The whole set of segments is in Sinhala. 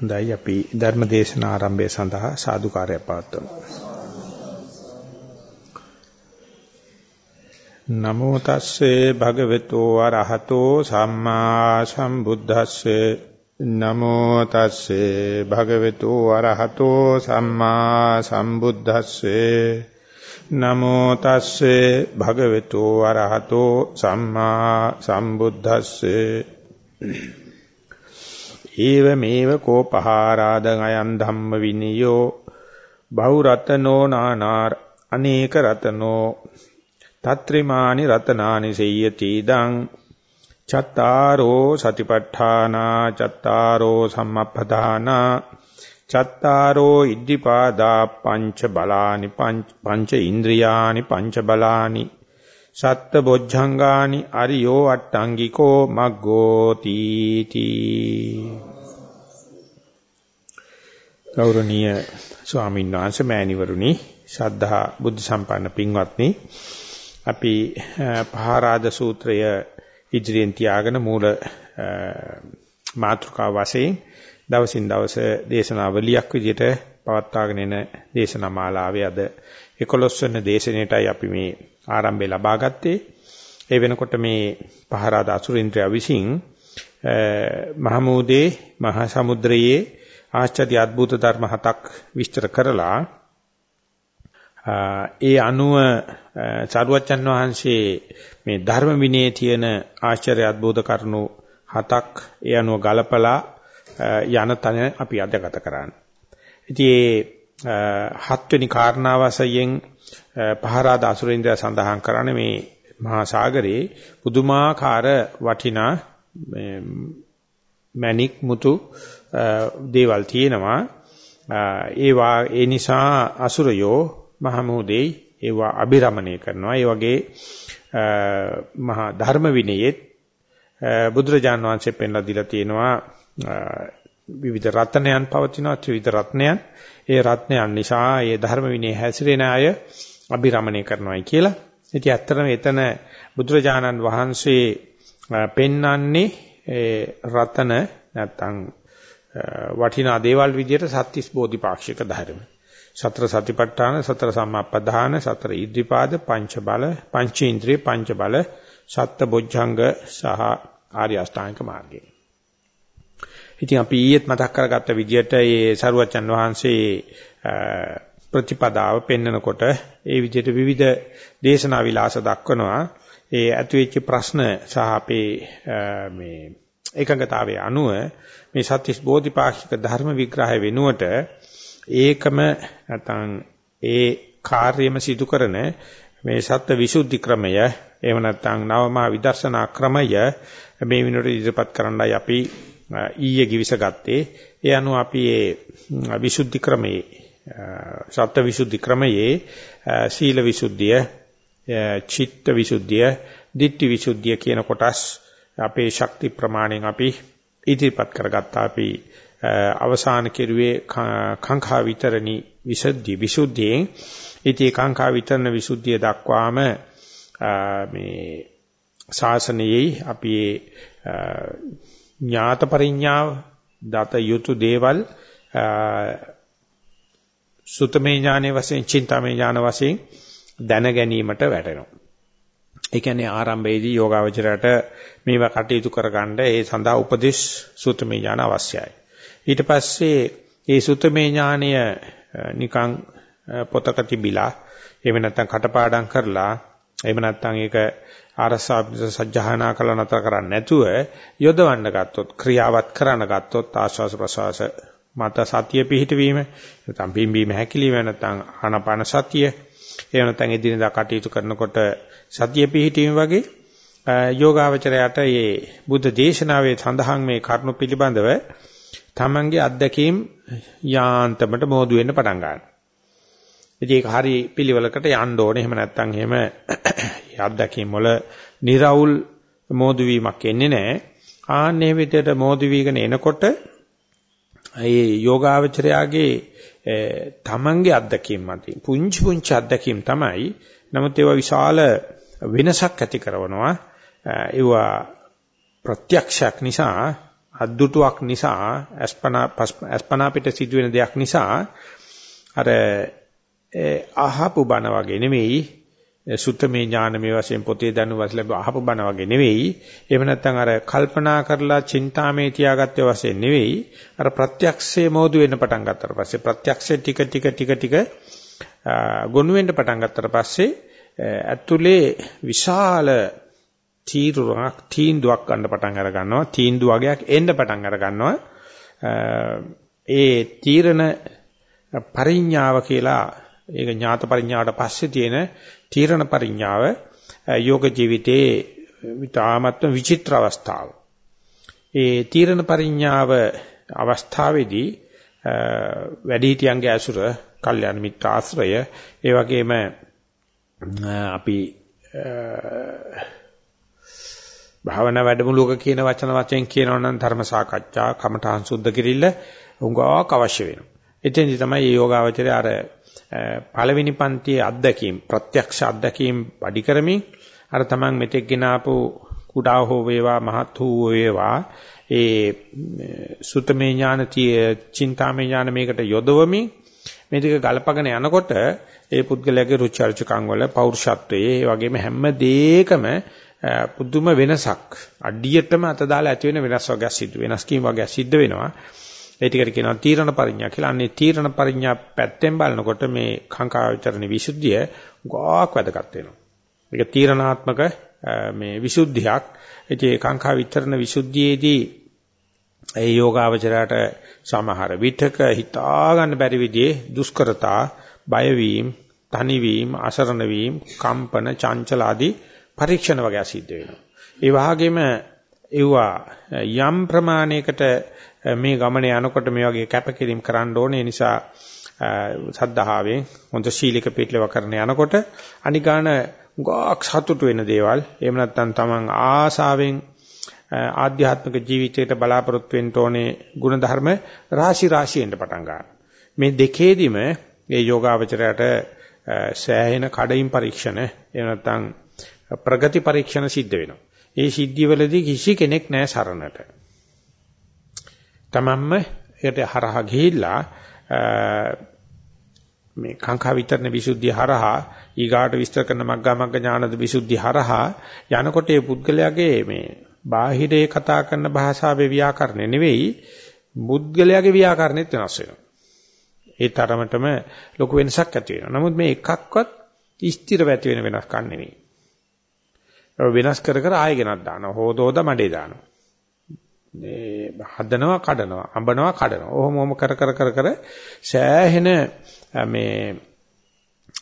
හොඳයි අපි ධර්ම දේශන ආරම්භය සඳහා සාදුකාරය පවත්වමු. නමෝ තස්සේ භගවතු වරහතෝ සම්මා සම්බුද්දස්සේ. නමෝ තස්සේ භගවතු වරහතෝ සම්මා සම්බුද්දස්සේ. නමෝ තස්සේ භගවතු වරහතෝ සම්මා සම්බුද්දස්සේ. ඒව මේව කෝපහාරාදං අයං ධම්ම විනියෝ. බහුරතනෝ නානාර් අනේක රතනෝ. తත්‍රිමානි රතනානි සෙය්‍යති දං චත්තාරෝ සතිපට්ඨානා චත්තාරෝ සම්මප්පදානා. චත්තාරෝ ඉද්ධිපාදා පංච බලානි පංච ඉන්ද්‍රියානි පංච බලානි. සත්ත බොජ්ජංගානි අරියෝ අට්ටංගිකෝ මග්ගෝ තීති. ගෞරවනීය ස්වාමීන් වහන්සේ මෑණිවරුනි ශ්‍රද්ධා බුද්ධ සම්පන්න පින්වත්නි අපි පහරාද සූත්‍රය ඉදිරියෙන් තියාගෙන මූල මාතෘකාව වශයෙන් දවසින් දවස දේශනාවලියක් විදිහට පවත්වාගෙන එන දේශනා මාලාවේ අද 11 වෙනි දේශනෙටයි අපි මේ ආරම්භය ලබා ගත්තේ. ඒ වෙනකොට මේ පහරාද අසුරින්ද්‍රයා විසින් මහමූදේ මහා සමුද්‍රයේ ආශ්චර්ය අద్భుත ධර්ම හතක් විස්තර කරලා ඒ අනුව චරුවචන් වහන්සේ මේ ධර්ම විනයේ තියෙන ආශ්චර්ය අద్భుත කරුණු හතක් ඒ අනුව ගලපලා යන තන අපි අදගත කරන්නේ. ඉතින් හත්වෙනි කාරණාවසයෙන් පහරාද අසුරින්ද්‍ර සඳහන් කරන්නේ මේ මහා සාගරේ පුදුමාකාර වටිනා මැණික් මුතු දේවල් තියෙනවා. ඒවා ඒ නිසා අසුරයෝ මහමෝදේ ඒවා අබිරමණය කරනවා. ඒ වගේ මහා ධර්ම විනයෙත් බුදුරජාන් වහන්සේ පෙන්ලා දීලා තියෙනවා විවිධ රත්නයන් පවතිනවා ත්‍රිවිධ රත්නයන් ඒ රත්නයන් නිසා ඒ ධර්ම විනය හැසිරෙන අය අභිරමණය කරනවායි කියලා. ඉතින් ඇත්තටම එතන බුදුරජාණන් වහන්සේ පෙන්වන්නේ ඒ රතන නැත්තම් වටිනා දේවල් විදිහට සත්‍තිස් බෝධිපාක්ෂික ධර්ම. සතර සතිපට්ඨාන සතර සම්මාප්පදාන සතර ඉද්ධිපාද පංච බල පංචේන්ද්‍රිය පංච බල සත්ත බොජ්ජංග සහ ආර්ය අෂ්ටාංග මාර්ගය. ඉතින් අපි ඊයේත් මතක් කරගත්ත විදිහට මේ සරුවච්චන් වහන්සේ ප්‍රතිපදාව පෙන්නකොට ඒ විදිහට විවිධ දේශනා විලාස දක්වනවා. ඒ ඇතුවෙච්ච ප්‍රශ්න සහ අපේ මේ ඒකඟතාවයේ අනුව මේ සත්‍විස් බෝධිපාක්ෂික ධර්ම විග්‍රහය වෙනුවට ඒකම නැත්නම් ඒ කාර්යම සිදු කරන මේ සත්‍ය විසුද්ධි ක්‍රමය එහෙම නැත්නම් නවමා විදර්ශනා ක්‍රමය මේ විනෝඩ ඉදිරිපත් කරන්නයි අපි ඊයේ givis ගත්තේ. ඒ අනුව අපි මේ විසුද්ධි ක්‍රමයේ සත්‍ය විසුද්ධි ක්‍රමයේ සීල විසුද්ධිය චිත්ත විසුද්ධිය ditthi විසුද්ධිය කියන කොටස් අපේ ශක්ති ප්‍රමාණයෙන් අපි ඉදිරිපත් කරගත්තා. අපි අවසාන කෙරුවේ කාංකා විතරණි විසුද්ධි විසුද්ධියෙන්. ඉතී කාංකා විතරණ විසුද්ධිය දක්වාම මේ ශාසනයේ අපි ඥාත පරිඥාව දත යුතු දේවල් සුතමේ ඥානයේ වශයෙන් චින්තාමේ ඥාන වශයෙන් දැන ගැනීමට වැටෙනවා. ඒ කියන්නේ ආරම්භයේදී යෝගාවචරයට මේවා කටයුතු කරගන්න ඒ සඳහා උපදේශ සුතමේ ඥාන අවශ්‍යයි. ඊට පස්සේ ඒ සුතමේ ඥානය නිකන් පොතක තිබිලා එහෙම නැත්නම් කටපාඩම් කරලා එහෙම නැත්නම් ඒක ආරසා සජ්ජහානා කළ නතර කරන්නේ නැතුව යොදවන්න ගත්තොත් ක්‍රියාවත් කරන්න ගත්තොත් ආශ්වාස ප්‍රශ්වාස මත සතිය පිහිටවීම නැත්නම් බිම්බීම හැකිලිම නැත්නම් ආනාපාන සතිය එහෙම නැත්නම් එදිනදා කටයුතු කරනකොට සතිය පිහිටීම වගේ යෝගාවචරයට මේ බුද්ධ දේශනාවේ සඳහන් මේ කරුණු පිළිබඳව තමන්ගේ අත්දැකීම් යාන්තමට මෝදු වෙන්න පටන් ගන්නවා. ඉතින් ඒක හරි පිළිවෙලකට යන්න ඕනේ. එහෙම නැත්නම් එහෙම අත්දැකීම් වල निराවුල් මෝදු වීමක් එන්නේ නැහැ. ආන්නේ විදිහට මෝදු වීගෙන එනකොට ඒ යෝගාවචරයාගේ තමන්ගේ අත්දැකීම් මතින් පුංචි පුංචි අත්දැකීම් තමයි. නමුත් ඒවා විශාල වෙනසක් ඇති කරනවා. ඒවා ප්‍රත්‍යක්ෂයක් නිසා අද්දුටුවක් නිසා අස්පනා අස්පනා පිට සිදුවෙන දෙයක් නිසා අර අහපු බණ වගේ නෙමෙයි. සුත්තමේ ඥානමේ වශයෙන් පොතේ දැනුවත් ලැබ අහපු බණ වගේ නෙවෙයි. එහෙම නැත්නම් අර කල්පනා කරලා චින්තාමේ තියාගත්තේ වශයෙන් නෙවෙයි. අර ප්‍රත්‍යක්ෂයේ මෝදු වෙන්න පටන් ගත්තට පස්සේ ප්‍රත්‍යක්ෂයේ ටික ටික ටික ටික ගොනු වෙන්න පටන් ගත්තට පස්සේ ඇතුලේ විශාල තීරුවක් තීන්දුවක් ගන්න පටන් අර ගන්නවා. තීන්දුව වගේක් එන්න පටන් අර ගන්නවා. ඒ තීරණ පරිඥාව කියලා ඒක ඥාත පරිඥාවට පස්සේ තියෙන තීරණ පරිඥාව යෝග ජීවිතයේ විතාමත්ම විචිත්‍ර අවස්ථාව. ඒ තීරණ පරිඥාව අවස්ථාවේදී වැඩිහිටියන්ගේ ඇසුර, කල්යාණ මිත්‍ර ආශ්‍රය, ඒ වගේම අපි භාවනා වැඩමුළුවක කියන වචන වශයෙන් කියනවා නම් ධර්ම සාකච්ඡා, කමඨාන් සුද්ධ කිරිල්ල උංගාවක් අවශ්‍ය වෙනවා. එතෙන්දි තමයි මේ යෝගාවචරය අර පළවෙනි පන්තියේ අත්දැකීම් ප්‍රත්‍යක්ෂ අත්දැකීම් වැඩි කරමින් අර තමන් මෙතෙක් ගෙන ආපු කුඩා හෝ වේවා මහත් හෝ වේවා ඒ සුතමේ ඥාන චින්තාමේ ඥාන මේකට යොදවමින් මේ දෙක ගලපගෙන යනකොට ඒ පුද්ගලයාගේ රුචි අරුචිකම් වල පෞරුෂත්වයේ ඒ වගේම හැම දෙයකම පුදුම වෙනසක්. අඩියටම අත දාලා ඇති වෙන වෙනස් වර්ගයක් සිද්ධ වෙනස් කීම් වර්ගයක් සිද්ධ වෙනවා. ඒ ටිකට කියනවා තීරණ පරිඥා කියලා. අන්නේ තීරණ පරිඥා පැත්තෙන් බලනකොට මේ කාංකා විතරණ විසුද්ධිය ගොඩක් වැදගත් වෙනවා. මේක තීරණාත්මක මේ විසුද්ධියක්. ඉතින් කාංකා විතරණ විසුද්ධියේදී ඒ යෝගාවචරයට සමහර විටක හිතා ගන්න බැරි විදිහේ දුෂ්කරතා, බයවීම, තනිවීම, අසරණ වීම, කම්පන, චංචල ආදී පරීක්ෂණ වගේ සිද්ධ වෙනවා. ඒ වගේම ඒවා යම් ප්‍රමාණයකට මේ ගමනේ යනකොට මේ වගේ කැපකිරීම කරන්න ඕනේ නිසා සද්ධාවෙන් හොඳ ශීලික පිටලව කරන යනකොට අනිගාන ගොක් සතුටු වෙන දේවල් එහෙම නැත්නම් තමන් ආසාවෙන් ආධ්‍යාත්මික ජීවිතයට බලාපොරොත්තු වෙන්න ඕනේ ಗುಣධර්ම රාශි රාශියෙන් පටන් ගන්නවා මේ දෙකේදිම මේ යෝගාවචරයට සෑහෙන කඩින් පරීක්ෂණ එහෙම නැත්නම් ප්‍රගති පරීක්ෂණ සිද්ධ වෙනවා. ඒ සිද්ධිවලදී කිසි කෙනෙක් නැහැ සරණට. තමන්ම ඒකට හරහා ගිහිල්ලා මේ කාංකා විතරන විසුද්ධිය හරහා ඊගාට විස්තර කරන මග්ගා මග්ග ඥානද විසුද්ධිය හරහා යනකොට ඒ පුද්ගලයාගේ මේ බාහිරේ කතා කරන භාෂාවේ ව්‍යාකරණය නෙවෙයි පුද්ගලයාගේ ව්‍යාකරණෙත් වෙනස් වෙනවා. ඒ තරමටම ලොකු වෙනසක් ඇති වෙනවා. නමුත් මේ එකක්වත් ස්ථිරව ඇති වෙන වෙනස්කම් නෙවෙයි. වෙනස් කර කර ආයෙ ගෙනත් දානවා. හොදෝද මඩේ දානවා. මේ හදනවා කඩනවා අඹනවා කඩනවා. ඔහොම ඔහොම කර කර කර කර සෑහෙන මේ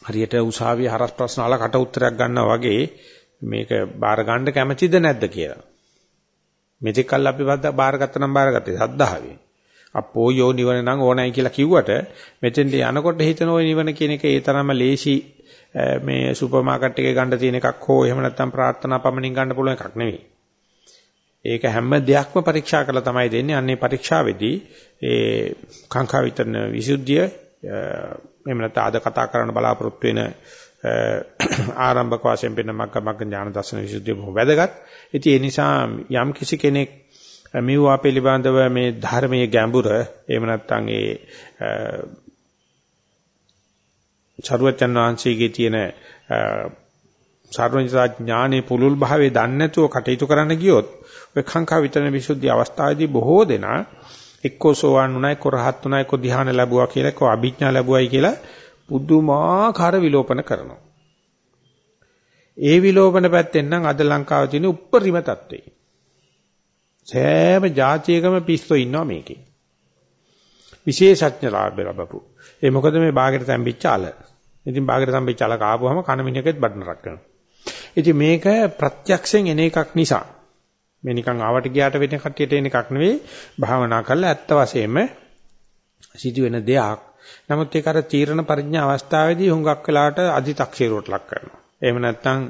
හරියට උසාවියේ හරස් ප්‍රශ්න අහලා කට උත්තරයක් ගන්නවා වගේ මේක බාර ගන්න කැමැතිද නැද්ද කියලා. මෙතෙක් කල් අපි බාරගත්ත නම් බාරගත්තේ සද්ධාවෙන්. අපෝ යෝ නිවන නම් ඕනයි කියලා කිව්වට මෙතෙන්ට යනකොට හිතන ওই නිවන කියන එක ඒ තරම්ම ලේසි මේ සුපර් මාකට් එකේ ගන්න තියෙන එකක් හෝ එහෙම නැත්නම් ප්‍රාර්ථනා පමණින් ගන්න පුළුවන් එකක් නෙවෙයි. ඒක හැම දෙයක්ම පරීක්ෂා කරලා තමයි දෙන්නේ. අන්නේ පරීක්ෂාවේදී ඒ කාංකා විතරන විසුද්ධිය එහෙම නැත්නම් අද කතා කරන්න බලාපොරොත්තු වෙන ආරම්භක වශයෙන් පෙන්න මග්ග මග්ග ඥාන දර්ශන විසුද්ධිය බොහොම වැදගත්. ඉතින් ඒ නිසා යම් කිසි කෙනෙක් මෙවුවා පිළිබඳව මේ ධර්මයේ ගැඹුර එහෙම නැත්නම් ඒ චරවචන් වහන්සේගේ තියෙන සර්වඥතා ඥානේ පුලුල් භාවයේ දන්නේ නැතුව කටයුතු කරන්න ගියොත් ඔය කාංකා විතරන විසුද්ධි අවස්ථාවේදී බොහෝ දෙනා එක්කෝ සෝවන් උනා එක්කෝ රහත් උනා එක්කෝ ධ්‍යාන ලැබුවා කියලා එක්කෝ අභිඥා ලැබුවයි කියලා පුදුමාකාර විලෝපන කරනවා. ඒ විලෝපන පැත්තෙන් නම් අද ලංකාවේ තියෙන උප්පරිම තත්ත්වේ. සෑම જાතියකම පිස්සෝ ඉන්නවා මේකේ. විශේෂඥ ලාභ ලැබපු. ඒ මොකද මේ බාගෙට තැම්පිච්ච අල. ඉතින් බාගෙට තැම්පිච්ච අල කාපුවම කන මිනිහෙක්ෙත් බඩන රක් කරනවා. ඉතින් මේක ප්‍රත්‍යක්ෂයෙන් එන එකක් නිසා මේ නිකන් ආවට ගියාට වෙන කට්ටියට එන එකක් නෙවෙයි භාවනා කරලා ඇත්ත වශයෙන්ම සිදුවෙන දෙයක්. නමුත් ඒක අර තීරණ පරිඥා අවස්ථාවේදී හුඟක් වෙලාවට අදි탁ෂේරුවට ලක් කරනවා. එහෙම නැත්නම්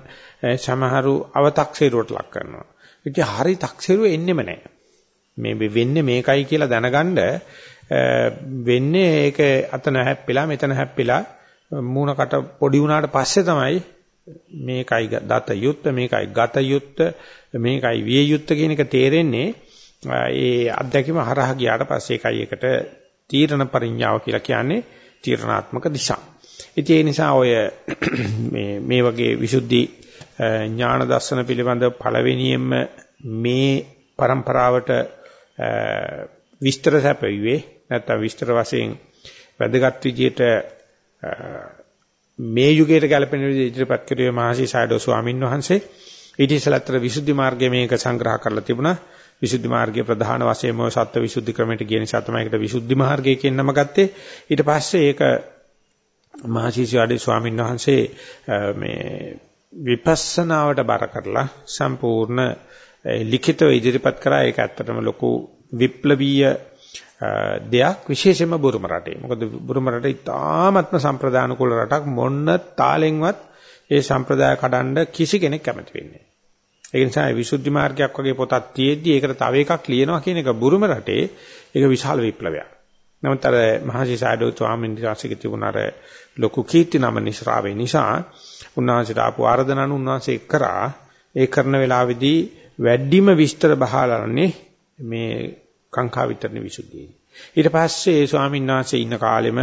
සමහරු අව탁ෂේරුවට ලක් කරනවා. ඒක හරි takෂේරුව එන්නෙම නැහැ. මේ වෙන්නේ මේකයි කියලා දැනගන්න වෙන්නේ ඒක අතන හැප්පිලා මෙතන හැප්පිලා මූණකට පොඩි වුණාට පස්සේ තමයි මේකයි දත යුත්ත මේකයි ගත යුත්ත මේකයි විය යුත්ත කියන එක තේරෙන්නේ ඒ අත්දැකීම හරහා ගියාට පස්සේ එකයි එකට තීරණ පරිඥාව කියලා කියන්නේ තීරණාත්මක දිශා. ඉතින් ඒ නිසා ඔය මේ මේ වගේ විසුද්ධි ඥාන දර්ශන පිළිබඳ පළවෙනියෙන්ම මේ પરම්පරාවට විස්තර සැපයුවේ නැත්නම් විස්තර වශයෙන් වැදගත් විදියට මේ යුගයට ගැලපෙන විදිහට ඉදිරිපත් කරුවේ මහසි සයඩෝ ස්වාමින් වහන්සේ. ඊට ඉස්සෙල්ලතර විසුද්ධි මාර්ගයේ මේක සංග්‍රහ කරලා තිබුණා. විසුද්ධි මාර්ගයේ ප්‍රධාන වශයෙන්ම සත්‍ය විසුද්ධි ක්‍රමයට කියන නිසා තමයි ඒකට විසුද්ධි මාර්ගය කියන නම ගත්තේ. ඊට පස්සේ ඒක මහසි සයඩෝ ස්වාමින් වහන්සේ මේ විපස්සනාවට බර කරලා සම්පූර්ණ ලිඛිතව ඉදිරිපත් කරා. ඒක ඇත්තටම ලොකු විප්ලවීය දෙයක් විශේෂයෙන්ම බුරුම රටේ. මොකද බුරුම රටේ ඉතාමත්ම සම්ප්‍රදාන කුල රටක් මොන්න තාලෙන්වත් ඒ සම්ප්‍රදාය කඩන්න කිසි කෙනෙක් කැමති වෙන්නේ නැහැ. ඒ නිසා විසුද්ධි මාර්ගයක් වගේ පොතක් තියෙද්දි ඒකට තව එකක් ලියනවා කියන එක බුරුම රටේ ඒක විශාල විප්ලවයක්. නමුත් අර මහසි සාඩෝ ස්වාමීන් වහන්සේගේ තිබුණ අර ලොකු කීර්ති නම නිශ්‍රාවේ නිසා උන්වහන්සේට ආපු ආර්දනන උන්වහන්සේ කරා ඒ කරන වෙලාවේදී වැඩිම විස්තර බහලාන්නේ මේ කාංකා විතරණ විසුද්ධියේදී. ඊට පස්සේ ඒ ස්වාමීන් වහන්සේ ඉන්න කාලෙම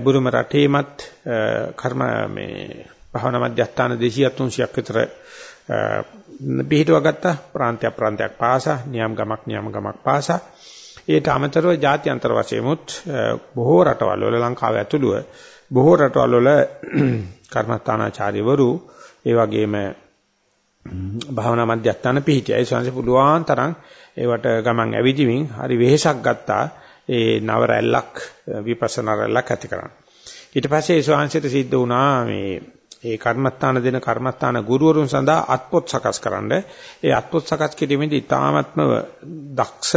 බුරුම රටේමත් කර්ම මේ භාවනා මධ්‍යස්ථාන 200 300ක් විතර පිළිහිටව ගත්ත ප්‍රාන්තයක් ප්‍රාන්තයක් පාසා නියම් ගමක් නියම් ගමක් පාසා ඊට අමතරව ජාත්‍යන්තර වශයෙන්මුත් බොහෝ රටවල් වල ලංකාව ඇතුළුව බොහෝ රටවල් වල කර්මස්ථානාචාර්යවරු ඒ වගේම භාවනා මධ්‍යස්ථාන පිහිටියා. ඒ ශාන්සේ පුළුවන් තරම් ඒවට ගමන් ඇවිදිමින් හරි වෙහෙසක් ගත්තා. ඒ නව රැල්ලක් විපස්සනා රැල්ලක් ඇති කරන්න. ඊට පස්සේ ඒ ශාන්සයට සිද්ධ වුණා මේ ඒ කර්මස්ථාන දෙන කර්මස්ථාන ගුරුවරුන් සඳහා අත්පොත් සකස් කරන්න. ඒ අත්පොත් සකස් කිරීමේදී ඊ타ත්ම දක්ෂ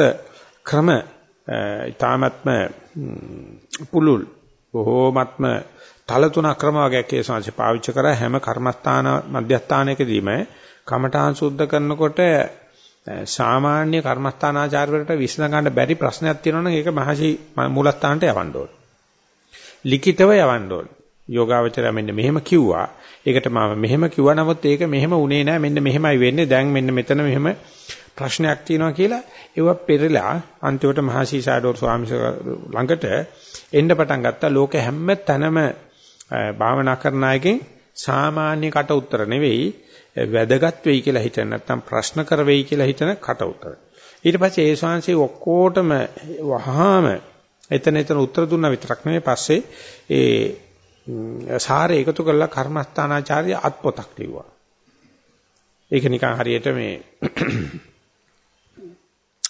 ක්‍රම ඊ타ත්ම පුලුල් බොහෝමත්ම තල තුනක් ක්‍රම වගේක් ඒ ශාන්සේ පාවිච්චි කරා හැම කර්මස්ථාන මධ්‍යස්ථානයකදීම කමඨාන් සුද්ධ කරනකොට සාමාන්‍ය කර්මස්ථානාචාර්යවලට විසඳ ගන්න බැරි ප්‍රශ්නයක් තියෙනවා නම් ඒක මහසි මූලස්ථානට යවන්න ඕන. ලිඛිතව යවන්න ඕන. යෝගාවචරය මෙන්න මෙහෙම කිව්වා. ඒකට මම මෙහෙම කිව්වා නමුත් ඒක මෙහෙම උනේ නෑ මෙන්න මෙහෙමයි වෙන්නේ. දැන් මෙන්න මෙතන මෙහෙම ප්‍රශ්නයක් තියෙනවා කියලා ඒව පෙරලා අන්තිමට මහසි සාඩෝර් ස්වාමීන් ළඟට එන්න පටන් ගත්තා. ලෝක හැම තැනම භාවනා කරන අයගෙන් සාමාන්‍ය කට උතර නෙවෙයි වැදගත් වෙයි කියලා හිතන නැත්නම් ප්‍රශ්න කර වෙයි කියලා හිතන කට උතර. ඊට පස්සේ ඒ ශාංශේ ඔක්කොටම වහාම එතන එතන උත්තර දුන්නා විතරක් නෙවෙයි පස්සේ ඒ සාරය එකතු කරලා කර්මස්ථානාචාර්ය අත්පොතක් ලිව්වා. ඒක නිකන් හරියට මේ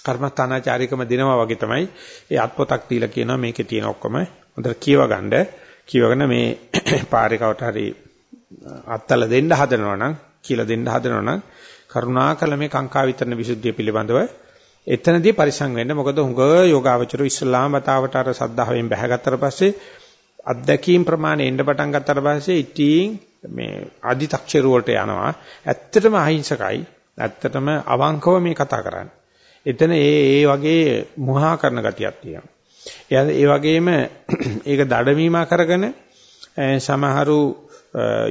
කර්මස්ථානාචාරිකම දිනවා වගේ තමයි ඒ අත්පොතක් දීලා කියනවා මේකේ තියෙන ඔක්කොම හොඳට කියව ගන්න කියවගෙන මේ පාරේ හරි අත්තල දෙන්න හදනවා නම් කියලා දෙන්න හදනවා නම් කරුණාකර මේ කාංකා විතරන විසුද්ධිය පිළිබඳව එතනදී පරිසං වෙන්න. මොකද හුඟ යෝගාවචර ඉස්ලාම මතාවට අර සද්ධාවෙන් බැහැගත්තට පස්සේ අත්දැකීම් ප්‍රමාණය එන්න පටන් ගත්තට පස්සේ ඉතින් මේ ආදි탁ෂර වලට යනවා. ඇත්තටම අහිංසකයි. ඇත්තටම අවංකව මේ කතා කරන්නේ. එතන ඒ ඒ වගේ මුහා කරන ගතියක් තියෙනවා. ඒ වගේම ඒක දඩමීමා කරගෙන සමහරු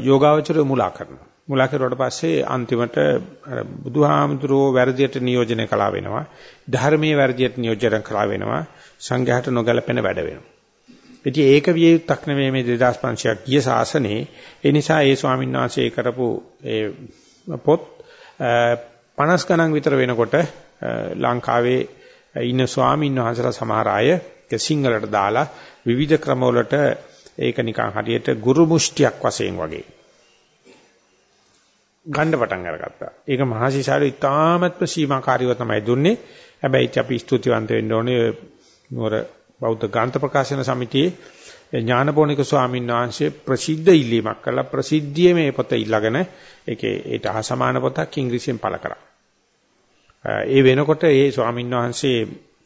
යෝගාවචරය මුලා කරනවා. මුලා කරුවට පස්සේ අන්තිමට බුදුහාමුදුරෝ වැරදියට නියෝජනය කළා වෙනවා. ධර්මයේ වැරදියට නියෝජනය කළා වෙනවා. සංඝයාට නොගැලපෙන වැඩ වෙනවා. ඉතින් ඒක විය යුක්තක් නෙවෙයි මේ 2500ක් ගිය ශාසනේ. ඒ නිසා ඒ ස්වාමීන් වහන්සේ කරපු ඒ පොත් 50 ගණන් විතර වෙනකොට ලංකාවේ ඉන්න ස්වාමීන් වහන්සේලා සමහර අය සිංහලට දාලා විවිධ ක්‍රමවලට ඒක නිකන් හරියට ගුරු මුෂ්ටියක් වශයෙන් වගේ ගන්න පටන් අරගත්තා. ඒක මහසිසාරු ඉතාමත්ම සීමාකාරීව තමයි දුන්නේ. හැබැයි අපි ස්තුතිවන්ත වෙන්න ඕනේ නුවර බෞද්ධ ග්‍රන්ථ ප්‍රකාශන සමිතියේ ඥානපෝනික ස්වාමීන් වහන්සේ ප්‍රසිද්ධ ඉල්ලීමක් කළා. ප්‍රසිද්ධියේ මේ පොත ඉල්ලගෙන ඒකේ ඊට අසමාන පොතක් ඉංග්‍රීසියෙන් පළ කරා. ඒ වෙනකොට ඒ ස්වාමීන් වහන්සේ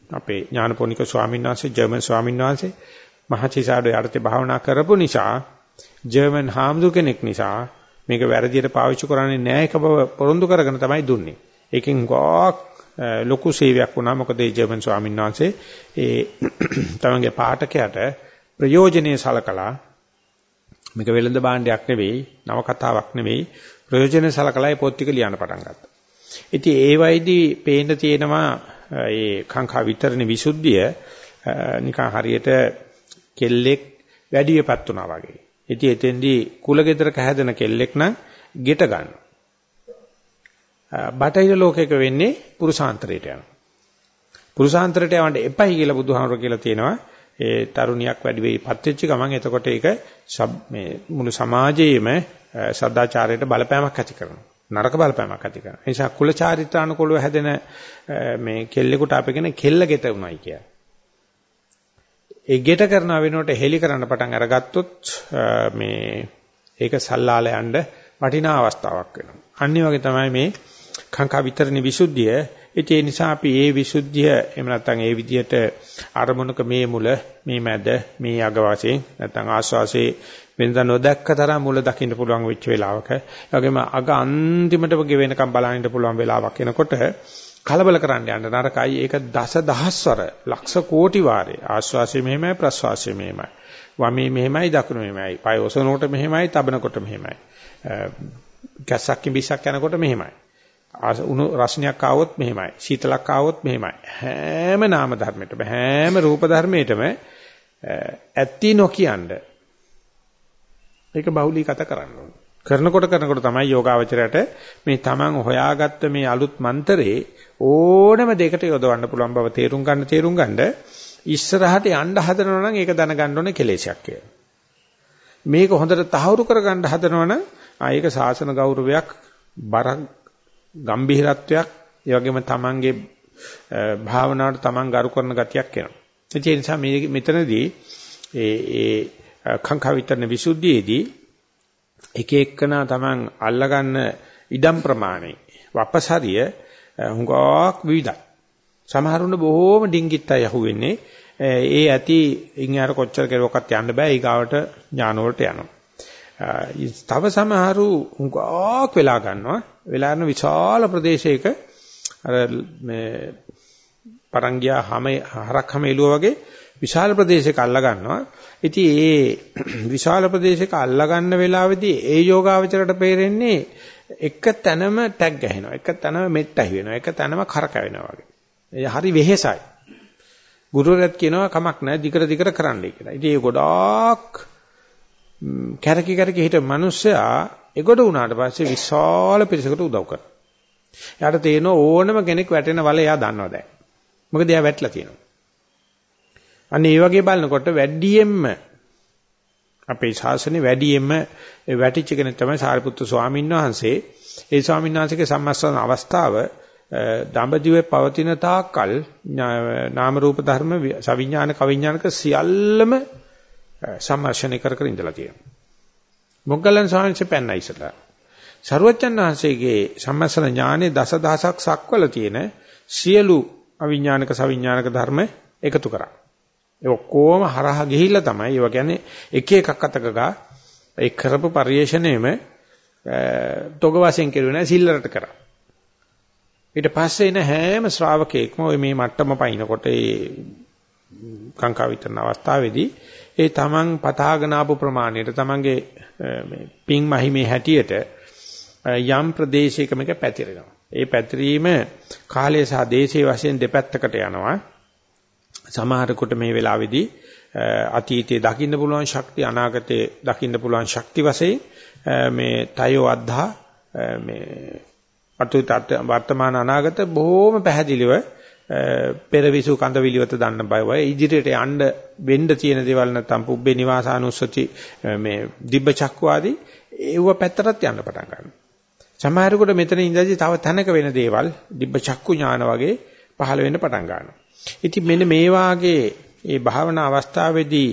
අපේ ඥානපෝනික ස්වාමීන් වහන්සේ ජර්මන් ස්වාමීන් වහන්සේ මහසිසාරු යටතේ භාවනා කරපු නිසා ජර්මන් හාමුදුර කෙනෙක් නිසා මේක වැරදියට පාවිච්චි කරන්නේ නැහැ එක බව පොරොන්දු කරගෙන තමයි දුන්නේ. ඒකෙන් ගොක් ලොකු සේවයක් වුණා මොකද ඒ ජර්මන් ස්වාමීන් වහන්සේ ඒ තමන්ගේ පාඨකයාට ප්‍රයෝජනෙයි සලකලා මේක වෙළඳ භාණ්ඩයක් නෙවෙයි නව කතාවක් නෙවෙයි ප්‍රයෝජනෙයි සලකලා ඒ පොත් ටික ලියන්න පටන් ගත්තා. ඉතින් ඒ වයිදී පේන්න තියෙනවා ඒ කාංකා විතරණ විසුද්ධිය නිකන් හරියට කෙල්ලෙක් වැඩිවියපත් වුණා වගේ. ඉතින් එතෙන්දී කුලගෙදරක හැදෙන කෙල්ලෙක් නම් ගෙට ගන්නවා. බටහිර ලෝකයක වෙන්නේ පුරුෂාන්තරයට යනවා. පුරුෂාන්තරයට යවන්න එපයි කියලා බුදුහාමර කියලා තියෙනවා. ඒ තරුණියක් වැඩි වෙයිපත් වෙච්ච ගමන් එතකොට ඒක මේ මුළු සමාජයේම සදාචාරයට බලපෑමක් ඇති කරනවා. නරක බලපෑමක් ඇති කරනවා. ඒ නිසා කුල චාරිත්‍රානුකූලව හැදෙන මේ කෙල්ලෙකුට අපි කියන කෙල්ල ගෙට උණයි කියලා. ඒ ගෙට කරන වෙනුවට හෙලි කරන්න පටන් අරගත්තොත් මේ ඒක සල්ලාල යන්න වටිනා අවස්ථාවක් වෙනවා. අනිත් වගේ තමයි මේ කාංකා විතරණි විසුද්ධිය. ඒ නිසා අපි මේ විසුද්ධිය එහෙම නැත්නම් ඒ විදිහට අරමුණක මේ මුල, මේ මැද, මේ අග වශයෙන් නැත්නම් ආස්වාසේ වෙනදා නොදැක්ක තරම් මුල දකින්න පුළුවන් වෙච්ච වෙලාවක, ඒ වගේම අග අන්තිමටම ගෙවෙනකම් බලන්න පුළුවන් වෙලාවක් එනකොට කලබල කරන්න යන්න නරකයි. ඒක දස දහස්වර, ලක්ෂ කෝටි වාරේ ආස්වාසේ මෙහෙමයි, ප්‍රස්වාසේ මෙහෙමයි. වමේ මෙහෙමයි, දකුණු මෙහෙමයි. පය ඔසවනකොට මෙහෙමයි, තබනකොට මෙහෙමයි. ගැස්සක් කිඹිසක් යනකොට මෙහෙමයි. උණු රසණයක් ආවොත් මෙහෙමයි. සීතලක් ආවොත් මෙහෙමයි. හැම නාම ධර්මයකටම හැම රූප ධර්මයකටම ඇත්ති නොකියනද ඒක බහුලීගත කරන්න ඕන. කරනකොට කරනකොට තමයි යෝගාවචරයට මේ Taman හොයාගත්ත මේ අලුත් මන්තරේ ඕනම දෙයකට යොදවන්න පුළුවන් බව තේරුම් ගන්න තේරුම් ගන්න ඉස්සරහට යන්න හදනවා නම් ඒක දැනගන්න ඕනේ කෙලෙසයක් කියලා. මේක හොඳට තහවුරු කරගන්න හදනවා නම් ආයක සාසන ගෞරවයක් බරක් ගම්භීරත්වයක් ඒ වගේම තමන්ගේ භාවනාවට තමන් ගරු කරන ගතියක් එනවා. ඒ නිසා මේ මෙතනදී ඒ ඒ කංකවිතරන විසුද්ධියේදී එක එකනා තමන් අල්ලගන්න ඉඩම් ප්‍රමාණය වපසරිය හුඟක් විවිධයි. සමහරුන්න බොහෝම ඩිංගිත්තයි යහුවෙන්නේ. ඒ ඇති ඉන් යාර කොච්චර කෙරුවක්වත් යන්න බෑ. ඊගාවට ඥාන වලට යනවා. තව සමහරු හුඟක් වෙලා ගන්නවා. වෙලා යන විශාල ප්‍රදේශයක අර මේ පරංගියා හැම හරක් හැම එළුව වගේ විශාල ප්‍රදේශයක අල්ලා ගන්නවා. ඉතින් ඒ විශාල ප්‍රදේශයක අල්ලා ගන්න වෙලාවේදී ඒ යෝගාවචරයට පේරෙන්නේ එක තැනම ටැග් ගහනවා. එක තැනම මෙට් ඇහි වෙනවා. එක තැනම කරකැවෙනවා වගේ. ඒ හරි වෙහෙසයි. ගුරුවරයාත් කියනවා කමක් නැහැ දිගට දිගට කරන්නයි කියලා. ඉතින් ඒ ගොඩාක් කැරකි කැරකි හිට මිනිස්සයා එගොඩ වුණාට පස්සේ විශාල පිරිසකට උදව් කරනවා. එයාට තේරෙන ඕනම කෙනෙක් වැටෙන වල එයා දන්නවා දැන්. මොකද එයා වැටලා තියෙනවා. අන්න ඒ වගේ බලනකොට වැඩියෙන්ම අපේ ශාසනය වැඩියෙන්ම වැටිච්ච කෙනෙක් තමයි සාරිපුත්තු ස්වාමීන් වහන්සේ. ඒ ස්වාමීන් වහන්සේගේ සම්මස්තන අවස්ථාව දඹදිවේ පවතින තාක්කල් නාම රූප ධර්ම සවිඥාන කවිඥානක සියල්ලම සම්මර්ෂණය කර කර ඉඳලා තියෙනවා. මොග්ගලන් ස්වාමීන් පෙන්නයි ඉස්සලා. සරුවච්චන් වහන්සේගේ සම්මස්සන ඥානේ දසදහසක් සක්වල තියෙන සියලු අවිඥානික සවිඥානික ධර්ම එකතු කරා. ඒ ඔක්කොම හරහා ගිහිල්ලා තමයි ඒවා කියන්නේ එක එකක් අතක ගා ඒ කරපු පරිශ්‍රණයෙම තොග වශයෙන් කෙරුවේ නැහැ සිල්ලරට කරා. ඊට පස්සේ එන හැම ශ්‍රාවකෙක්ම ওই මේ මට්ටම පයින්නකොට ඒ කාංකා විතරන අවස්ථාවේදී ඒ තමන් පතාගෙන ආපු ප්‍රමාණයට තමන්ගේ මේ පිං මහිමේ හැටියට යම් ප්‍රදේශයක මේක පැතිරෙනවා. ඒ පැතිරීම කාලය සහ දේශයේ වශයෙන් දෙපැත්තකට යනවා. සමහරකට මේ වෙලාවේදී අතීතයේ දකින්න පුළුවන් ශක්තිය අනාගතයේ දකින්න පුළුවන් ශක්ති වශයෙන් මේ තයෝ අද්ධා මේ අතුත වර්තමාන අනාගත බොහොම පැහැදිලිව පෙරවිසු කඳ විලිවත දන්න බයවයි ඉදිරියට යන්න වෙන්න තියෙන දේවල් නැත්නම් පුබ්බේ නිවාසානුස්සති මේ දිබ්බ චක්කු ආදී ඒව පැත්තටත් යන්න පටන් ගන්නවා. සමහරෙකුට මෙතන ඉඳදී තව තැනක වෙන දේවල් දිබ්බ චක්කු ඥාන වගේ පහළ වෙන්න පටන් ගන්නවා. ඉතින් මෙන්න මේ වාගේ මේ භාවනා අවස්ථාවේදී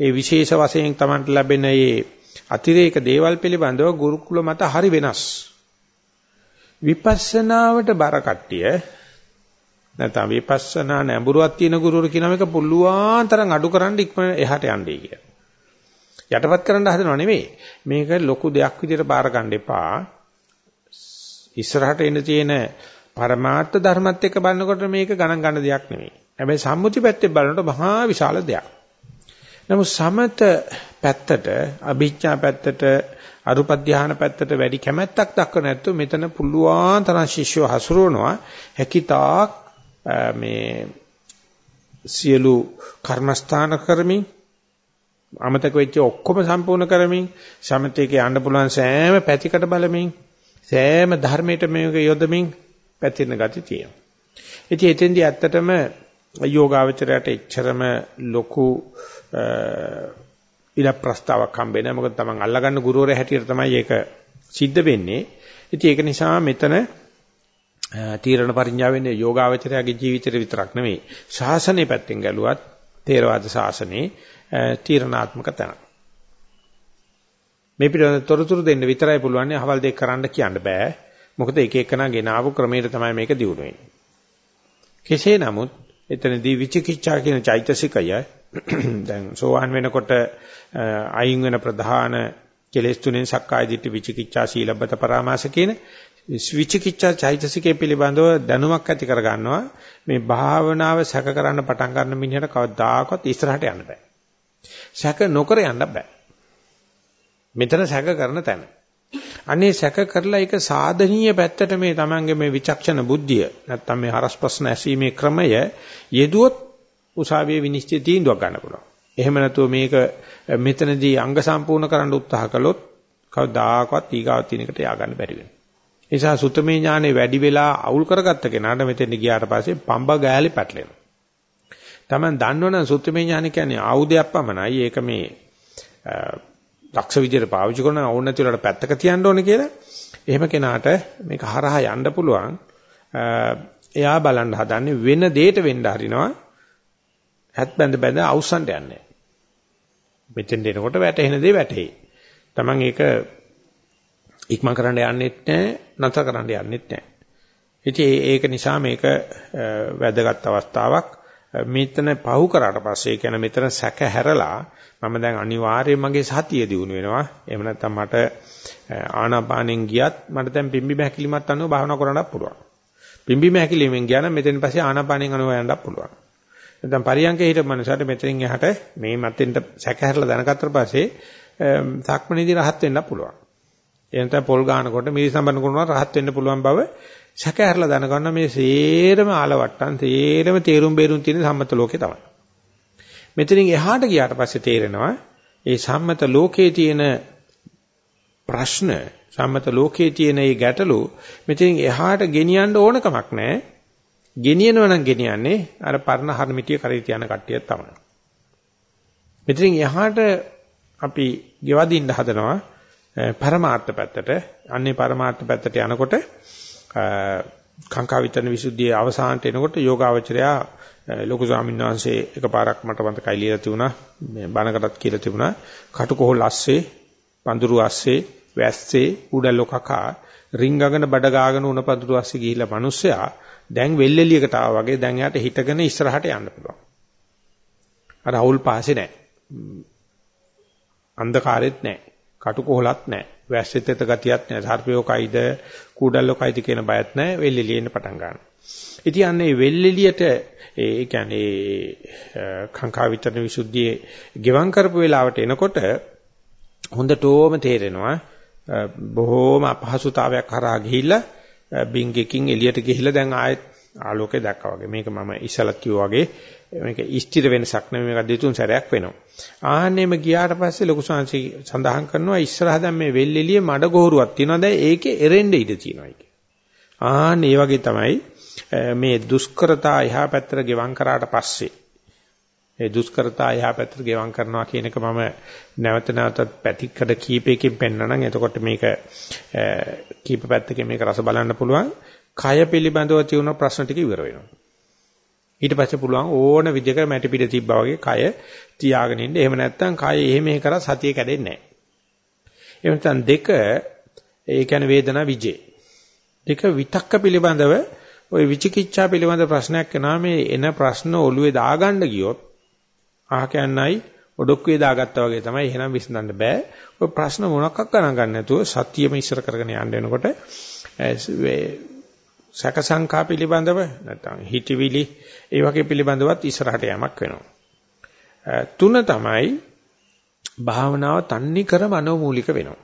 ඒ විශේෂ වශයෙන් Tamanට ලැබෙන මේ අතිරේක දේවල් පිළිබඳව ගුරුකුල මත හරි වෙනස්. විපස්සනාවට බර කට්ටිය නැත්නම් විපස්සනා නැඹුරුවක් තියෙන ගුරුවරු කියනම එක පුළුවන් තරම් අඩු කරන්න ඉක්ම එහාට යන්නේ කිය. යටපත් කරන්න හදනව නෙමෙයි. මේක ලොකු දෙයක් විදිහට බාර ගන්න එපා. ඉස්සරහට එන තියෙන පරමාර්ථ ධර්මත් එක්ක බලනකොට මේක ගණන් ගන්න දෙයක් නෙමෙයි. හැබැයි සම්මුති පැත්තේ බලනකොට මහා විශාල දෙයක්. නමුත් සමත පැත්තට, අභිඥා පැත්තට, අරුප ධානා පැත්තට වැඩි කැමැත්තක් දක්ව නැත්නම් මෙතන පුළුවන් තරම් ශිෂ්‍යව හසුරවනවා. හැකිතාක් මේ සියලු කර්මස්ථාන කරමින් අමතක වෙච්ච ඔක්කොම සම්පූර්ණ කරමින් සමතේක යන්න පුළුවන් සෑම පැතිකඩ බලමින් සෑම ධර්මයට මේක යොදමින් පැතිරෙන ගති තියෙනවා. ඉතින් එතෙන්දී ඇත්තටම යෝගාවචරයට එච්චරම ලොකු ඉල ප්‍රස්තාවක් හම්බෙන්නේ නැහැ. මොකද තමන් අල්ලගන්න ගුරුවරයා හැටියට තමයි ඒක සිද්ධ වෙන්නේ. ඉතින් ඒක නිසා මෙතන තීරණ පරිඥා වෙන්නේ යෝගාවචරයාගේ ජීවිතේ විතරක් නෙවෙයි. ශාසනය පැත්තෙන් ගැලුවත් තේරවාද ශාසනයේ තීරණාත්මක තැන. මේ පිළිබඳ තොරතුරු දෙන්න විතරයි පුළුවන්. අහවල් දෙයක් කරන්න කියන්න බෑ. මොකද එක එකනා ගෙන ආපු ක්‍රමයට තමයි මේක දියුණු වෙන්නේ. කෙසේ නමුත් එතනදී විචිකිච්ඡා කියන චෛතසිකය දැන් සෝවාන් වෙනකොට අයින් වෙන ප්‍රධාන කෙලෙස් තුනෙන් සක්කාය දිට්ඨි විචිකිච්ඡා සීලබ්බත පරාමාස කියන විචිකිච්ඡා චෛතසිකයේ පිළිබඳව දැනුමක් ඇති කර ගන්නවා මේ භාවනාව සැක කරන්න පටන් ගන්න මිනිහට කවදාකවත් ඉස්සරහට යන්න බෑ. සැක නොකර යන්න බෑ. මෙතන සැක කරන තැන. අනේ සැක කරලා ඒක සාධනීය පැත්තට මේ Tamange මේ විචක්ෂණ බුද්ධිය නැත්තම් මේ හරස් ප්‍රශ්න ඇසීමේ ක්‍රමය යෙදුවොත් උසාවියේ විනිශ්චය තීන්දුවක් ගන්න පුළුවන්. එහෙම නැතුව මේක මෙතනදී අංග සම්පූර්ණ කරන්න උත්සාහ කළොත් කවදාකවත් ඊගාව තියෙන එකට ය아가න්න බැරි වෙනවා. ඒ නිසා සුතමේ ඥානෙ වැඩි වෙලා අවුල් කරගත්ත කෙනාට මෙතෙන් ගියාට පස්සේ පඹ ගෑලි පැටලෙනවා. Taman දන්නවනම් සුතමේ ඥානෙ කියන්නේ ආයුධයක් පමණයි. ඒක මේ දක්ෂ විදියට පාවිච්චි කරන ඕන නැති වලට පැත්තක තියන්න ඕනේ කියලා. එහෙම කෙනාට මේක හරහා යන්න පුළුවන්. එයා බලන්න හදන්නේ වෙන දෙයකට වෙන්න හරිනවා. හැත් බැඳ බැඳ අවසන්ට යන්නේ. මෙතෙන් දෙනකොට වැටෙන දේ වැටේ. Taman ඒක ඉක්මන් කරන්න යන්නෙත් නැහැ, නැතර කරන්න යන්නෙත් නැහැ. ඉතින් ඒක නිසා මේක වැදගත් අවස්ථාවක්. මෙතන පහු කරාට පස්සේ කියන මෙතන සැක හැරලා මම දැන් අනිවාර්යයෙන් මගේ සතිය දිනු වෙනවා. එහෙම නැත්නම් මට ආනාපානෙන් ගියත් මට දැන් පිම්බි මහැකිලිමත් අනුව භාවනා කරන්නත් පුළුවන්. පිම්බි මහැකිලිමෙන් ගියා නම් මෙතෙන් පස්සේ ආනාපානෙන් අනුව යන්නත් පුළුවන්. නැත්නම් පරියන්කේ හිටපු මනුස්සයට මෙතනින් එහාට මේ මැත්තෙන්ට සැකහැරලා දැනගත්තට පස්සේ සක්මනේදී rahat වෙන්න පුළුවන්. එනත පොල් ගන්නකොට මිරිසඹන කරනවා rahat වෙන්න පුළුවන් බව සැකහැරලා දැනගන්න මේ සේරම ආලවට්ටම් සේරම තේරුම් බේරුම් තියෙන සම්මත ලෝකේ තමයි. මෙතනින් එහාට ගියාට පස්සේ තේරෙනවා ඒ සම්මත ලෝකයේ තියෙන ප්‍රශ්න සම්මත ලෝකයේ තියෙන මේ ගැටලු මෙතනින් එහාට ගෙනියන්න ඕන කමක් නැහැ. ගෙනියනවා නම් ගෙනියන්නේ අර පරණ හර්මිටිය කරේ තියන කට්ටිය තමයි. මෙතනින් එහාට අපි ගෙවදින්න හදනවා පරමාර්ථ පැත්තට. අන්නේ පරමාර්ථ පැත්තට යනකොට කාංකා විතරන විසුද්ධියේ අවසානට එනකොට යෝගාවචරයා ලොකු ස්වාමීන් වහන්සේ එකපාරක් මට මතකයි ලියලා තිබුණා. මේ බණකටත් කියලා තිබුණා. කටුකොහල් ඇස්සේ පඳුරු ඇස්සේ වැස්සේ උඩලෝ කකා රිංගගෙන බඩ ගාගෙන උණ පඳුරු ඇස්සේ ගිහිල්ලා මිනිස්සයා දැන් වෙල්ෙලියකට ආවා වගේ දැන් යාට හිටගෙන ඉස්සරහට යන්න පුළුවන්. අර අවුල් පාසේ නැහැ අන්ධකාරෙත් නැහැ කටුකොහලත් නැහැ වැස්සෙත් එත ගතියක් නැහැ සර්පයෝ කයිද කුඩල්ලෝ කයිද කියන බයත් නැහැ වෙල්ෙලියෙන්න පටන් ගන්නවා ඉතින් අන්නේ වෙල්ෙලියට ඒ කියන්නේ කාංකා විතරන විසුද්ධියේ ගෙවම් කරපු වෙලාවට එනකොට හොඳටම තේරෙනවා බොහෝම අපහසුතාවයක් කරා ගිහිල්ලා බින්ගකින් එළියට ගිහිල්ලා දැන් ආයෙත් ආලෝකය දැක්කා වගේ. මේක මම ඉස්සලත් කිව්වා වගේ මේක ස්ථිර වෙනසක් නෙමෙයි මේක දෙතුන් සැරයක් වෙනවා. ආහන්නෙම ගියාට පස්සේ ලොකු සංසි සඳහන් කරනවා ඉස්සරහ දැන් මේ වෙල් එළිය මඩ ගෝරුවක් තියෙනවා. දැන් ඒකේ එරෙන්න ඉඩ තියෙනවා ඒක. ආහන් ඒ වගේ තමයි මේ දුෂ්කරතා එහා පැත්තට ගෙවම් කරාට පස්සේ ඒ දුෂ්කරතා එහා පැත්තට ගෙවම් කරනවා කියන එක මම නැවත නැවතත් පැතිකඩ කීපයකින් පෙන්නනනම් එතකොට මේක කීප පැත්තකින් මේක රස බලන්න පුළුවන් කය පිළිබඳව තියෙන ප්‍රශ්න ටික ඉවර වෙනවා ඊට පස්සේ පුළුවන් ඕන විදිහක මැටි පිට තිබ්බා වගේ කය තියාගෙන ඉන්න. එහෙම නැත්නම් කය එහෙම එහෙ කරා සතිය කැඩෙන්නේ නැහැ. එහෙම නැත්නම් දෙක ඒ කියන්නේ වේදනා විජේ. දෙක විතක්ක පිළිබඳව ওই විචිකිච්ඡා පිළිබඳ ප්‍රශ්නයක් එනවා. මේ එන ප්‍රශ්න ඔළුවේ දාගන්න ගියොත් අහ කියන්නයි ඔඩොක්කුවේ දාගත්තා වගේ තමයි එහෙනම් විසඳන්න බෑ. ඔය ප්‍රශ්න මොනක්වත් ගණන් ගන්න නැතුව සතියෙම ඉස්සර කරගෙන යන්න වෙනකොට සැක සංකා පිළිබඳව නැත්නම් හිතවිලි ඒ වගේ පිළිබඳවත් ඉස්සරහට යamak වෙනවා. තුන තමයි භාවනාව තන්නේ කර මනෝමූලික වෙනවා.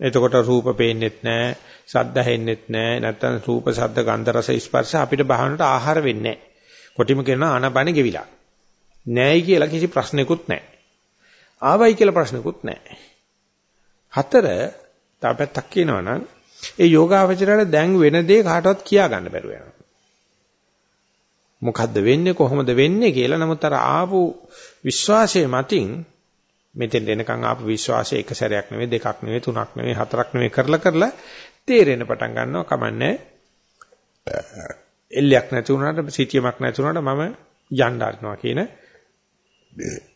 එතකොට රූප පේන්නෙත් නැහැ, ශබ්ද ඇහෙන්නෙත් නැහැ, නැත්නම් රූප, ශබ්ද, ගන්ධ, රස, ස්පර්ශ අපිට භාවනට ආහාර වෙන්නේ නැහැ. කොටිම කියනවා ආනාපානෙ ගෙවිලා. නැයි කියලා කිසි ප්‍රශ්නයක්වත් නැහැ. ආවයි කියලා ප්‍රශ්නයක්වත් නැහැ. හතර තව පැත්තක් කියනවනම් ඒ යෝගාවචරයට දැන් වෙන දේ කාටවත් කියා ගන්න බැරුව යනවා. මොකද්ද වෙන්නේ කොහොමද වෙන්නේ කියලා නමුත් අර ආපු විශ්වාසයේ මතින් මෙතෙන් එනකන් ආපු විශ්වාසය එක සැරයක් නෙවෙයි දෙකක් නෙවෙයි තුනක් නෙවෙයි හතරක් නෙවෙයි කරලා කරලා තේරෙන්න පටන් ගන්නවා කමන්නේ එල්ලයක් නැති වුණාට සිටියමක් නැති වුණාට මම යන්න හරිනවා කියන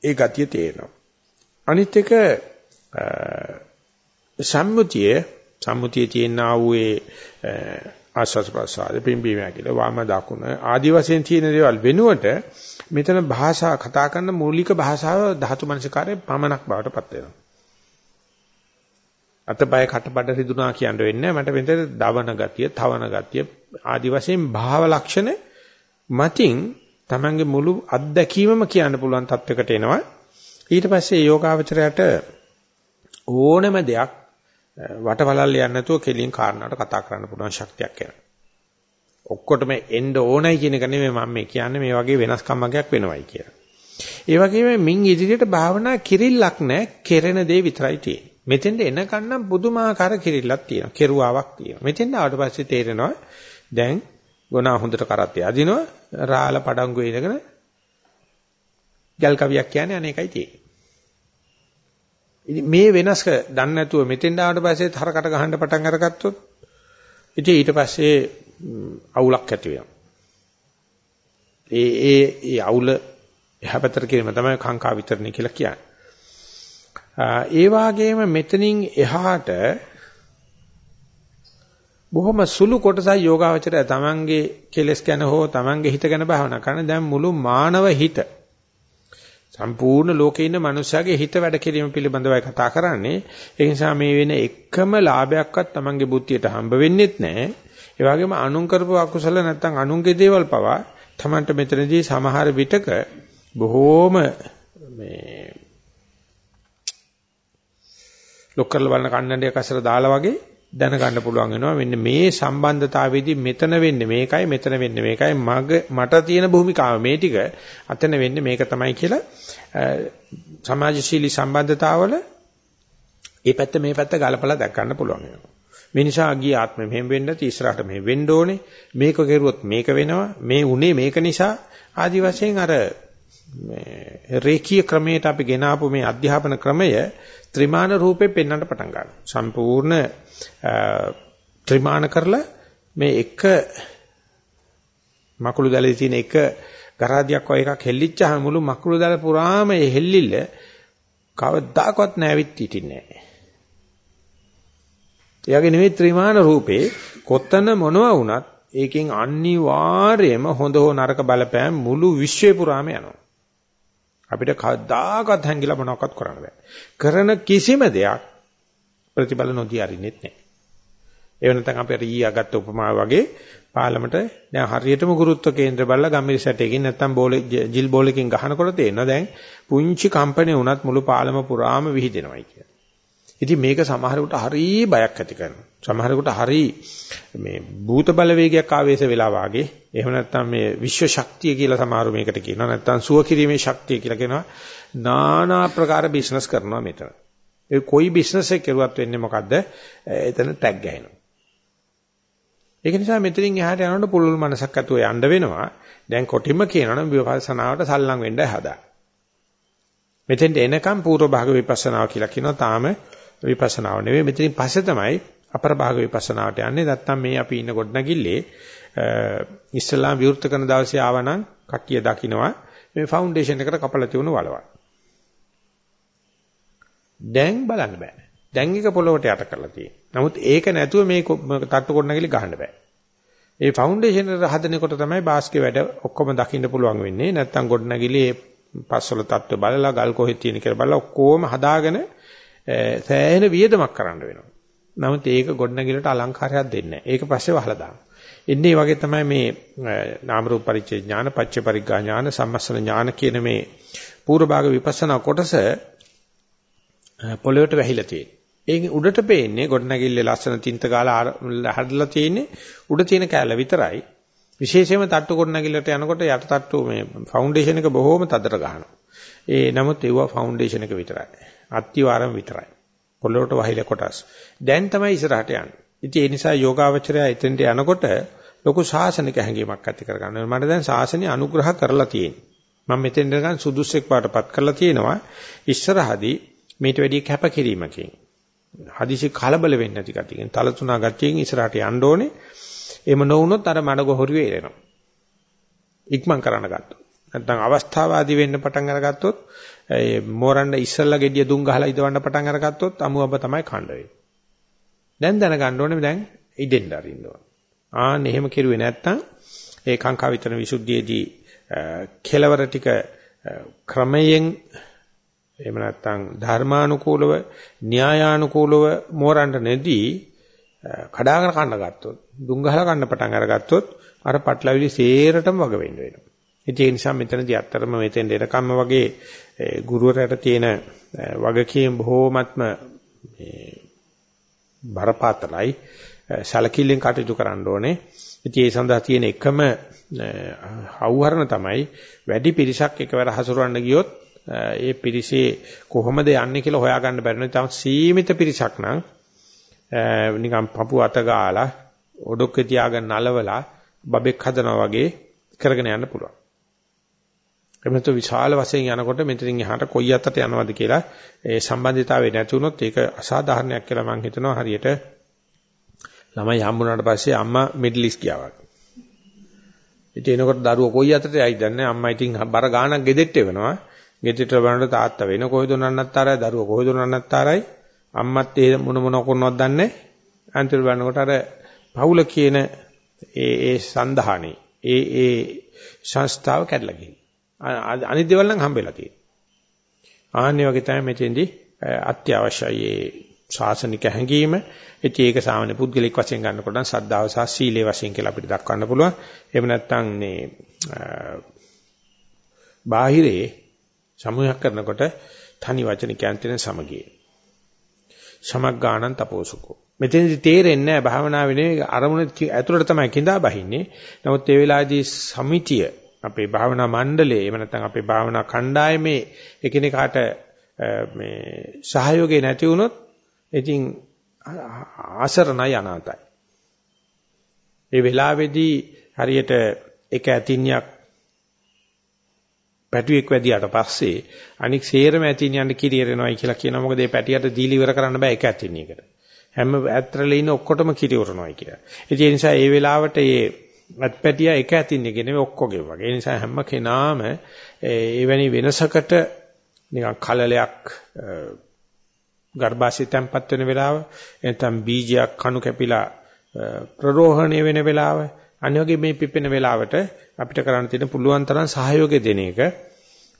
ඒ ගතිය තේරෙනවා අනිත් එක සම්මුතිය සම්මුතියේ තියෙන ආ වූ ඒ ආස්වාද ප්‍රසාද පිම්බීම කියලා වාම දකුණ ආදි වශයෙන් තියෙන දේවල් වෙනුවට මෙතන භාෂා කතා කරන මූලික භාෂාව ධාතු මනසිකාරයේ පමණක් බවට පත් වෙනවා. අතපය කටබඩ රිදුනා කියන්න වෙන්නේ මට මෙතන දවන ගතිය, තවන ගතිය ආදි වශයෙන් භාව ලක්ෂණ මතින් Tamange මුළු අත්දැකීමම කියන්න පුළුවන් තත්වයකට එනවා. ඊට පස්සේ යෝගාවචරයට ඕනම දෙයක් වටවලල් යන්නේ නැතුව කෙලින් කාරණාවට කතා කරන්න පුළුවන් ශක්තියක් එනවා. ඔක්කොටම එන්න ඕනයි කියන එක නෙමෙයි මම මේ කියන්නේ මේ වගේ වෙනස්කමක් වෙනවයි කියලා. ඒ වගේම මින් ඉදිරියට භාවනා කිරිල්ලක් නැහැ, කෙරෙන දේ විතරයි තියෙන්නේ. මෙතෙන්ද එනකන් නම් පුදුමාකාර කිරිල්ලක් තියෙනවා. කෙරුවාවක් තියෙනවා. මෙතෙන්ද ආවට පස්සේ තේරෙනවා දැන් ගුණා හොඳට කරත් යදිනවා, රාළ පඩංගු වෙනකන ගල් කවියක් කියන්නේ අනේකයි තියෙන්නේ. ඉතින් මේ වෙනස්ක දන්නේ නැතුව මෙතෙන් ආවට පස්සේ තරකට ගහන්න පටන් අරගත්තොත් ඉතින් ඊට පස්සේ අවුලක් ඇති වෙනවා. ඒ ඒ ඒ අවුල එහා පැත්තට කියම තමයි කාංකා විතරණය කියලා කියන්නේ. ඒ වගේම මෙතනින් එහාට බොහොම සුළු කොටසයි යෝගාවචරය තමන්ගේ කෙලස් ගැන හෝ තමන්ගේ හිත ගැන භාවනා කරන දැන් මුළු මානව හිත සම්පූර්ණ ලෝකේ ඉන්න මනුස්සයාගේ හිත වැඩ කිරීම පිළිබඳවයි කතා කරන්නේ. ඒ නිසා මේ වෙන එකම ලාභයක්වත් Tamange බුද්ධියට හම්බ වෙන්නේත් නැහැ. ඒ වගේම අනුන් කරපු අකුසල නැත්තම් අනුන්ගේ දේවල් පවා Tamanට මෙතනදී සමහර විටක බොහෝම මේ ලොක්කල බලන කන්නඩියක් අසර දාලා වගේ දැනගන්න පුළුවන් වෙනවා. මෙන්න මේ සම්බන්ධතාවයේදී මෙතන වෙන්නේ මේකයි මෙතන වෙන්නේ මේකයි. මග මට තියෙන භූමිකාව මේ ටික අතන වෙන්නේ මේක තමයි කියලා සමාජශීලී සම්බන්ධතාවල ඒ පැත්ත මේ පැත්ත ගලපලා දැක් ගන්න පුළුවන් වෙනවා. මේ නිසා ගිය ආත්මෙ මෙහෙම වෙන්න ඇති ඉස්සරහට මෙහෙම වෙන්න ඕනේ. මේක කෙරුවොත් මේක වෙනවා. මේ උනේ මේක නිසා. ආදි වශයෙන් අර මේ රේඛීය ක්‍රමයට අපි ගෙන ආපු මේ අධ්‍යාපන ක්‍රමය ත්‍රිමාන රූපේ පෙන්වන්න පටන් ගන්නවා. සම්පූර්ණ ත්‍රිමාන කරලා මේ එක මකුළු දැලේ තියෙන එක ගරාදියක් වගේ එකක් හෙල්ලිච්චාම මුළු මකුළු දැල පුරාම ඒ හෙල්ලිල්ල කවදාකවත් නැවිත් හිටින්නේ නැහැ. එයාගේ නෙවෙයි ත්‍රිමාන රූපේ කොතන මොනවා වුණත් ඒකෙන් අනිවාර්යයෙන්ම හොඳ හෝ නරක බලපෑම් මුළු විශ්වය පුරාම යනවා. අපිට කවදාකවත් හැංගිලා මොනවක්වත් කරන්න බෑ. කරන කිසිම දෙයක් ප්‍රතිඵල නොදී අරින්නෙත් නෑ. ඒ වෙනතන් අපි අර ඊයා ගත්ත උපමාව වගේ පාලමට දැන් හරියටම ගුරුත්ව කේන්ද්‍ර බලලා ගම්මිරි සැටයකින් නැත්තම් බෝලේ ජිල් බෝලකින් ගහනකොට තේරෙනවා දැන් පුංචි කම්පැනි වුණත් මුළු පාලම පුරාම විහිදෙනවයි කියලා. ඉතින් මේක සමහරකට හරි බයක් ඇති කරනවා. සමහරකට හරි මේ භූත බලවේගයක් ආවේශ වෙලා වාගේ එහෙම නැත්නම් මේ විශ්ව ශක්තිය කියලා සමහර මේකට කියනවා. නැත්නම් සුව කිරීමේ ශක්තිය කියලා කියනවා. নানা ආකාර බිස්නස් කරනවා මෙතන. ඒ කොයි බිස්නස් එක කරුවත් වෙන්නේ මොකද්ද? එතන ටැග් ගහනවා. ඒක නිසා මෙතනින් එහාට යනකොට පුළුල් මනසක් ඇතුව යන්න වෙනවා. දැන් කොටිම කියනවනම් විපස්සනාවට සල්ලම් වෙන්න හදා. මෙතෙන්ට එනකම් පූර්ව භාග විපස්සනාව කියලා කියනවා. තාම විපස්සනාව නෙවෙයි මෙතනින් පස්සේ තමයි අපර භාග විපස්සනාවට යන්නේ නැත්තම් මේ අපි ඉන්න ගොඩනැගිල්ලේ ඉස්ලාම් විවෘත කරන දවසේ ආවනම් කට්ටිය දකින්නවා මේ ෆවුන්ඩේෂන් එකට කපලා තියුණු වලවල්. දැන් බලන්න බෑ. දැන් එක පොළොවට යට කරලා තියෙනවා. නමුත් ඒක නැතුව මේ තට්ටු ගොඩනැගිලි ගහන්න බෑ. ඒ ෆවුන්ඩේෂන් එක හදනකොට තමයි බාස්කේ වැඩ ඔක්කොම දකින්න පුළුවන් වෙන්නේ. නැත්තම් ගොඩනැගිලි පස්වල තත්ත්ව බලලා ගල් කොහෙද තියෙන කියලා බලලා ඔක්කොම හදාගෙන සෑහෙන වියදමක් කරන්න වෙනවා. නමුත් ඒක ගොඩනැගිල්ලට අලංකාරයක් දෙන්නේ නැහැ. ඒක පස්සේ වහලා දානවා. එන්නේ වගේ තමයි මේ නාම රූප පරිච්ඡේ ඥාන, පච්ච පරිග්ගා ඥාන, සම්මස්සන ඥාන කියන මේ පූර්ව භාග විපස්සනා කොටස පොළොවට වැහිලා තියෙන්නේ. ඒකෙන් උඩට පේන්නේ ගොඩනැගිල්ලේ ලස්සන තින්ත ගාලා හදලා තියෙන්නේ උඩ තියෙන කැල විතරයි. විශේෂයෙන්ම තට්ටු කොට නැගිලට යනකොට යට තට්ටු මේ ෆවුන්ඩේෂන් එක බොහොම තදට ගන්නවා. ඒ නමුත් ඒවා ෆවුන්ඩේෂන් එක විතරයි. අත්තිවාරම් විතරයි. පොළොවට වහිල කොටස්. දැන් තමයි ඉස්සරහට යන්නේ. ඉතින් ඒ නිසා යෝගාවචරය එතෙන්ට යනකොට ලොකු ශාසනික හැඟීමක් ඇති කරගන්නවා. මට දැන් ශාසනය අනුග්‍රහ කරලා තියෙන්නේ. මම මෙතෙන් දෙනකන් සුදුස්සෙක් පාටපත් කරලා තියෙනවා. ඉස්සරහදී මේට වැඩි කැපකිරීමකින්. හදිසි කලබල වෙන්නේ නැති කතියෙන් තලතුණා ගැටියෙන් ඉස්සරහට යන්න ඕනේ. එහෙම නොවුනොත් අර මඩ ගොහරුවේ එරෙනවා. ඉක්මන් කරන්න ගත්තොත්. නැත්නම් අවස්ථාවාදී වෙන්න පටන් අරගත්තොත් ඒ මෝරන්න ඉස්සල්ලා gediya දුම් ගහලා ඉදවන්න පටන් අරගත්තොත් අමුඹ තමයි කණ්ඩ වෙන්නේ. දැන් දැනගන්න ඕනේ දැන් ඉදෙන්න අරින්න ඕනේ. ආන්න එහෙම කෙරුවේ නැත්නම් ඒ කාංකා විතර විසුද්ධියේදී කෙලවර ටික ක්‍රමයෙන් එහෙම නැත්නම් ධර්මානුකූලව න්‍යායානුකූලව මෝරන්න නැදී කඩාගෙන කන්න ගත්තොත් දුම් ගහලා කන්න පටන් අරගත්තොත් අර පටලවිලි සේරටම වග වෙන්න වෙනවා. ඒ නිසා මෙතනදී අත්‍තරම මෙතෙන් දෙනකම්ම වගේ ගුරුවරයාට තියෙන වගකීම් බොහෝමත්ම බරපතලයි සලකිල්ලෙන් කටයුතු කරන්න ඕනේ. ඉතින් ඒ සඳහා තියෙන එකම අවුහරණ තමයි වැඩි පිරිසක් එකවර හසුරවන්න ගියොත් ඒ පිරිසේ කොහොමද යන්නේ කියලා හොයාගන්න බැරි නේද? තම සීමිත පිරිසක් නම් නිකන් පපු අත ගාලා ඔඩොක්කේ තියාගෙන නලවලා බබෙක් හදනවා වගේ කරගෙන යන්න පුළුවන්. එමෙතන විශාල වශයෙන් යනකොට මෙතනින් එහාට කොයි අතට යනවද කියලා ඒ සම්බන්ධතාවය නැති වුණොත් ඒක අසාධාරණයක් කියලා මම හිතනවා හරියට ළමයි හම්බුනාට පස්සේ අම්මා මිඩල් ඊස්ට් ගියා වගේ. ඉතින් එනකොට දරුවෝ කොයි අතට යයිද දන්නේ අම්මා ඉතින් බර ගානක් ගෙදෙට්ට වෙනවා. ගෙදෙට්ට බලනකොට තාත්තා වෙන කොහෙද නන්නත්තරයි දරුවෝ කොහෙද නන්නත්තරයි අම්මත් ඒ මොන මොන කරනවද දන්නේ. අන්තිම බලනකොට අර පවුල කියන ඒ ඒ සන්ධානේ ඒ ඒ සංස්ථාව කැඩලා ගිහින්. අනිත් දේවල් නම් හම්බෙලා තියෙනවා. ආන්නේ වගේ තමයි මෙතෙන්දී අත්‍යවශ්‍යයි ඒ ශාසනික හැඟීම. ඉතින් ඒක සාමාන්‍ය පුද්ගලික වශයෙන් ගන්නකොට නම් සද්ධාව සහ සීලේ වශයෙන් කියලා අපිට දක්වන්න පුළුවන්. එහෙම නැත්නම් මේ බාහිරේ සමූහයක් කරනකොට තනි වචන කියන්තින සමගිය. සමග්ගාණන් තපෝසුකෝ. මෙතනදි තේරෙන්නේ නැහැ භාවනාවේ නෙවෙයි අරමුණ ඇතුළට තමයි කිඳා බහින්නේ. නමුත් ඒ වෙලාවේදී සමිතිය අපේ භාවනා මණ්ඩලයේ එහෙම නැත්නම් අපේ භාවනා කණ්ඩායමේ එකිනෙකාට මේ සහයෝගය නැති වුණොත් ඉතින් ආසරණයි අනාතයි. ඒ වෙලාවේදී හරියට එක ඇතින්යක් පැටුවෙක් වැදියාට පස්සේ අනික් සේරම ඇතින්යන්ට කිරියරෙනවයි කියලා කියනවා මොකද මේ පැටියට දීලි ඉවර කරන්න බෑ එක ඇතින්යකට. හැම ඇත්තරලේ ඉන්න ඔක්කොටම කිරියවරනවයි කියලා. ඒ නිසා ඒ වෙලාවට මේ අත්පැටිය එක ඇතින් එක නෙවෙයි ඔක්කොගේ වගේ. ඒ නිසා හැම කෙනාම එවැනි වෙනසකට නිකන් කලලයක් ගර්භාෂය තැම්පත් වෙන වෙලාව එතම් බීජයක් කණු කැපිලා ප්‍රරෝහණය වෙන වෙලාව අනිවාර්යයෙන් මේ පිපෙන වෙලාවට අපිට කරන්න තියෙන පුළුවන් තරම් සහයෝගය දෙන එක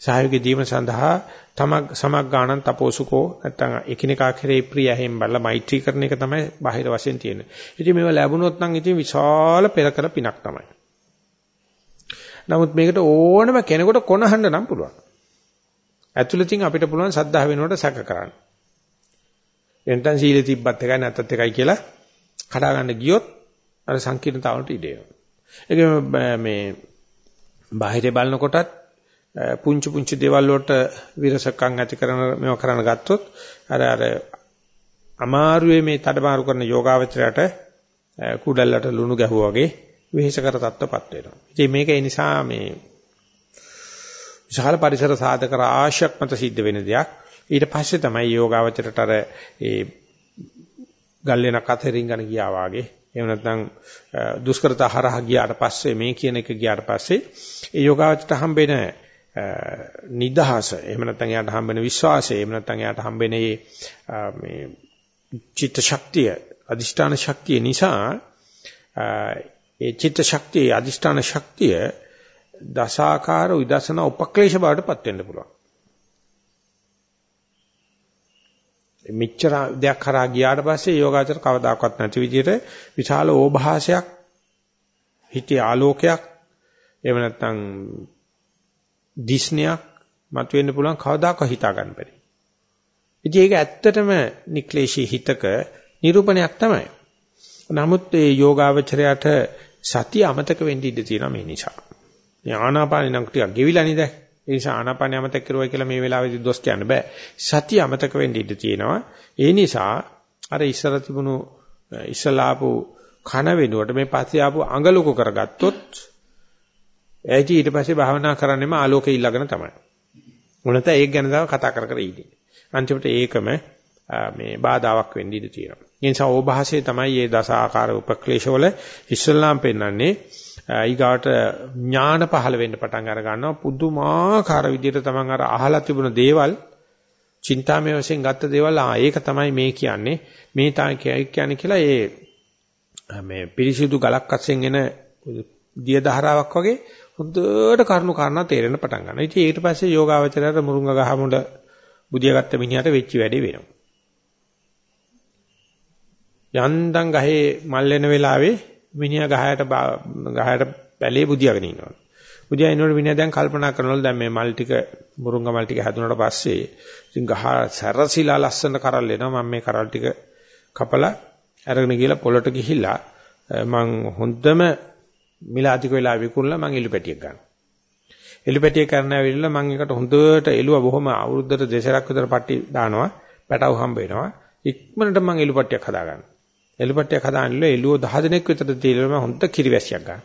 සහයෝගය දීම සඳහා තමක් සමග් ගානන් තපෝසුකෝ නැත්තම් එකිනෙකා කෙරේ ප්‍රිය හැම බල්ලා මෛත්‍රී කරන එක තමයි බාහිර වශයෙන් තියෙන්නේ. ඉතින් මේවා ලැබුණොත් නම් ඉතින් විශාල පෙරකර පිනක් තමයි. නමුත් මේකට ඕනම කෙනෙකුට කොනහන්න නම් පුළුවන්. ඇතුළතින් අපිට පුළුවන් සද්ධා වෙනකොට සැක කරන්න. එන්ටන් සීලෙ තිබ්බත් එකයි නැත්තත් එකයි කියලා කඩා ගන්න ගියොත් අර සංකීර්ණතාවලට ඉඩ එනවා. ඒක මේ බාහිර බලනකොටත් පුංචි පුංචි දේවල් වලට විරසකම් ඇති කරන මේවා කරන්න ගත්තොත් අර අර අමාරුවේ මේ තඩමාරු කරන යෝගාවචරයට කුඩල්ලට ලුණු ගැහුවා වගේ වෙහෙසකර තත්ත්වපත් වෙනවා. ඉතින් මේක ඒ නිසා මේ විශාල පරිසර සාධක රාශියක් මත සිද්ධ වෙන දෙයක්. ඊට පස්සේ තමයි යෝගාවචරයට අර ඒ ගල් වෙන කතරින් ගන්න ගියා වාගේ එහෙම නැත්නම් දුෂ්කරතා හරහා ගියාට පස්සේ මේ කියන එක ගියාට පස්සේ ඒ යෝගාවචරයට හම්බෙන නිදහස එහෙම නැත්නම් එයාට හම්බෙන විශ්වාසය එහෙම නැත්නම් එයාට හම්බෙන මේ චිත්ත ශක්තිය අදිෂ්ඨාන ශක්තිය නිසා ඒ චිත්ත ශක්තිය අදිෂ්ඨාන ශක්තිය දසාකාර විදර්ශනා උපක්ලේශ බවට පත් වෙන්න පුළුවන්. මෙච්චර දෙයක් කරා ගියාට පස්සේ යෝගාචර කවදාකවත් නැති විදිහට විශාල ඕභාසයක් හිතේ ආලෝකයක් එහෙම නැත්නම් දිස්නයක් මතුවෙන්න පුළුවන් කවදාකවත් හිතා ගන්න බැරි. ඉතින් ඒක ඇත්තටම නික්ලේශී හිතක නිරූපණයක් තමයි. නමුත් ඒ යෝගාවචරයට සතිය අමතක වෙන්න ඉඩ තියෙනවා මේ නිසා. මේ ආනාපානෙ නම් ටිකක් ගෙවිලා නේද? ඒ නිසා ආනාපානෙ අමතක කරුවා කියලා මේ වෙලාවේදී දොස් කියන්න බෑ. සතිය අමතක වෙන්න ඉඩ තියෙනවා. ඒ නිසා අර ඉස්සර තිබුණු ඉස්සලාපු කන වෙනුවට මේ පස්සේ ආපු අඟලුක කරගත්තොත් එයිටි ඊට පස්සේ භාවනා කරන්නෙම ආලෝකය ඊළඟන තමයි. මොනත ඒක ගැන තව කතා කර කර ඉන්නේ. අන්තිමට ඒකම මේ බාධාවක් වෙන්න ඉඩ තියෙනවා. ඒ නිසා ඕභාසයේ තමයි මේ දස ආකාර උපක්ලේශවල ඉස්සල්ලාම් පෙන්වන්නේ ඊගාට ඥාන පහළ වෙන්න පටන් අර ගන්නවා පුදුමාකාර විදිහට තමන් අර අහලා තිබුණ දේවල් චින්තාමය වශයෙන් ගත්ත දේවල් ආ ඒක තමයි මේ කියන්නේ මේ තමයි කියන්නේ කියලා ඒ මේ පිරිසිදු ගලක් අස්සෙන් එන දිය දහරාවක් වගේ හොඳට කරුණු කාරණා තේරෙන්න පටන් ගන්නවා. ඉතින් ඊට පස්සේ යෝගාවචරයට මුරුංග ගහ මුඩ බුදියාගත්ත මිනිහට වෙච්ච වැඩේ වෙනවා. යන්දම් ගහේ මල් වෙන වෙලාවේ මිනිහා ගහයට ගහයට පැලේ බුදියාගෙන ඉන්නවා. බුදියා ඉන්නකොට මිනිහා දැන් කල්පනා කරනවලු දැන් මේ මල් ටික මුරුංග මල් ටික හැදුනට පස්සේ ඉතින් ගහ සැරසිලා ලස්සන කරල් එනවා මම මේ කරල් ටික කපලා අරගෙන ගිහලා පොළට ගිහිල්ලා මං හොඳම මිලාතික වෙලා විකුණලා මං එළු පැටියක් ගන්නවා. එළු පැටිය කරන ඇවිල්ලා මං එකට හොඳට එළුව බොහොම අවුරුද්දට දෙසරක් විතර පට්ටි දානවා. පැටව හම්බ වෙනවා. ඉක්මනට මං එළු පට්ටියක් හදා ගන්නවා. එළු පට්ටියක් හදාන්නilla එළුව 10 දෙනෙක් විතර තියලා මම හොඳ කිරිවැසියක් ගන්නවා.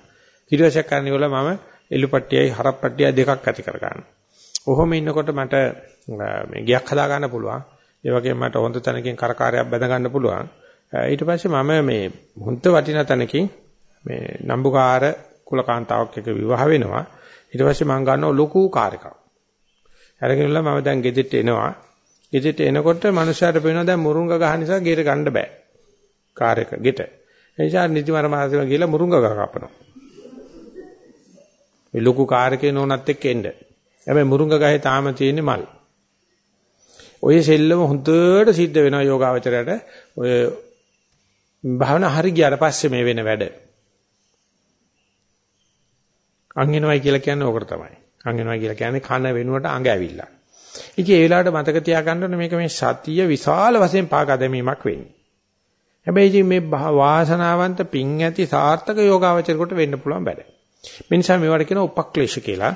කිරිවැසියක් කරන ඉවල මම එළු පට්ටියයි හරක් පට්ටියයි දෙකක් ඇති කර ගන්නවා. ඔහොම ඉන්නකොට මට මේ ගියක් හදා ගන්න පුළුවන්. ඒ වගේම මට හොඳ තැනකින් කරකාරයක් බැඳ ගන්න පුළුවන්. ඊට පස්සේ මම මේ හොඳ වටිනා තැනකින් මේ නම්බුකාර කුලකාන්තාවක් එක්ක විවාහ වෙනවා. ඊට පස්සේ මම ගන්නවා ලොකු කාර් එකක්. අරගෙනලා මම දැන් ගෙදෙට්ට එනවා. ගෙදෙට්ට එනකොට මනුස්සයාට පේනවා දැන් මුරුංග ගහ නිසා ගෙට ගන්න බෑ. කාර් එක ගෙට. ඒ නිසා නිතිමර මාසෙම ගිහලා මුරුංග ගහ කපනවා. මේ ලොකු කාර් එකේ නෝනත් එක්ක එන්න. හැබැයි මුරුංග ගහේ තාම තියෙන්නේ මල්. ඔය සෙල්ලම හොඳට සිද්ධ වෙනවා යෝගාවචරයට. ඔය භාවනා හරි ගියාට පස්සේ මේ වෙන වැඩ. අං වෙනවයි කියලා කියන්නේ ඕකට තමයි. අං වෙනවයි කියලා කියන්නේ කන වෙනුවට අඟ ඇවිල්ලා. ඉතින් ඒ වෙලාවට මතක තියාගන්න ඕනේ මේක මේ සතිය විශාල වශයෙන් පාගා දැමීමක් වෙන්නේ. හැබැයි ඉතින් මේ වාසනාවන්ත පිං ඇති සාර්ථක යෝගාවචරයකට වෙන්න පුළුවන් වැඩ. මේ නිසා මේවට කියන උපක්ලේශ කියලා.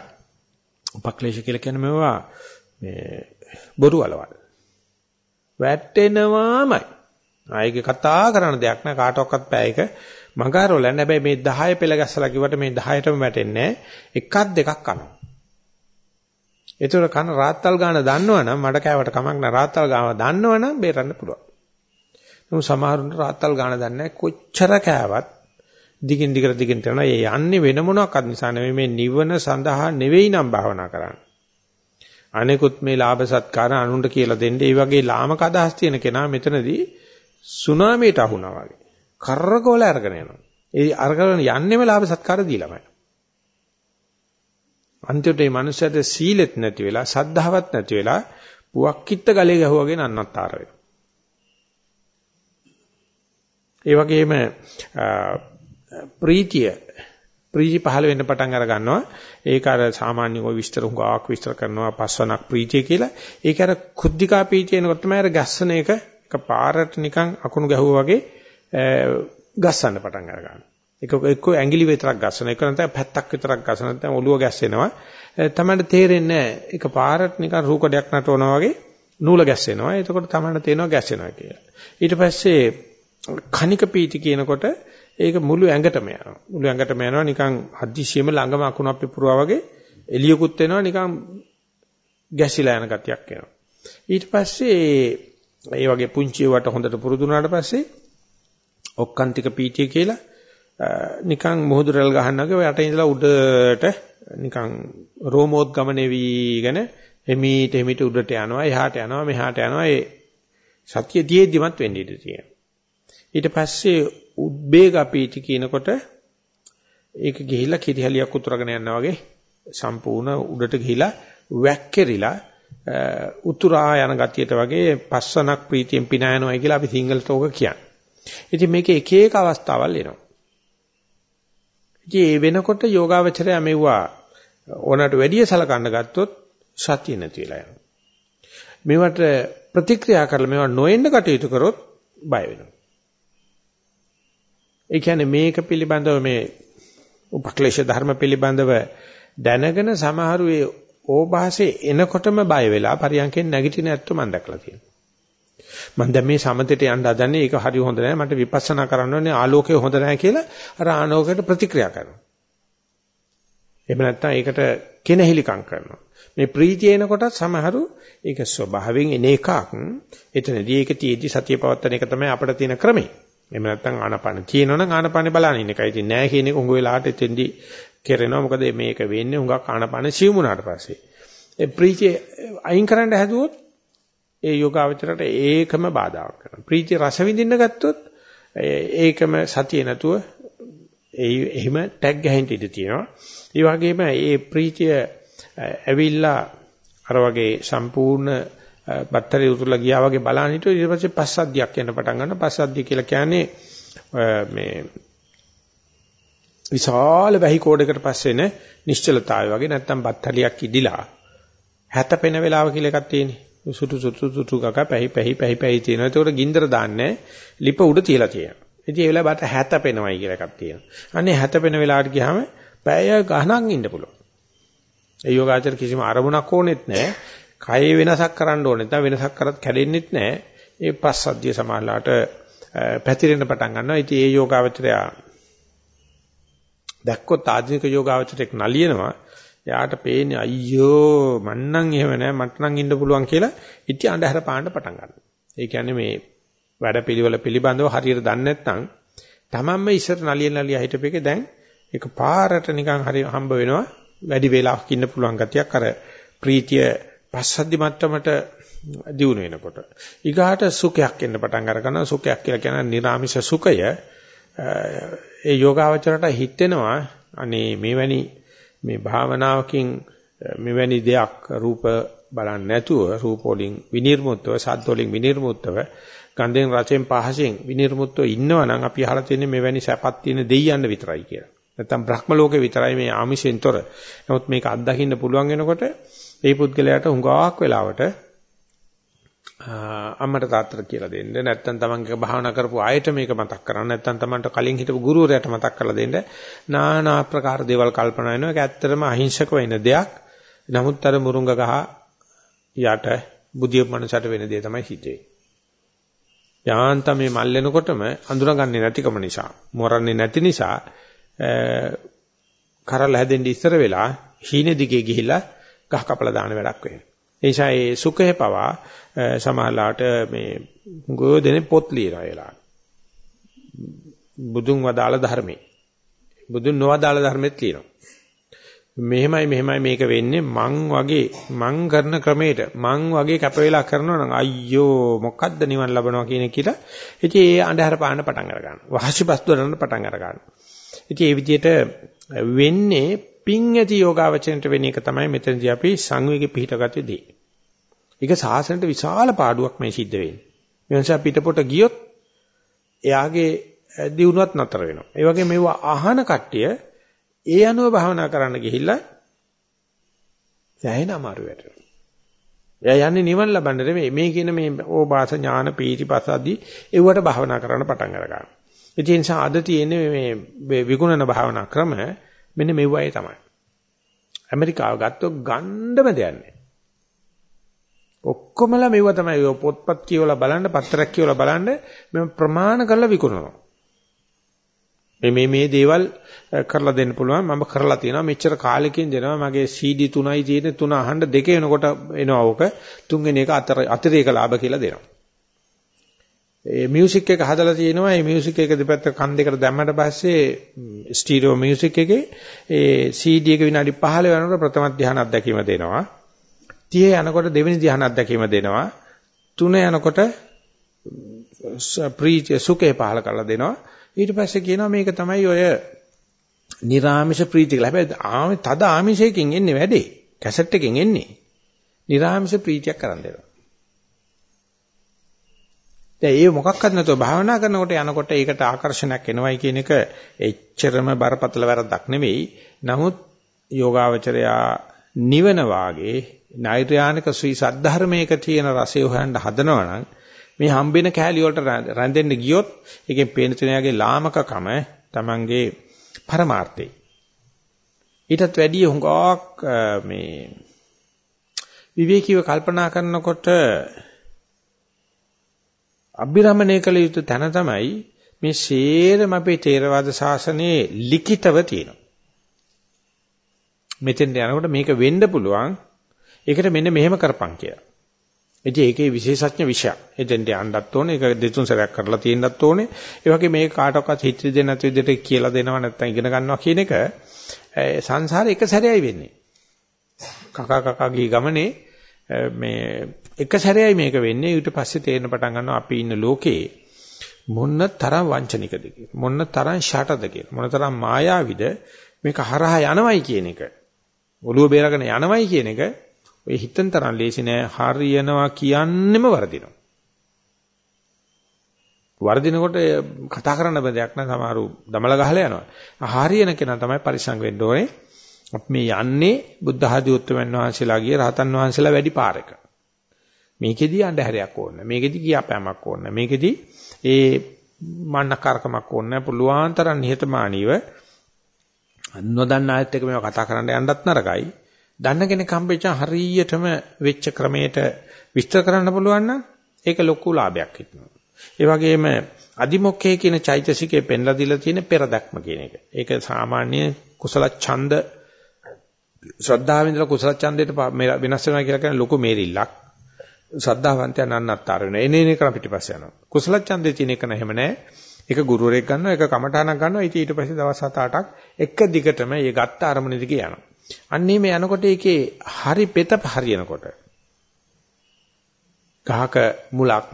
උපක්ලේශ කියලා කියන්නේ මේවා මේ බොරු වලවල්. වැටෙනවාමයි. ආයේ කතා කරන දෙයක් නෑ කාටවත් පැයක මගාරවලන්නේ හැබැයි මේ 10 පෙළ ගැස්සලා කිව්වට මේ 10ටම වැටෙන්නේ එකක් දෙකක් කනවා. ඒතර කන රාත්තල් ගාන දන්නවනම් මඩ කෑවට කමක් නෑ රාත්තල් ගාන දන්නවනම් බේරන්න පුළුවන්. නමුත් සමහරුන්ට රාත්තල් ගාන දන්නේ කොච්චර කෑවත් දිගින් දිගට දිගින් යනවා. ඒ යන්නේ වෙන මොනවාක්වත් නිසා නෙවෙයි මේ නිවන සඳහා නෙවෙයි නම් භාවනා කරන්නේ. අනිකුත් මේ ලාභ සත්කාර අනුන්ට කියලා දෙන්නේ. ඒ වගේ ලාමක අදහස් තියෙන කෙනා මෙතනදී සුනාමියට අහුණා වගේ. කරකවල අරගෙන යනවා. ඒ අරගෙන යන්නෙම ලාභ සත්කාර දීලාමයි. අන්තිමට මේ මනුස්සයාට සීලෙත් නැති වෙලා සද්ධාවත් නැති වෙලා පුවක් කිත්ත ගලේ ගහුවාගෙන අන්නත්තර වෙනවා. ඒ වගේම ප්‍රීතිය ප්‍රීති පහළ වෙන්න පටන් අර ගන්නවා. ඒක අර සාමාන්‍ය ඔය විස්තර හුඟාවක් විස්තර කරනවා පස්වනක් ප්‍රීතිය කියලා. ඒක අර කුද්ධිකා ප්‍රීතිය එනකොට තමයි අර ගැස්සන එක එක පාරට නිකන් අකුණු ගැහුවා වගේ ගස්සන්න පටන් අර ගන්නවා. ඒක එක්ක ඇඟිලි විතරක් ගස්සන එක නැත්නම් පැත්තක් විතරක් ගස්සන නැත්නම් ඔළුව ගැස්සෙනවා. තමයි තේරෙන්නේ නැහැ. ඒක පාරට නිකන් රූකඩයක් නටවනවා වගේ නූල ගැස්සෙනවා. එතකොට තමයි තේනවා ගැස්සෙනවා කියලා. ඊට පස්සේ කණික පීති කියනකොට ඒක මුළු ඇඟටම යනවා. මුළු ඇඟටම යනවා නිකන් හදිසියෙම ළඟම අකුණක් පිපුරුවා වගේ එළියකුත් එනවා නිකන් ගැසිලා යන ගතියක් එනවා. ඊට පස්සේ ඒ වගේ පුංචි වට හොඳට පුරුදු වුණාට පස්සේ ඔක්කාන්තික පීඨිය කියලා නිකන් මොහොදු රැල් ගහනවා වගේ යට ඉඳලා උඩට නිකන් රෝමෝත් ගමනේ වීගෙන එමීට එමීට උඩට යනවා එහාට යනවා මෙහාට යනවා ඒ සත්‍ය දියේදිමත් වෙන්න ඉඩ තියෙනවා ඊට පස්සේ උද්වේග පීඨි කියනකොට ඒක ගිහිල්ලා කිරිහලියක් උතුරගෙන යනවා වගේ සම්පූර්ණ උඩට ගිහිලා වැක්කිරිලා උතුරා යන ගතියට වගේ පස්සනක් ප්‍රීතියෙන් පිනා යනවා කියලා අපි සිංහලට ඕක කියන්නේ. ඉතින් මේකේ එක එක අවස්ථාවල් එනවා. ඉතින් ඒ වෙනකොට යෝගාවචරය මෙවුවා ඕනට වැඩිය සලකන්න ගත්තොත් සතිය නැති වෙලා යනවා. මේවට ප්‍රතික්‍රියා කරලා මේවා නොඑන්න කටයුතු කරොත් බය වෙනවා. ඒ කියන්නේ මේක පිළිබඳව මේ උපක්ලේශ ධර්ම පිළිබඳව දැනගෙන සමහරු ඒ ඕභාසයේ එනකොටම බය වෙලා පරියන්කෙන් නැගිටින ඇත්තෝ මම දැකලා තියෙනවා. මම දැන් මේ සමතේට යන්න හදන්නේ ඒක හරි හොඳ නැහැ මට විපස්සනා කරන්න ඕනේ ආලෝකය හොඳ නැහැ කියලා අර ආලෝකයට ප්‍රතික්‍රියා කරනවා. එහෙම නැත්නම් ඒකට කෙනහිලිකම් කරනවා. මේ ප්‍රීතිය එනකොටත් සමහරු ඒක ස්වභාවයෙන් එන එකක්. එතනදී ඒක තියේදී සතිය පවත්තන එක තමයි අපිට තියෙන ක්‍රමය. එහෙම නැත්නම් ආනපන තියෙනවනම් ආනපනේ බලන ඉන්න එකයි. ඉතින් නෑ කියන එක උඟ වෙලාවට එතෙන්දී කරනවා. මොකද මේක වෙන්නේ උඟක් ආනපන සිවුමුණාට පස්සේ. ඒ ප්‍රීතිය අයින් කරන්න හැදුවොත් ඒ යෝගාවචරයට ඒකම බාධාවක් කරනවා. ප්‍රීතිය රස විඳින්න ගත්තොත් ඒකම සතිය නැතුව එහෙම ටැග් ගහින්න ඉඩ තියෙනවා. ඒ වගේම මේ ප්‍රීතිය ඇවිල්ලා අර වගේ සම්පූර්ණ බත්තරේ උතුරලා ගියා වගේ බලන්න හිටියෝ ඊට පස්සේ පස්සද්ධියක් එන්න පටන් ගන්නවා පස්සද්ධිය කියලා කියන්නේ මේ විශාල වැහි කෝඩයකට පස්සේ නේ නිශ්චලතාවය වගේ නැත්තම් බත්තලියක් ඉදිලා හැතපෙන වෙලාව කියලා එකක් තියෙන්නේ සුටු සුටු සුටු කක පැහි පැහි පැහි පැහි තියෙනවා ඒකට ගින්දර දාන්නේ ලිප උඩ තියලා තියෙනවා ඉතින් ඒ වෙලාව බත හැතපෙනවයි කියලා එකක් තියෙනවා අනේ හැතපෙන වෙලාවට ගියාම පැය ගහනක් ඉන්න පුළුවන් ඒ යෝගාචර කිසිම අරමුණක් ඕනෙත් නැහැ කයේ වෙනසක් කරන්න ඕනේ නැත්නම් වෙනසක් කරත් කැඩෙන්නෙත් නැහැ. ඒ පස්සද්ධිය සමාලාට පැතිරෙන්න පටන් ගන්නවා. ඉතින් ඒ යෝගාවචරය දැක්කොත් ආධුනික යෝගාවචරයක් නලියනවා. එයාට පේන්නේ අයියෝ මන්නම් එහෙම නැහැ මට නම් ඉන්න පුළුවන් කියලා ඉති අඳුර පාන්න පටන් ගන්නවා. ඒ කියන්නේ මේ වැඩ පිළිවෙල පිළිබඳව හරියට දන්නේ නැත්නම් තමන්ම ඉස්සර නලිය නලිය හිටපෙක දැන් ඒක පාරට නිකන් හරි හම්බ වෙනවා. වැඩි වේලාවක් ඉන්න පුළුවන් ගතියක් අර ප්‍රීතිය පස්සද්ධි මට්ටමට දියුණු වෙනකොට. ඊගාට සුඛයක් එන්න පටන් අර ගන්නවා සුඛයක් කියලා කියන නිර්ාමිෂ සුඛය ඒ යෝගාවචරයට හිතෙනවා අනේ මෙවැනි මේ භාවනාවකින් මෙවැනි දෙයක් රූප බලන්නේ නැතුව රූප වලින් විනිර්මුත්ව සද්ද වලින් විනිර්මුත්ව ගන්ධෙන් රසෙන් පහසෙන් විනිර්මුත්ව ඉන්නවනම් අපි අහලා තියෙන්නේ මෙවැනි සැපක් තියෙන දෙයියන්න විතරයි කියලා. නැත්තම් බ්‍රහ්ම ලෝකේ විතරයි මේ ආමිෂෙන්තර. නමුත් මේක අත්දකින්න පුළුවන් වෙනකොට ඒ පුද්ගලයාට හුඟාවක් වෙලාවට අම්මට තාත්තට කියලා දෙන්න. නැත්නම් තමන්ගේ භාවනා කරපු ආයත මේක මතක් කරන්න. නැත්නම් තමන්ට කලින් හිටපු ගුරුවරයාට මතක් කරලා දෙන්න. নানা ආකාර දේවල් කල්පනා වෙනවා. ඒක ඇත්තටම අහිංසක වෙන දෙයක්. නමුත් අර මුරුංග ගහ යට බුදිය මනසට වෙන දේ තමයි හිතේ. යාන්තම මේ මල්ලෙනකොටම අඳුරගන්නේ නැතිකම නිසා මොරන්නේ නැති නිසා කරල හැදෙන්න ඉස්සර වෙලා හීන දිගේ ගිහිලා ගහ කපලා දාන වැඩක් වෙන්නේ. ඒ නිසා ඒ සුඛය පවා සමාලාට මේ ගෝ දෙනේ පොත් ලියනවා ඒලා. බුදුන් වදාළ ධර්මයේ. බුදුන් නොවදාළ ධර්මෙත් ලියනවා. මෙහෙමයි මෙහෙමයි මේක වෙන්නේ මං වගේ මං කරන ක්‍රමයට මං වගේ කැප වෙලා කරනවා නම් අයියෝ මොකද්ද නිවන් ලබනවා කියන එක කියලා ඉතින් ඒ අන්ධහර පාන්න පටන් අර ගන්නවා වහසිපස් දරන්න පටන් අර ගන්නවා ඉතින් ඒ විදිහට වෙන්නේ පිං ඇති යෝගාවචරයට වෙන එක තමයි මෙතනදී අපි සංවේගී පිහිටගත්තේ දේ. ඒක සාසනට විශාල පාඩුවක් මේ සිද්ධ වෙන්නේ. මේ නිසා පිටපොට ගියොත් එයාගේ දියුණුවත් නතර වෙනවා. ඒ වගේ මේව අහන කට්ටිය ඒ අනුව භාවනා කරන්න ගිහිල්ලා සෑහෙන අමාරු වැටෙනවා. එයා යන්නේ නිවන් ලබන්න නෙමෙයි මේ කියන මේ ඕබාස ඥාන පීතිපසද්දී ඒවට භාවනා කරන්න පටන් අර ගන්නවා. ඒ නිසා අද තියෙන්නේ මේ විගුණන භාවනා ක්‍රම මෙන්න මෙව්වයි තමයි. ඇමරිකාව ගත්තොත් ගණ්ඩම දෙයක් නැහැ. ඔක්කොමලා මෙව තමයි පොත්පත් කියවලා බලන්න, පත්‍රයක් කියවලා බලන්න මම ප්‍රමාණ කරලා විකුණනවා. මේ මේ මේ දේවල් කරලා දෙන්න පුළුවන්. මම කරලා තියෙනවා. මෙච්චර කාලෙකින් දෙනවා. මගේ CD 3යි තියෙන 3 අහන්න දෙක එනකොට එනවා ඕක. තුන්වෙනි එක අතර අතිරේක ලාභ කියලා දෙනවා. ඒ මියුසික් එක හදලා තියෙනවා. ඒ මියුසික් එක දෙපැත්ත කන් දෙකට දැම්මට පස්සේ ස්ටීරියෝ මියුසික් එකේ ඒ CD එක විනාඩි 15 වෙනකොට ප්‍රථම ධ්‍යාන අත්දැකීම දෙනවා. 30 යනකොට දෙවෙනි ධ්‍යාන අත්දැකීම දෙනවා. 3 යනකොට ප්‍රීතිය සුඛේ පහල කරලා දෙනවා. ඊට පස්සේ කියනවා මේක තමයි ඔය නිරාමිෂ ප්‍රීතිය කියලා හැබැයි ආමි තද ආමිෂයකින් එන්නේ වැඩේ. කැසට් එකෙන් එන්නේ. නිරාමිෂ ප්‍රීතියක් කරන් දෙනවා. දැන් ඒ මොකක්වත් නැතුව භාවනා කරනකොට යනකොට ඒකට ආකර්ෂණයක් එනවයි කියන එක එච්චරම බරපතල වැරද්දක් නෙවෙයි. නමුත් යෝගාවචරයා නිවන වාගේ නෛර්යානික ශ්‍රී සද්ධර්මයක තියෙන රසය හොයන්න හදනවනම් මේ හම්බෙන කෑලි වලට රැඳෙන්න ගියොත් ඒකෙන් පේන තුනයාගේ ලාමකකම Tamange පරමාර්ථේ. ඊටත් වැඩිය හුඟක් මේ විවේකීව කල්පනා කරනකොට අභිරමණය කළ යුතු තැන තමයි මේ සේරම අපේ තේරවාද ශාසනයේ ලිඛිතව තියෙනවා. මෙතෙන්ට යනකොට මේක වෙන්න පුළුවන්. ඒකට මෙන්න මෙහෙම කරපන් කියලා. ඉතින් ඒකේ විශේෂඥ විෂයක්. එතෙන්ට යන්නත් ඕනේ. ඒක දෙතුන් සැරයක් කරලා තියෙන්නත් ඕනේ. ඒ වගේ මේක කාටවත් හිත දෙන්න නැති විදිහට කියලා දෙනවා නැත්නම් ඉගෙන ගන්නවා කියන එක සංසාරේ එක සැරේයි වෙන්නේ. කකා කකා ගිය ගමනේ මේ එක සැරේයි මේක වෙන්නේ. ඊට පස්සේ තේරෙන පටන් ගන්නවා අපි ඉන්න ලෝකේ මොන්න තරම් වංචනිකද කියලා. මොන්න තරම් ෂටද කියලා. මොන තරම් මායාවිද මේක හරහා යනවයි කියන එක. ඔළුව බේරගෙන යනවයි කියන එක ඔය හිතෙන් තරම් ලේසි නෑ හරියනවා කියන්නෙම වර්ධිනවා. වර්ධිනකොට කතා කරන්න බෑ දෙයක් නෑ සමහරු දමල ගහලා යනවා. හරියන කෙනා තමයි පරිසංග වෙන්න ඕනේ. අපි මේ යන්නේ බුද්ධ ආදී උත්තමයන් වහන්සේලාගේ රහතන් වහන්සේලා වැඩි පාරක. මේකෙදී අඳුරයක් ඕන. මේකෙදී කියාපෑමක් ඕන. මේකෙදී ඒ මන්නකාරකමක් ඕන. පුළුවන් තරම් නිහතමානීව නොදන්න ආයත් එක මේවා කතා කරන්න යන්නත් නරකයි. දන්න කෙනෙක් හම්බෙච්චා හරියටම වෙච්ච ක්‍රමයට විස්තර කරන්න පුළුවන් නම් ඒක ලොකු ලාභයක් හිටිනවා. ඒ වගේම අදිමොක්ඛේ කියන චෛතසිකේ පෙන්ලා දීලා තියෙන පෙරදක්ම කියන එක. ඒක සාමාන්‍ය කුසල ඡන්ද ශ්‍රද්ධාවෙන්දලා කුසල ඡන්දයට වෙනස් වෙනවා කියලා කියන ලොකු මේරිල්ලක්. ශ්‍රද්ධාවන්තයන් අන්නත්තර වෙනවා. එනේ එනේ කරා පිටිපස්ස යනවා. කුසල ඡන්දේ තියෙන එක නැහෙම නැහැ. ඒක ගුරුවරයෙක් ගන්නවා, ඒක කමඨාණක් ගන්නවා. ඊට ඊට පස්සේ දවස් 7-8ක් එක දිගටම මේ ගත්ත අරමුණ දිගේ යනවා. අන්නේ මේ යනකොට ඒකේ හරි පෙත හරියනකොට ගහක මුලක්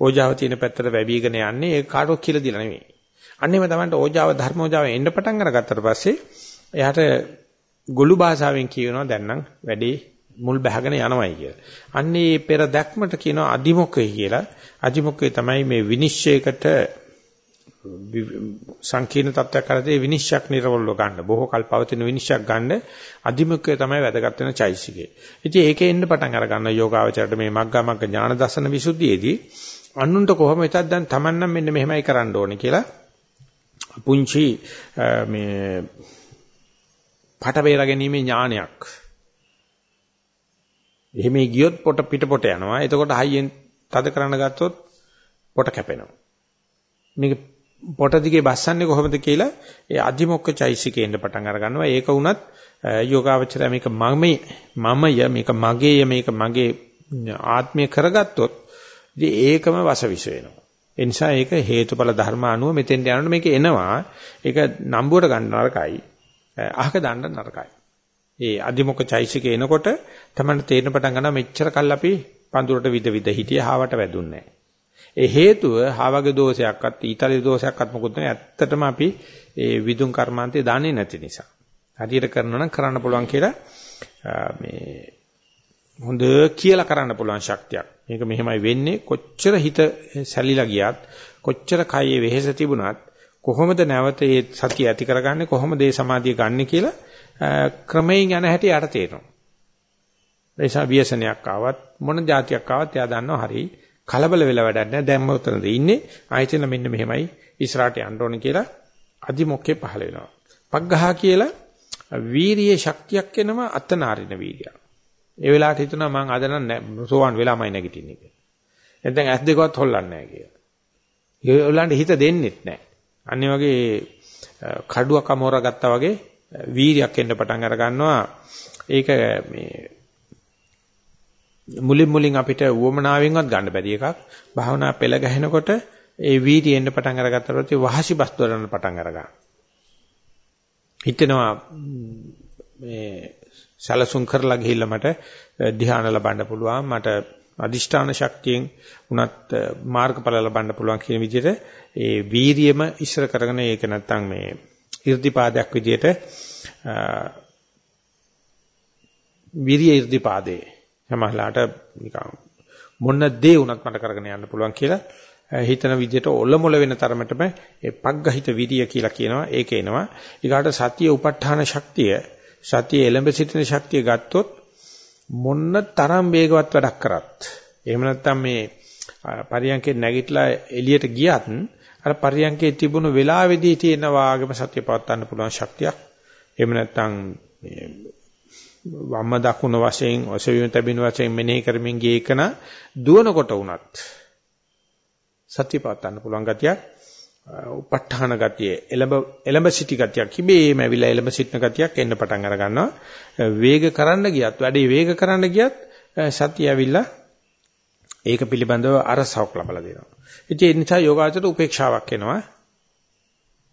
ඕජාව තියෙන පැත්තට වැවිගෙන යන්නේ ඒ කාටවත් කියලා දීලා නෙමෙයි. අන්නේම තමයි ඕජාව ධර්මෝජාව එන්න පටන් අරගත්තට පස්සේ එයාට ගොළු භාෂාවෙන් කියනවා දැන් නම් වැඩේ මුල් බහගෙන යනවායි කියලා. අන්නේ පෙර දැක්මට කියනවා අදිමොක්කේ කියලා. අදිමොක්කේ තමයි මේ විනිශ්චයකට සංකීර්ණ තත්ත්වයක් කරදී විනිශ්චයක් නිර්වලව ගන්න. බොහෝ කල් පවතින විනිශ්චයක් ගන්න අධිමුඛය තමයි වැදගත් වෙන චෛසිකේ. ඉතින් ඒකේ එන්න පටන් අර ගන්න යෝගාවචරයට මේ මග්ගා මග්ග ඥාන දර්ශන විසුද්ධියේදී අනුන්ට කොහොම හිතත් දැන් Taman නම් මෙන්න මෙහෙමයි කරන්න ඕනේ කියලා පුංචි මේ පට බේර ගැනීම ඥානයක්. එහෙම ගියොත් පොට පිට පොට යනවා. එතකොට හයියෙන් තද කරන්න ගත්තොත් පොට කැපෙනවා. මේක පොට දිගේ බස්සන්නේ කොහොමද කියලා ඒ අධිමොක්ක චෛසිකේන්න පටන් අර ගන්නවා. ඒක වුණත් යෝගාවචරය මේක මමයි මමය මේක මගේය මේක මගේ ආත්මය කරගත්තොත් ඉතින් ඒකම වසවිස වෙනවා. ඒ නිසා ඒක හේතුඵල ධර්ම අනුව මෙතෙන්ට යනකොට මේක එනවා. ඒක නම්බුවට ගන්න නරකයි. අහක දාන්න නරකයි. ඒ අධිමොක්ක චෛසිකේ එනකොට තමයි තේරෙන පටන් ගන්නවා මෙච්චර කල් අපි පඳුරට විද විද හිටියේ හාවට වැදුන්නේ නැහැ. ඒ හේතුව හාවගේ දෝෂයක්වත් ඊතලේ දෝෂයක්වත් මොකුත් නැහැ. ඇත්තටම අපි ඒ විදුන් කර්මාන්තේ දාන්නේ නැති නිසා. හරියට කරනවා නම් කරන්න පුළුවන් කියලා මේ හොඳ කියලා කරන්න පුළුවන් ශක්තියක්. මේක මෙහෙමයි වෙන්නේ කොච්චර හිත සැලිලා ගියත් කොච්චර කයේ වෙහෙස තිබුණත් කොහොමද නැවත මේ සතිය ඇති කරගන්නේ කොහොමද මේ සමාධිය ගන්න කියලා ක්‍රමයෙන් යන හැටි යට තේරෙනවා. ඒ නිසා ව්‍යසනයක් ආවත් මොන જાතියක් ආවත් එයා දන්නවා හරියි කලබල වෙලා වැඩක් නැහැ. දැන් මොතනද ඉන්නේ? ආයතන මෙන්න මෙහෙමයි ඉස්සරහට යන්න ඕනේ කියලා අදිමොක්කේ පහළ වෙනවා. පග්ගහා කියලා වීරියේ ශක්තියක් එනවා අතනාරින වීර්යය. ඒ වෙලාවට හිතුණා මං අද නම් සෝවන් වෙලාමයි නැගිටින්නේ කියලා. නැත්නම් ඇස් දෙකවත් හොල්ලන්නේ නැහැ කියලා. ඒගොල්ලන්ට හිත දෙන්නෙත් නැහැ. අනිත් වගේ කඩුවක් අමෝරා ගත්තා වගේ වීර්යයක් එන්න පටන් අර ගන්නවා. ඒක මේ මුලින් මුලින් අපිට උවමනාවෙන්වත් ගන්න බැරි එකක්. භාවනා පෙළ ගැහෙනකොට ඒ වීර්ය එන්න පටන් අරගත්තට පස්සේ වහසි බස් දරන්න පටන් අරගන්නවා. හිතෙනවා මේ සලසුන් කරලා ගිහිල්ලා මට ධ්‍යාන ලබන්න පුළුවන් මට අදිෂ්ඨාන ශක්තියෙන් උනත් මාර්ගඵල ලබන්න පුළුවන් කියන විදිහට ඒ වීරියම ඉස්සර කරගෙන ඒක නැත්තම් මේ irdipaadayak විදිහට විරිය irdipaade සමහරලාට නිකන් මොන දේ වුණත් මට කරගෙන යන්න පුළුවන් කියලා හිතන විදිහට ඔලොමොල වෙන තරමටම ඒ පග්ගහිත විරිය කියලා කියනවා ඒක එනවා. ඊගාට සතිය උප ဋ ාණ ශක්තිය සතිය එළඹ සිටින ශක්තිය ගත්තොත් මොන්න තරම් වේගවත් වැඩක් කරත් එහෙම නැත්නම් මේ පරියන්කේ නැගිටලා එළියට ගියත් අර පරියන්කේ තිබුණු වෙලාවේදී තියෙන වාගේම සතිය පවත්වන්න පුළුවන් ශක්තියක්. එහෙම නැත්නම් වම්ම දකුණ වශයෙන් ඔසවීම තැබෙන වශයෙන් මෙනෙහි කරමින් ගිය එකන දුවනකොට වුණත් සත්‍ය පාත්තන්න පුළුවන් ගතියක් උප ဋ ාණ ගතිය එළඹ එළඹ සිටි ගතියක් කිබේම ඇවිල්ලා එළඹ සිටින ගතියක් එන්න පටන් අර ගන්නවා වේග කරන්න ගියත් වැඩේ වේග කරන්න ගියත් සතිය ඇවිල්ලා ඒක පිළිබඳව අරසාවක් ලබලා දෙනවා. ඉතින් ඒ නිසා යෝගාචර උපේක්ෂාවක් එනවා.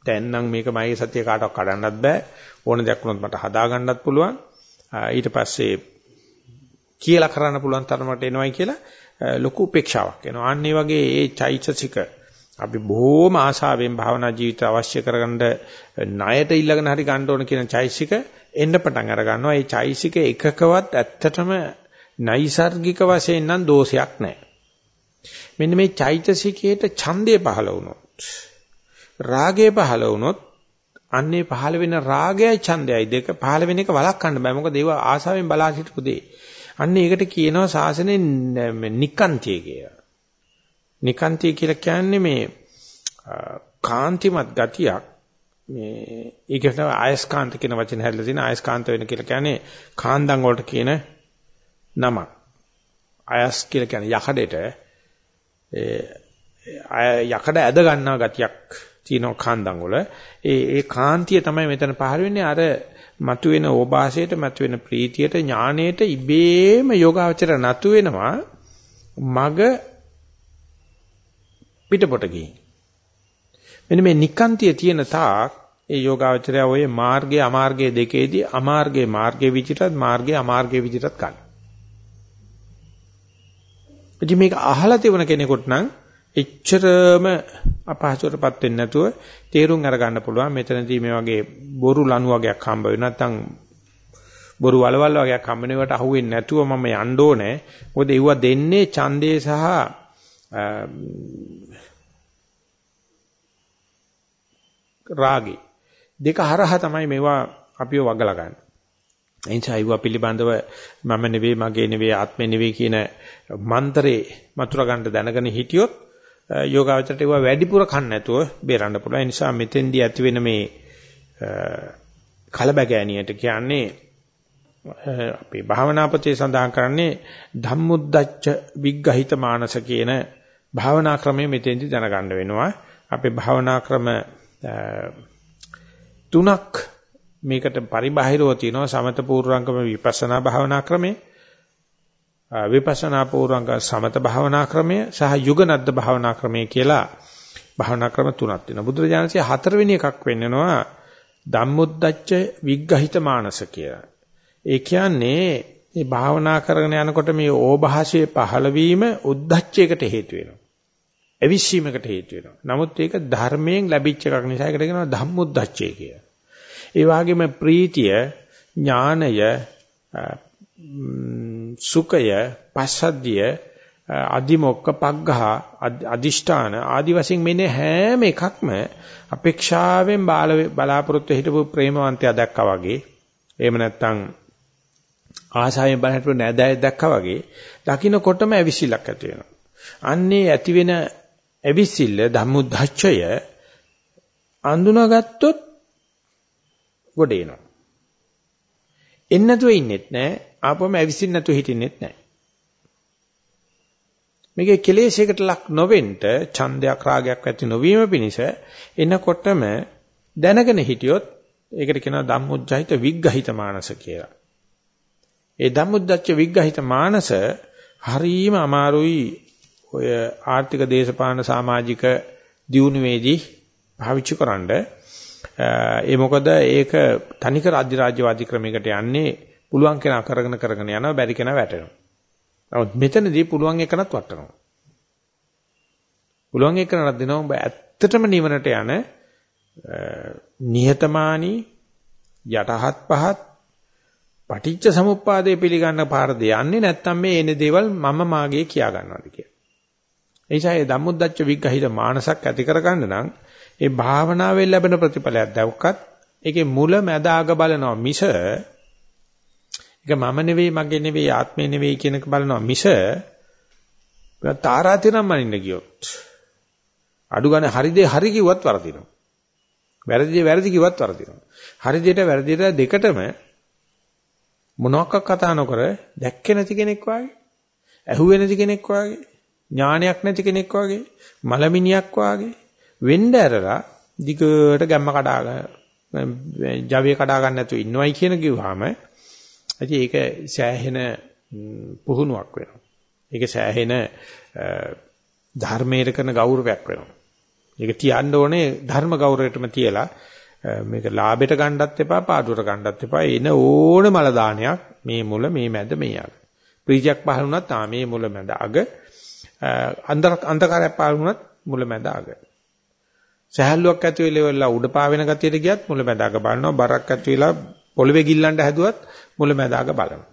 දැන් නම් මේක මගේ සතිය කාටවත් කඩන්නත් බෑ. ඕන දෙයක් වුණොත් මට හදා ගන්නත් පුළුවන්. ඊට පස්සේ කියලා කරන්න පුළුවන් තරමට එනවයි කියලා ලොකු උපේක්ෂාවක් එනවා අන්න ඒ වගේ ඒ චෛතසික අපි බොහොම ආශාවෙන් භාවනා ජීවිත අවශ්‍ය කරගන්න ණයට ඉල්ලගෙන හරි ගන්න ඕන කියන චෛසික එන්න පටන් අර ගන්නවා. ඒ චෛසික එකකවත් ඇත්තටම නයිසાર્ගික වශයෙන් නම් දෝෂයක් නැහැ. මෙන්න මේ චෛතසිකයේට ඡන්දය පහළ වුණොත් රාගය පහළ වුණොත් අන්නේ පහළ වෙන රාගයයි ඡන්දයයි දෙක පහළ වෙන එක වළක්වන්න බෑ. මොකද ඒව ආශාවෙන් බලා සිටපු දෙේ. අන්න ඒකට කියනවා සාසනේ නිකාන්තිය කියලා. නිකාන්තිය කියලා කියන්නේ මේ කාන්තිමත් ගතියක් මේ ඒකට ආයස්කාන්ත කියන වචනේ හැදලා තියෙන ආයස්කාන්ත වෙන කියලා කියන්නේ කාන්දන් වලට කියන නම. ආයස් කියලා කියන්නේ යකඩේට ඒ යකඩ ඇද ගන්නා ගතියක් තියෙනවා කාන්දන් වල. ඒ ඒ කාන්තිය තමයි මෙතන පහළ වෙන්නේ අර මතුවෙන ඕභාසයට මතුවෙන ප්‍රීතියට ඥාණයට ඉබේම යෝගාවචර නතු වෙනවා මග පිටපොට ගිහින්. මෙන්න මේ නිකාන්තිය තියෙන තාක් ඒ යෝගාවචරය ඔය මාර්ගයේ අමාර්ගයේ දෙකේදී අමාර්ගයේ මාර්ගයේ විචිතත් මාර්ගයේ අමාර්ගයේ විචිතත් ගන්න. ඉතින් මේක අහලා තිබුණ කෙනෙකුට නම් එච්චරම අපහසුතාවපත් වෙන්නේ නැතුව තේරුම් අරගන්න පුළුවන්. මෙතනදී මේ වගේ බොරු ලණු වගේක් හම්බ වෙන නැත්නම් බොරු වලවල් වගේක් හම්බ වෙනවට අහුවෙන්නේ නැතුව මම යන්න ඕනේ. මොකද ඒව දෙන්නේ ඡන්දේ සහ රාගේ. දෙක හරහා තමයි මේවා අපිව වගලා ගන්න. එනිසා අයුව පිළිබඳව මම නෙවෙයි මගේ නෙවෙයි ආත්මෙ නෙවෙයි කියන මන්ත්‍රේ මතුර ගන්න දැනගෙන හිටියොත් යෝගාවචරයට ඒවා වැඩිපුර කන්න නැතුව බේරන්න පුළුවන්. ඒ නිසා මෙතෙන්දී ඇති වෙන මේ කලබගෑනියට කියන්නේ අපේ භාවනාපතේ සඳහන් කරන්නේ ධම්මුද්දච්ච විග්ගහිත මානස කියන භාවනා ක්‍රමය මෙතෙන්දී දැනගන්න වෙනවා. අපේ භාවනා ක්‍රම තුනක් මේකට පරිබාහිරව තියෙනවා සමත පූර්වංගම විපස්සනා භාවනා ක්‍රමය විපස්සනා පූර්වංග සමත භාවනා ක්‍රමය සහ යුගනද්ද භාවනා ක්‍රමය කියලා භාවනා ක්‍රම තුනක් තියෙනවා බුදුරජාණන්සේ හතරවෙනි එකක් වෙන්නනවා ධම්මුද්දච්ච විග්ගහිත මානස කියලා ඒ කියන්නේ මේ භාවනා කරගෙන යනකොට මේ ඕභාෂයේ පහළ වීම උද්දච්චයකට හේතු වෙනවා ඇවිස්සීමකට හේතු වෙනවා. නමුත් ඒක ධර්මයෙන් ලැබිච්ච එකක් නිසා ඒකට කියනවා ධම්මොද්දච්චය කියලා. ඒ වගේම ප්‍රීතිය, ඥානය, සුඛය, පස්සද්ධිය, අදිමොක්ක පග්ඝහ, අදිෂ්ඨාන ආදි වශයෙන් මෙන්න හැම එකක්ම අපේක්ෂාවෙන් බලාපොරොත්තු හිටපු ප්‍රේමවන්තයා දැක්කා වගේ. එහෙම නැත්නම් ආසාවෙන් බලහිටපු නෑදෑය දැක්කා වගේ. දකින්නකොටම ඇවිසිලක් ඇති වෙනවා. අන්නේ ඇති වෙන ඇවිසිල්ල ධම්මුද්ධච්චය අඳුනාගත්තොත් ගොඩ එනවා. එන්න නැතුව ඉන්නෙත් නැහැ. ආපුවම ඇවිසින් නැතුව හිටින්නෙත් නැහැ. මේකේ කෙලෙසයකට ලක් නොවෙන්න ඡන්දයක් රාගයක් ඇති නොවීම පිණිස එනකොටම දැනගෙන හිටියොත් ඒකට කියනවා ධම්මුද්ධහිත විග්ගහිත මානස කියලා. ඒ ධම්මුද්ධච්ච විග්ගහිත මානස හරීම අමාරුයි ඔය ආර්ථික දේශපාලන සමාජික දියුණුවේදී භාවිතා කරන්න ඒ මොකද ඒක තනිකර අධිරාජ්‍යවාදී ක්‍රමයකට යන්නේ පුළුවන් කෙනා කරගෙන කරගෙන යනවා බැරි කෙනා වැටෙනවා. නමුත් මෙතනදී පුළුවන් එකනත් වටනවා. පුළුවන් එකනක් දෙනවා ඔබ ඇත්තටම නිවනට යන නිහතමානී යටහත් පහත් පටිච්ච සමුප්පාදය පිළිගන්න පාරද යන්නේ නැත්නම් මේ එන දේවල් මම මාගේ කියා ගන්නවාද කියලා. ඒ නිසා මේ ධම්මොද්දච්ච විග්‍රහිත මානසක් ඇති කරගන්න නම් ඒ භාවනාවෙන් ලැබෙන ප්‍රතිඵලයක් දැක්කත් ඒකේ මුල මැද අග බලනවා මිස ඒක මම නෙවෙයි මගේ නෙවෙයි ආත්මේ නෙවෙයි කියනක බලනවා මිස තාරාතිරම් මනින්න ගියොත් අඩු ගන්න හරි දේ හරි කිව්වත් වරදිනවා වැරදි වැරදි කිව්වත් වරදිනවා. හරි දෙයට වැරදි දෙයට දෙකටම මොනවාක් කතා නොකර දැක්කේ නැති කෙනෙක් වාගේ, ඇහුවේ නැති කෙනෙක් වාගේ, ඥානයක් නැති කෙනෙක් වාගේ, මලමිනියක් වාගේ වෙන්න ඇරලා දිගට ගැම්ම කඩාගෙන ජවය කඩා ගන්න නැතුව ඉන්නවයි කියන කිව්වහම ඉතින් ඒක සෑහෙන පුහුණුවක් වෙනවා. ඒක සෑහෙන ධර්මයට කරන ගෞරවයක් වෙනවා. ඒක තියන්න ඕනේ ධර්ම ගෞරවයටම තියලා මේක ලාභයට ගන්නත් එපා පාඩුවට ගන්නත් එපා එන ඕන මල දානයක් මේ මුල මේ මැද මේ අග. ප්‍රීතියක් පහළ වුණත් ආ මේ මුල මැද අග අන්ධකාරයක් පහළ වුණත් මුල මැද අග. සහැල්ලුවක් ඇති වෙලා උඩ පාවෙන ගතියට ගියත් මුල මැද අග බලනවා බරක් ඇති වෙලා පොළවේ ගිල්ලන්න හැදුවත් මුල මැද අග බලනවා.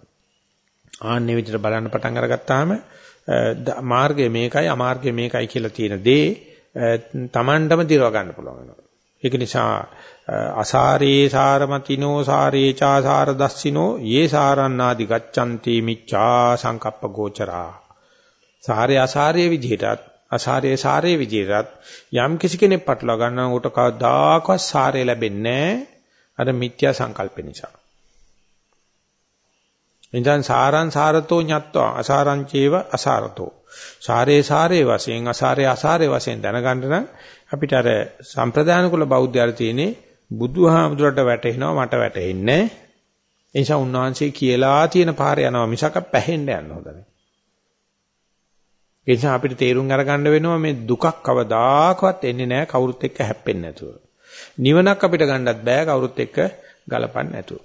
ආන්නේ විදිහට බලන්න පටන් අරගත්තාම මාර්ගය මේකයි අමාර්ගය මේකයි කියලා තියෙන දේ Tamandම දිරව ගන්න පුළුවන් වෙනවා. ඒක නිසා අසාරේ සාරමතිනෝ සාරේ චාසාර දස්සිනෝ යේ සාරණාදි ගච්ඡanti මිච්ඡා සංකප්ප ගෝචරා. සාරේ අසාරේ විදිහටත් අසාරේ සාරේ විදිහටත් යම් කිසි කෙනෙක් පටලවා ගන්නවා උට කවදාකවත් සාරේ ලැබෙන්නේ අර මිත්‍යා සංකල්ප නිසා. එඳන් සාරං සාරතෝ ඤත්වා අසාරං චේව අසාරතෝ. සාරේ සාරේ වශයෙන් අසාරේ අසාරේ වශයෙන් දැනගන්න නම් අපිට අර සම්ප්‍රදාන කුල බෞද්ධයර තියෙන්නේ බුදුහාමුදුරට වැටෙනවා මට වැටෙන්නේ නැහැ. ඒ නිසා උන්වහන්සේ කියලා තියෙන පාර යනවා මිසක පැහෙන්න යන්න හොඳ නැහැ. ඒ නිසා අපිට තේරුම් අරගන්න වෙනවා මේ දුකක් කවදාකවත් එන්නේ නැහැ කවුරුත් එක්ක හැප්පෙන්නේ නැතුව. නිවනක් අපිට ගන්නත් බෑ කවුරුත් එක්ක ගලපන්න නැතුව.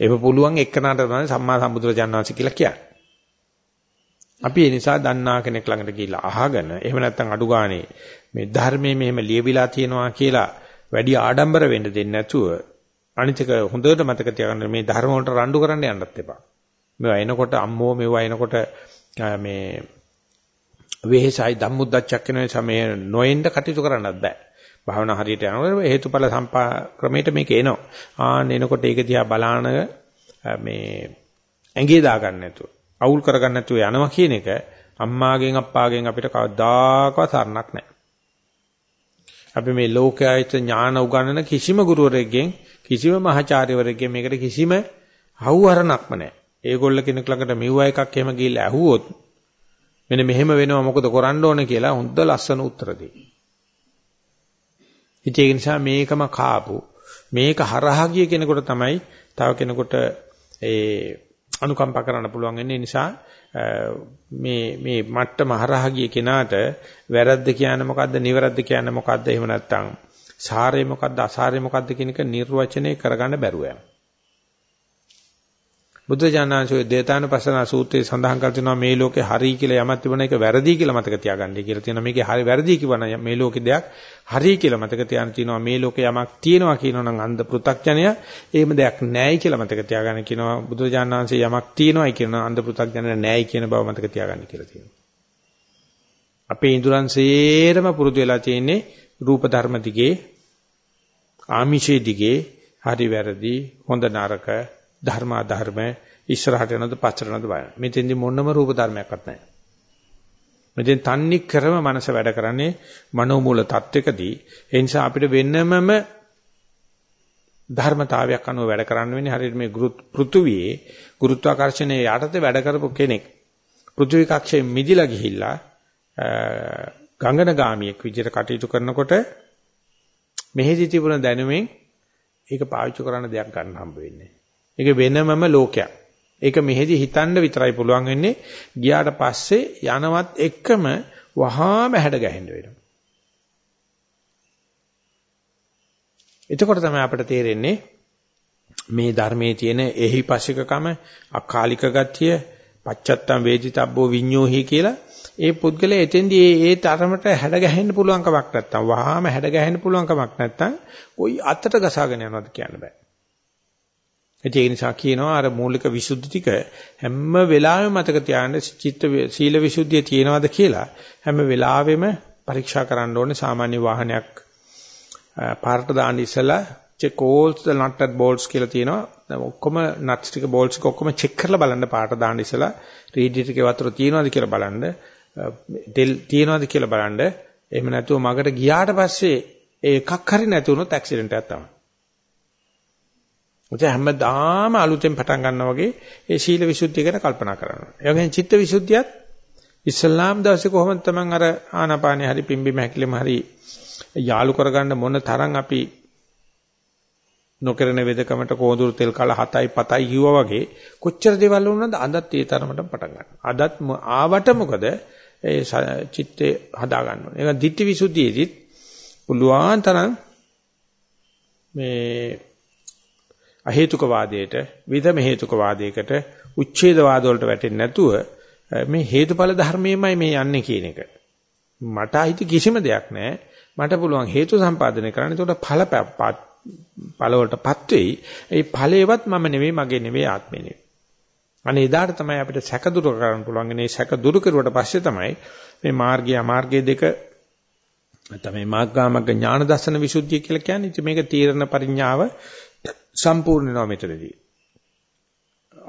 ඒක පුළුවන් එක්කනට තමයි සම්මා සම්බුදුරජාණන් වහන්සේ කියලා කියන්නේ. අපි ඒ නිසා දන්නා කෙනෙක් ළඟට ගිහිල්ලා අහගෙන එහෙම නැත්නම් අඩු ගානේ මේ ධර්මයේ මෙහෙම ලියවිලා තියෙනවා කියලා වැඩි ආඩම්බර වෙන්න දෙන්නේ නැතුව අනිතික හොඳට මතක තියාගන්න මේ ධර්ම වලට රණ්ඩු කරන්න යන්නත් එපා. මේවා එනකොට අම්මෝ මේවා එනකොට මේ වෙහෙසයි ධම්මුද්දච්චක් වෙන නිසා මේ නොඑන්න කටයුතු කරන්නත් බෑ. භාවනා හරියට යනකොට හේතුඵල සම්පා ක්‍රමයට මේක එනවා. ආන්න එනකොට ඒක දිහා බලාන මේ ඇඟේ දාගන්න නැතුව අවුල් කරගන්න නැතුව යනවා කියන එක අම්මාගෙන් අප්පාගෙන් අපිට කවදාකවත් සරණක් නැහැ. අපි මේ ලෝකයට ඥාන උගන්වන කිසිම ගුරුවරයෙක්ගෙන් කිසිම මහාචාර්යවරයෙක්ගෙන් මේකට කිසිම හවුහරණක්ම නැහැ. ඒගොල්ල කෙනෙක් ළඟට මෙව්ව එකක් එහෙම ගිහිල්ලා ඇහුවොත් මෙන්න මෙහෙම වෙනවා මොකද කරන්න ඕන කියලා හොඳ ලස්සන උත්තර දෙයි. ඒක නිසා මේකම කාපු. මේක හරහා ගිය කෙනෙකුට තමයි තව කෙනෙකුට ඒ අනුකම්පා කරන්න පුළුවන් වෙන්නේ. නිසා මේ මේ මට්ටම හරහා ගිය කෙනාට වැරද්ද කියන්නේ මොකද්ද නිවැරද්ද කියන්නේ මොකද්ද එහෙම නැත්නම් සාරේ මොකද්ද අසාරේ මොකද්ද කියන එක නිර්වචනය කරගන්න බැරුව යනවා. බුද්ධ ඥානංශයේ දේතානුපස්සන සූත්‍රයේ සඳහන් කර තිනවා මේ ලෝකේ හරි කියලා යමක් තිබුණ එක වැරදි කියලා මතක තියාගන්නයි කියලා තියෙනවා. මේකේ හරි වැරදි කිව්වනම් මේ ලෝකේ දෙයක් හරි කියලා මතක තියාගෙන තිනවා. මේ ලෝකේ යමක් තියෙනවා කියනවනම් අන්ධ පෘ탁ජනය එහෙම දෙයක් නැහැයි කියලා මතක තියාගන්න කියනවා. බුද්ධ ඥානංශයේ යමක් තියෙනවායි කියනවා. අන්ධ පෘ탁ජනය නැහැයි කියන බව මතක තියාගන්න කියලා තියෙනවා. අපේ ඉඳුරන් සේරම පුරුදු වෙලා තියෙන්නේ රූප ධර්ම දිගේ ආමිෂේ දිගේ හරි වැරදි හොඳ නරක ධර්ම අධර්ම ඉස්සරහට යනවද පස්සට යනවද බලන්න. මෙතෙන්දි මොනම රූප ධර්මයක්වත් නැහැ. මෙතෙන් තන්නේ කරම මනස වැඩ කරන්නේ මනෝමූල தත්වකදී. ඒ නිසා අපිට වෙනමම ධර්මතාවයක් අනුව වැඩ කරන්න වෙන්නේ හරියට මේ පෘථුවියේ ගුරුත්වාකර්ෂණයේ යටතේ වැඩ කරපු කෙනෙක් පෘථුවි කක්ෂයෙන් මිදිලා ගිහිල්ලා ගංගනගාමියෙක් විදිහට කටයුතු කරනකොට මෙහෙදි තිබුණ දැනුමෙන් ඒක පාවිච්චි කරන්න දෙයක් ගන්න හම්බ වෙන්නේ. ඒක වෙනමම ලෝකයක්. ඒක මෙහෙදි හිතන්න විතරයි පුළුවන් වෙන්නේ. ගියාට පස්සේ යනවත් එක්කම වහාම හැඩ ගැහෙන්න වෙනවා. එතකොට තමයි අපිට තේරෙන්නේ මේ ධර්මයේ තියෙන එහිපසිකකම අකාලික ගතිය පච්චත්තම් වේදිතබ්බෝ විඤ්ඤෝහි කියලා ඒ පුද්ගලයා එතෙන්දී ඒ ඒ තරමට හැඩ ගැහෙන්න පුළුවන් කමක් නැත්තම් වහාම හැඩ ගැහෙන්න පුළුවන් කමක් නැත්තම් කොයි අතට ගසාගෙන යනවද කියන්න බෑ. ඒක නිසා කියනවා අර මූලික විසුද්ධි ටික හැම වෙලාවෙම මතක තියාගන්න චිත්ත සීල විසුද්ධිය තියෙනවද කියලා හැම වෙලාවෙම පරීක්ෂා කරන්න ඕනේ සාමාන්‍ය වාහනයක්. පාරට දාන්න ඉස්සලා check all the nut and bolts කියලා තියෙනවා. ඔක්කොම nuts ටික bolts ටික ඔක්කොම check කරලා බලන්න පාරට දාන්න ඉස්සලා රීඩි ටිකේ වතුර තියෙනවද කියලා බලන්න. තෙල් තියෙනවද කියලා බලන්න. එහෙම නැතුව මගට ගියාට පස්සේ ඒ එකක් හරි නැති වුණොත් ඇක්සිඩන්ට් එකක් තමයි. ඔතන හැමදාම අලුතෙන් පටන් ගන්නවා වගේ ඒ සීල විසුද්ධිය ගැන කල්පනා කරනවා. ඒ වගේම චිත්ත විසුද්ධියත් ඉස්ලාම් දවසේ කොහොමද තමන් අර ආනාපානිය හරි පිම්බි මහැකිලිම හරි යාලු කරගන්න මොන තරම් අපි නොකරන වෙදකමට කෝඳුරු තෙල් කල 7යි 7යි කිව්වා වගේ කොච්චර දේවල් වුණාද අදත් ඒ තරමටම පටන් ගන්නවා. අදත් ආවට මොකද ඒ චිත්තේ හදා ගන්න ඕනේ. ඒක ditthi visuddhiyeදිත් පුළුවන් තරම් මේ අහේතුක වාදයට විදම හේතුක වාදයකට උච්ඡේද වාද වලට වැටෙන්නේ නැතුව මේ හේතුඵල ධර්මයමයි මේ යන්නේ කියන එක. මට අයිති කිසිම දෙයක් නැහැ. මට පුළුවන් හේතු සම්පාදනය කරන්න. ඒකට ඵල ඵල වලටපත් වෙයි. ඒ ඵලේවත් මම නෙවෙයි මගේ නෙවෙයි ආත්මෙ නෙවෙයි. අනේ එදාට තමයි අපිට සැක දුරු කරන්න පුළුවන්. මේ සැක දුරු කරුවට පස්සේ තමයි මේ මාර්ගය අමාර්ගය දෙක තමයි මාර්ගාමග්ග ඥාන දර්ශන විසුද්ධිය කියලා කියන්නේ. ඉතින් මේක තීරණ පරිඥාව සම්පූර්ණ වෙනවා මෙතනදී.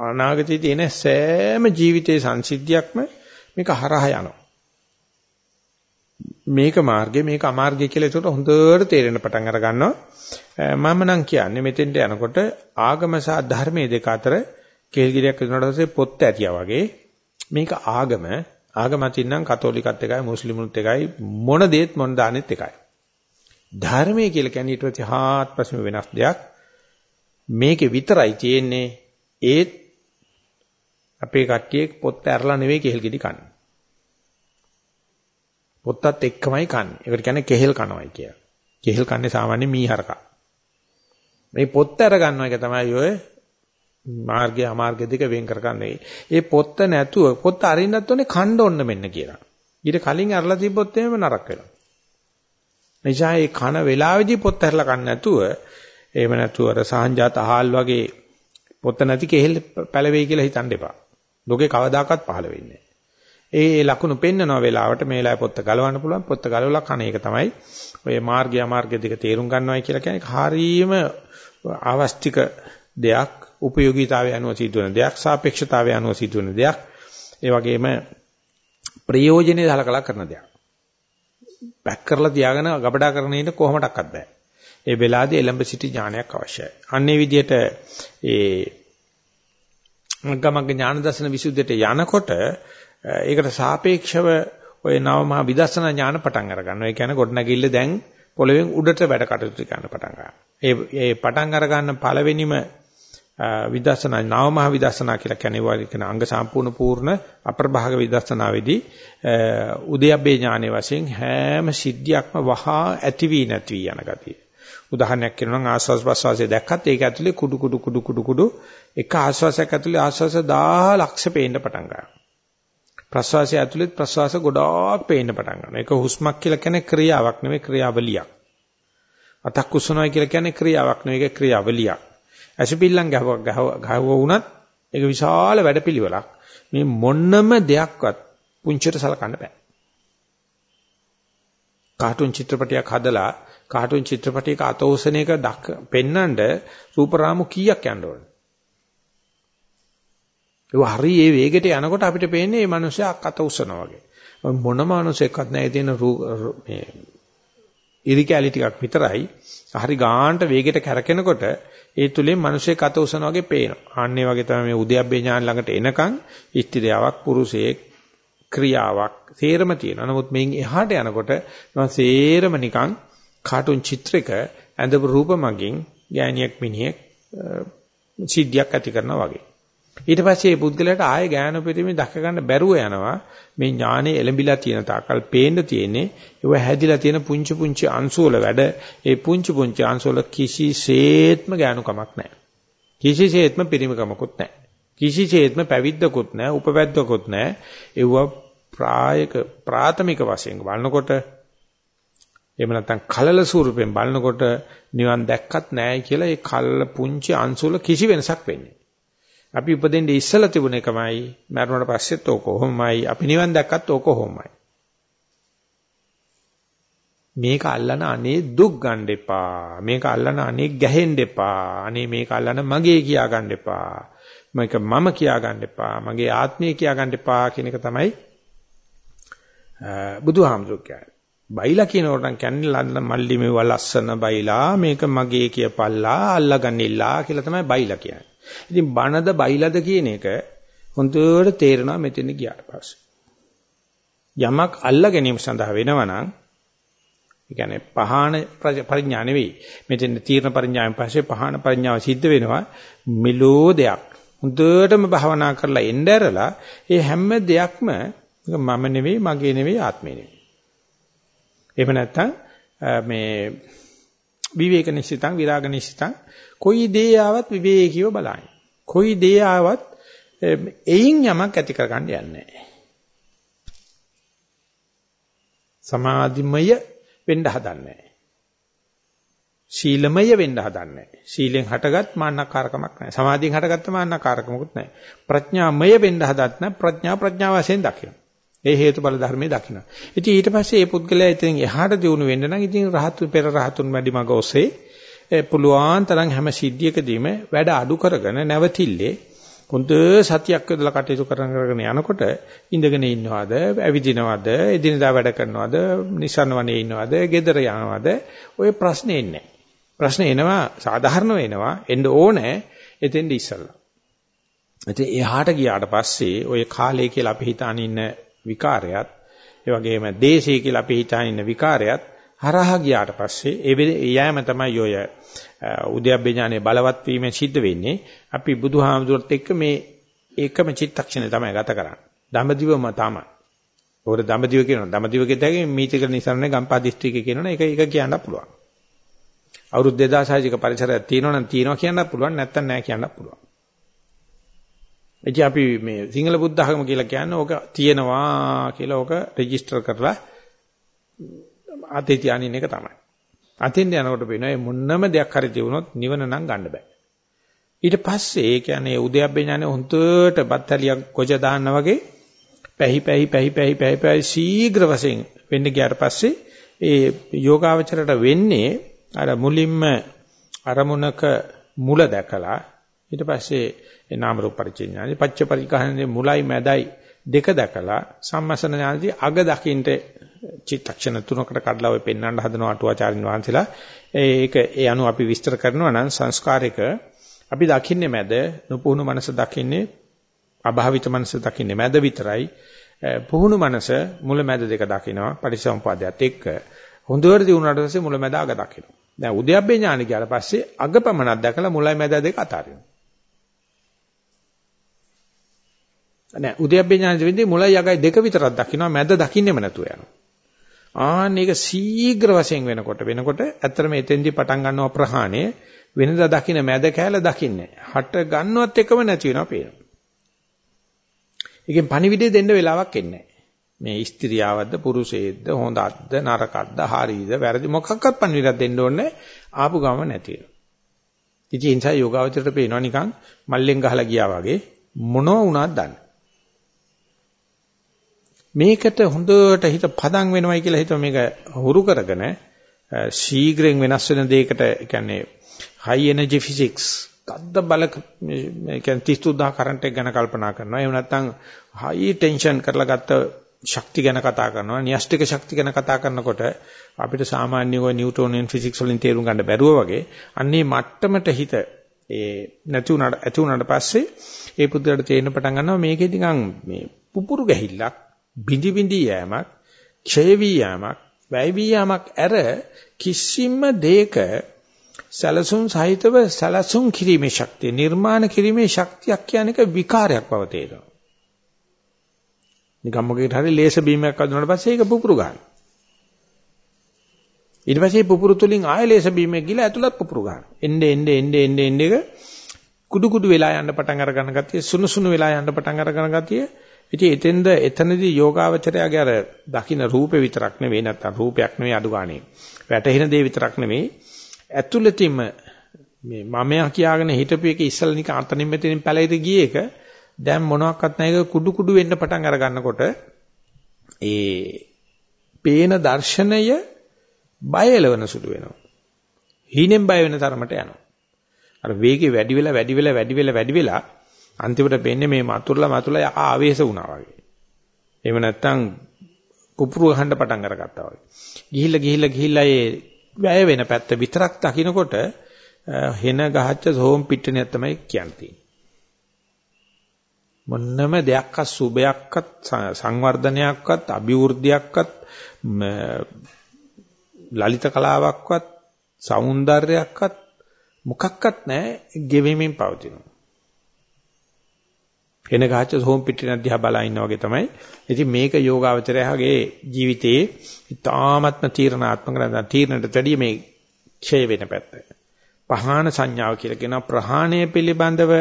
අනාගතයේ තියෙන සෑම ජීවිතයේ සංසිද්ධියක්ම මේක හරහා යනවා. මේක මාර්ගය මේක අමාර්ගය කියලා ඒකට හොඳට තේරෙන පටන් අර ගන්නවා. මම නම් කියන්නේ මෙතෙන්ට යනකොට ආගම සහ ධර්මයේ දෙක අතර කේල්ගිරියක් විදුනට පස්සේ පොත් ඇතියා වගේ මේක ආගම ආගම අතින්නම් කතෝලිකත් එකයි මුස්ලිමුත් එකයි මොන දේත් මොන දානෙත් එකයි. ධර්මයේ කියලා කියන්නේ ඊට පස්සේ හාත්පසම වෙනස් දෙයක්. මේකේ විතරයි තියෙන්නේ ඒත් අපේ කට්ටියේ පොත් ඇරලා නෙවෙයි කෙහෙල් ගෙඩි කන්නේ. පොත්තත් එක්කමයි කන්නේ. ඒකට කියන්නේ කෙහෙල් කනවයි කියලා. කෙහෙල් කන්නේ සාමාන්‍ය මීහරකා. මේ පොත් අර ගන්නවා එක තමයි ඔය මාර්ගය අමාර්ගය දෙක වෙන් කරගන්නේ. ඒ පොත්ත නැතුව පොත්ත අරින්නත් ඕනේ කණ්ඩ ඔන්න මෙන්න කියලා. ඊට කලින් අරලා තිබ්බොත් එහෙම නරක වෙනවා. නිසා ඒ කන වෙලාවේදී පොත් ඇරලා කන්න නැතුව එහෙම නැතුව අර සාංජාත අහල් වගේ පොත්ත නැති කෙහෙල් පැලවෙයි කියලා හිතන්න එපා. ලෝකේ කවදාකවත් පහළ වෙන්නේ ඒ ලකුණු පෙන්නන වෙලාවට මේ වෙලාවේ පොත්ත ගලවන්න පුළුවන්. පොත්ත ගලවලා කන එක තමයි ඔය මාර්ගය අමාර්ගය දෙක තේරුම් ගන්නවයි කියලා කියන්නේ. හරීම ආවස්තික දෙයක් උපයෝගීතාවය අනුව සිදුවන දෙයක් සාපේක්ෂතාවය අනුව සිදුවන දෙයක්. ඒ වගේම ප්‍රයෝජනෙ දලකලා කරන දෙයක්. බැක් කරලා තියාගෙන ගබඩා කරන ඉන්න කොහොමඩක්වත් බෑ. ඒ වෙලාවේදී එලඹ සිටි ඥානයක් අවශ්‍යයි අන්නේ විදිහට ඒ මග්ගමග්ග ඥාන දර්ශන විසුද්ධියට යනකොට ඒකට සාපේක්ෂව ඔය නවමහා විදර්ශනා ඥාන පටන් අර ගන්නවා. ඒ කියන්නේ ගොඩනැගිල්ල දැන් පොළවෙන් උඩට වැඩ කටයුතු කරන්න පටන් ගන්නවා. ඒ ඒ පටන් අර ගන්න පළවෙනිම විදර්ශනා නවමහා විදර්ශනා කියලා කියන්නේ වගේ කියන අංග සම්පූර්ණ පූර්ණ අප්‍රභාග විදර්ශනාවේදී උද්‍යප්පේ ඥානයේ වශයෙන් හැම සිද්ධියක්ම වහා ඇති වී නැති වී යන ගතිය. උදාහරණයක් කියනවා නම් ආස්වාස් ප්‍රස්වාසය දැක්කත් ඒක ඇතුලේ කුඩු කුඩු කුඩු කුඩු කුඩු එක ආස්වාසයක් ඇතුලේ ආස්වාස 10 ලක්ෂ පේන්න පටන් ගන්නවා. ප්‍රස්වාසය ඇතුලේ ප්‍රස්වාස ගොඩාක් පේන්න පටන් ගන්නවා. ඒක හුස්මක් කියලා කියන්නේ ක්‍රියාවක් නෙවෙයි ක්‍රියාවලියක්. අතක් කුසනවා කියලා කියන්නේ ක්‍රියාවක් නෙවෙයි ඒක ක්‍රියාවලියක්. ඇසිපිල්ලම් ගහව ගහව වුණත් ඒක විශාල වැඩපිළිවෙලක්. මේ මොන්නම දෙයක්වත් පුංචිට සලකන්න බෑ. කාටුන් චිත්‍රපටයක් හදලා කාටුන් චිත්‍රපටයක අතෝසන එක දක් පෙන්නඳ රූපරාමු කීයක් යන්න ඕන. ඒ හරි ඒ වේගෙට යනකොට අපිට පේන්නේ මේ මිනිස්සයා අත උස්සනවා වගේ. මොනම මිනිසෙක්වත් නැහැ තියෙන මේ ඉරිකැලි ටිකක් විතරයි. හරි ගානට වේගෙට කැරකෙනකොට ඒ තුලින් මිනිස්සෙක් අත උස්සනවා වගේ පේනවා. අන්නේ වගේ තමයි මේ උද්‍යප්පේ ඥාන ළඟට එනකන් ඉස්තිරියාවක් පුරුෂයෙක් ක්‍රියාවක් සේරම තියෙනවා. නමුත් මෙයින් එහාට යනකොට මම සේරම නිකන් කාටුන් චිත්‍රයක ඇඳපු රූප මගින් ගෑණියක් මිනිහෙක් සිද්ධියක් ඇති කරනවා වගේ. ඊට පස්සේ මේ පුද්ගලයාට ආයේ ගෑනු පිටිමේ දක ගන්න බැරුව යනවා. මේ ඥානෙ එළඹිලා තියෙන තාකල් පේන්න තියෙන්නේ. ඒව හැදිලා තියෙන පුංචි පුංචි අංශු වල වැඩ. ඒ පුංචි පුංචි අංශු වල කිසිසේත්ම ගෑනුකමක් නැහැ. කිසිසේත්ම පිරිමිකමකුත් නැහැ. කිසිසේත්ම පැවිද්දකුත් නැහැ උපවැද්දකුත් නැහැ. ඒව ප්‍රායක ප්‍රාථමික වශයෙන් බලනකොට එහෙම නැත්නම් කලල ස්වරූපයෙන් බලනකොට නිවන් දැක්කත් නැහැ කියලා ඒ කල්ල පුංචි අංශුල කිසි වෙනසක් වෙන්නේ. අපි උපදින්නේ ඉස්සලා තිබුණ එකමයි මරණයට පස්සෙත් ඕක කොහොමයි අපි නිවන් දැක්කත් ඕක කොහොමයි. මේක අල්ලන අනේ දුක් ගන්න එපා. මේක අල්ලන අනේ ගැහෙන්න එපා. අනේ මේක අල්ලන මගේ කියා ගන්න එපා. මේක මම කියා ගන්න එපා. මගේ ආත්මය කියා ගන්න එපා කියන එක තමයි බුදුහාමුදුරුවෝ කියන්නේ. බයිලා කියනකොට නම් කියන්නේ ලන්න මල්ලි මේව ලස්සන බයිලා මේක මගේ කියපල්ලා අල්ලගන්නilla කියලා තමයි බයිලා කියන්නේ. ඉතින් බනද බයිලාද කියන එක හොඳට තේරෙනවා මෙතන ගියාට පස්සේ. යමක් අල්ලා ගැනීම සඳහා වෙනවා නම් ඒ කියන්නේ පහාන පරිඥා නෙවෙයි. මෙතෙන් තීර්ණ පරිඥාවෙන් පස්සේ පහාන පරිඥාව සිද්ධ වෙනවා මෙලෝ දෙයක්. හොඳටම භවනා කරලා එන්න ඇරලා ඒ හැම දෙයක්ම මම නෙවෙයි මගේ නෙවෙයි ආත්මේ නෙවෙයි. එහෙම නැත්නම් මේ විවේක නිශ්චිතං විරාග නිශ්චිතං කොයි දේ ආවත් විවේකීව බලائیں. කොයි දේ ආවත් එයින් යමක් ඇති කරගන්න යන්නේ නැහැ. සමාධිමය වෙන්න හදන්නේ ශීලමය වෙන්න හදන්නේ ශීලෙන් හටගත් මාන්නකාරකමක් නැහැ. සමාධියෙන් හටගත්ත මාන්නකාරකමකුත් නැහැ. ප්‍රඥාමය වෙන්න හදත් නැ ප්‍රඥා ප්‍රඥා වශයෙන් දකිනවා. ඒ හේතුඵල ධර්මයේ දකින්න. ඉතින් ඊට පස්සේ මේ පුද්ගලයා ඉතින් එහාට දියුණු වෙන්න නම් ඉතින් රහතු පෙර රහතුන් වැඩි මග ඔස්සේ පුළුවන් තරම් හැම සිද්ධියකදීම වැඩ අඩු කරගෙන නැවතිල්ලේ හොඳ සතියක් යොදලා කටයුතු කරගෙන යනකොට ඉඳගෙන ඉන්නවද, ඇවිදිනවද, එදිනදා වැඩ කරනවද, නිසන්න වනේ ඉන්නවද, ගෙදර යනවද ඔය ප්‍රශ්නේ ඉන්නේ. ප්‍රශ්නේ එනවා සාධාරණ වෙනවා එන්න ඕනේ එතෙන්ද ඉස්සල්ලා. ඉතින් එහාට ගියාට පස්සේ ඔය කාලය කියලා අපි හිතාන ඉන්න විකාරයත් ඒ වගේම දේශය කියලා අපි හිතාන ඉන්න විකාරයත් හරහා ගියාට පස්සේ ඒ යෑම තමයි ඔය උද්‍යප්පේ ඥානයේ බලවත් වීම සිද්ධ වෙන්නේ අපි බුදුහාමුදුරත් එක්ක මේ ඒකම චිත්තක්ෂණය තමයි ගත කරන්නේ. දඹදිවම තමයි. ඕකට දඹදිව කියනවා. දඹදිව කියතේ මීතික නිසරණේ ගම්පා දිස්ත්‍රික්කේ කියනවනේ ඒක ඒක කියන්න පුළුවන්. අවුරුදු 2600ක පරිසරයක් තියෙනවා නම් තියෙනවා කියන්නත් පුළුවන් නැත්නම් නැහැ කියන්නත් පුළුවන්. එදී අපි මේ සිංහල බුද්ධ ධර්ම කියලා කියන්නේ ඕක තියෙනවා කියලා ඕක රෙජිස්ටර් කරලා අතේ තියානින් එක තමයි. අතින් යනකොට වෙනවා මේ මොන්නම දෙයක් හරි තිබුණොත් නිවන නම් ගන්න බෑ. ඊට පස්සේ ඒ කියන්නේ උද්‍යප්පේ ඥානෙ හොන්තට බත්තලියක් ගොජ දාන්න වගේ පැහි පැහි පැහි පැහි පැහි පැහි ශීඝ්‍ර වශයෙන් වෙන්න ගියාට පස්සේ ඒ යෝගාවචරයට වෙන්නේ අර මුලින්ම අරමුණක මුල දැකලා ඊට පස්සේ ඒ නාම රූප පරිචේඥානි පච්ච පරිකහනේ මුලයි මැදයි දෙක දැකලා සම්මසන ඥානදී අග දකින්ට චිත්තක්ෂණ තුනකට කඩලා ඔය පෙන්වන්න හදන අටුවාචාරින් වහන්සේලා. ඒක ඒ අනුව අපි විස්තර කරනවා නම් සංස්කාරයක අපි දකින්නේ මැද නුපුහුණු මනස දකින්නේ අභාවිත මනස දකින්නේ මැද විතරයි. පුහුණු මනස මුල මැද දෙක දකිනවා පරිසම්පාදයට එක්ක. හොඳට දිනුනාට පස්සේ මුල මැද අග දකිනවා. දැන් උද්‍යප්පේ ඥාන කියලා පස්සේ අග පමණක් දැකලා මුලයි මැද දෙක අතාරිනවා. නෑ උද්‍යප්පේ ඥාන දෙවිදී මුලයි යගයි දෙක විතරක් දකින්නවා මැද දකින්නෙම නැතුව යනවා. ආන්න ඒක ශීඝ්‍ර වශයෙන් වෙනකොට වෙනකොට ඇත්තටම එතෙන්දී පටන් ගන්නව ප්‍රහාණය වෙනදා දකින්න මැද කෑල දකින්නේ. හට ගන්නවත් එකම නැති වෙනවා පේනවා. ඒකෙන් පණිවිඩය දෙන්න වෙලාවක් එන්නේ මේ ස්ත්‍රියවද්ද පුරුෂයෙක්ද හොඳක්ද නරකක්ද හරියද වැරදි මොකක්වත් පණිවිඩයක් දෙන්න ඕනේ ආපු ගම නැති වෙනවා. ඉතින් ඒ නිසා යෝගාවචරයට පේනවා නිකන් මල්ලෙන් ගහලා ගියා වගේ මොනව වුණත් දන්නේ. මේකට හොඳට හිත පදම් වෙනවයි කියලා හිතුව මේක හුරු කරගෙන ශීඝ්‍රයෙන් වෙනස් වෙන දෙයකට කියන්නේ high energy physics ගද්ද බල කියන්නේ 33000 කරන්ට් එක ගැන කල්පනා කරනවා. එහෙම නැත්නම් high tension කරලා ගත්ත ශක්ති ගැන කතා කරනවා. න්‍යෂ්ටික ශක්ති ගැන කතා කරනකොට අපිට සාමාන්‍ය ඔය නිව්ටෝනියන් ෆිසික්ස් වලින් තේරුම් ගන්න බැරුව වගේ අන්නේ මට්ටමට හිත ඒ නැති උනාට ඇති උනාට පස්සේ ඒ පුදුරට තේරෙන පටන් ගන්නවා මේකේ නිකන් මේ පුපුරු ගැහිල්ලක් බිඳි බිඳි යෑමක්, ක්ෂය වී යෑමක්, වැය වී යෑමක් ඇර කිසිම දෙයක සලසුන් සහිතව සලසුන් කිරීමේ ශක්තිය, නිර්මාණ කිරීමේ ශක්තියක් කියන එක විකාරයක් බව තේරෙනවා. නිකම් මොකේට හරි ලේසර් බීමයක් අදුනාට පස්සේ ඒක පුපුරු ගන්නවා. ඊට පස්සේ පුපුරු තුලින් ආයෙ ලේසර් බීමක් ගිහලා ඇතුළත් පුපුරු ගන්නවා. එnde එnde එnde එnde එnde එක කුඩු කුඩු වෙලා යන්න පටන් අර ගන්න ගතිය, සුණු සුණු වෙලා යන්න පටන් අර ගන්න ගතිය ඉතින් එතෙන්ද එතනදී යෝගාවචරයාගේ අර දකින්න රූපේ විතරක් නෙවෙයි නැත්නම් රූපයක් නෙවෙයි අඩු ගානේ. වැටහෙන දේ විතරක් නෙවෙයි ඇතුළතින්ම මේ මමයා කියාගෙන හිටපු එක ඉස්සල නිකන් අතනින් මෙතනින් පැලෙට ගිය එක දැන් මොනවත් නැහැ කුඩු කුඩු වෙන්න පටන් අර ගන්නකොට ඒ පේන දර්ශනය බය එලවන සුළු වෙනවා. හීනෙන් බය වෙන තරමට යනවා. අර වේගය වැඩි වෙලා වැඩි වෙලා වැඩි වෙලා වැඩි වෙලා අන්තිමට වෙන්නේ මේ මතුරුලා මතුරුලා ආවේශ වුණා වගේ. එහෙම නැත්නම් පුපුරු ගහන්න පටන් අරගත්තා වගේ. ගිහිල්ලා ගිහිල්ලා ගිහිල්ලා ඒ වැය වෙන පැත්ත විතරක් දකිනකොට හෙන ගහච්ච සෝම් පිට්ටනියක් තමයි කියන්නේ. මොන්නම දෙයක්වත් සුබයක්වත් සංවර්ධනයක්වත් අභිවෘද්ධියක්වත් ලලිත කලාවක්වත් సౌందර්යයක්වත් මොකක්වත් නැහැ ගෙවෙමින් පවතිනවා. එන ගහච්ච සෝම් පිටින දිහා බලා ඉන්නා වගේ තමයි. ඉතින් මේක යෝගාවචරයගේ ජීවිතයේ ඉතාමත්ම තීරණාත්මක නැත්නම් තීරණයට වැඩිය මේ ක්ෂය වෙන පැත්ත. පහාන සංඥාව කියලා කියන ප්‍රහාණය පිළිබඳව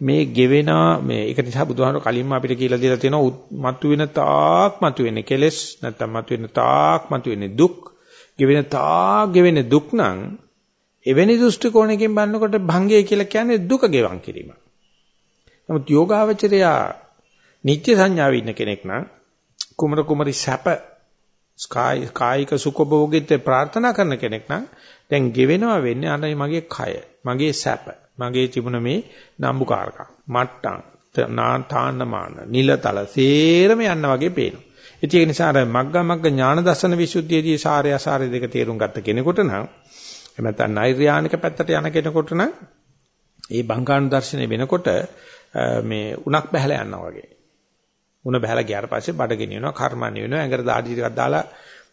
මේ ගෙවෙනා මේ ඒක නිසා බුදුහාමර කලින්ම අපිට කියලා දීලා තියෙනවා මතුවෙන තාක් මතුවෙන්නේ කෙලෙස් නැත්නම් මතුවෙන තාක් මතුවෙන්නේ දුක් ගෙවෙන තාක් ගෙවෙන දුක් නම් එවැනි දෘෂ්ටි කෝණයකින් බලනකොට භංගය කියලා කියන්නේ දුක ගෙවන් කිරීම. නමුත් යෝගාවචරයා නිත්‍ය සංඥාවේ ඉන්න කෙනෙක් නම් කුමර කුමරි සැප කායික සුඛභෝගීත්ව ප්‍රාර්ථනා කරන කෙනෙක් නම් දැන් ගෙවෙනවා වෙන්නේ අනේ මගේ කය මගේ සැප මගේ තිබුණ මේ නම්බුකාරකම් මට්ටම් තාන්නමාන නිලතල සේරම යන්න වගේ පේනවා. ඒක නිසා අර මග්ගා මග්ග ඥාන දර්ශන විසුද්ධියේදී සාරය අසාරය දෙක තේරුම් ගත්ත කෙනෙකුට නම් එහෙම නැත්නම් නෛර්යානික පැත්තට යන කෙනෙකුට නම් ඒ බංගාණු දර්ශනය වෙනකොට මේ උණක් බහැලා යනවා වගේ. උණ බහැලා ගියාට පස්සේ බඩ ගෙනියනවා, කර්මන්නේ වෙනවා, ඇඟට දාඩි ටිකක් දාලා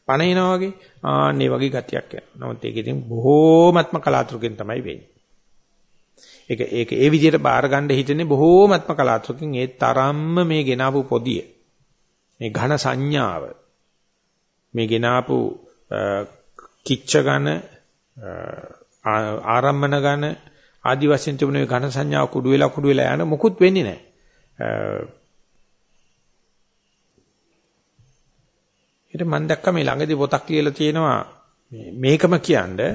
පණිනවා වගේ. ආන්නේ වගේ ගතියක් යනවා. නමුත් ඒක ඉතින් බොහෝමත්ම කලාතුරකින් තමයි වෙන්නේ. ඒක ඒක ඒ විදිහට බාර ගන්න හිතෙන්නේ බොහෝමත්ම කලාතුරකින් ඒ තරම්ම මේ ගෙනාවු පොදිය. මේ ඝන සංඥාව. මේ ගෙනාපු කිච්ච ඝන ආරම්මන ඝන ආදි වශයෙන් තිබුණ මේ ඝන සංඥාව කුඩු වෙලා කුඩු වෙලා යන මොකුත් වෙන්නේ නැහැ. ඊට මම දැක්ක මේ ළඟදී පොතක් ලියලා තියෙනවා මේකම කියන්නේ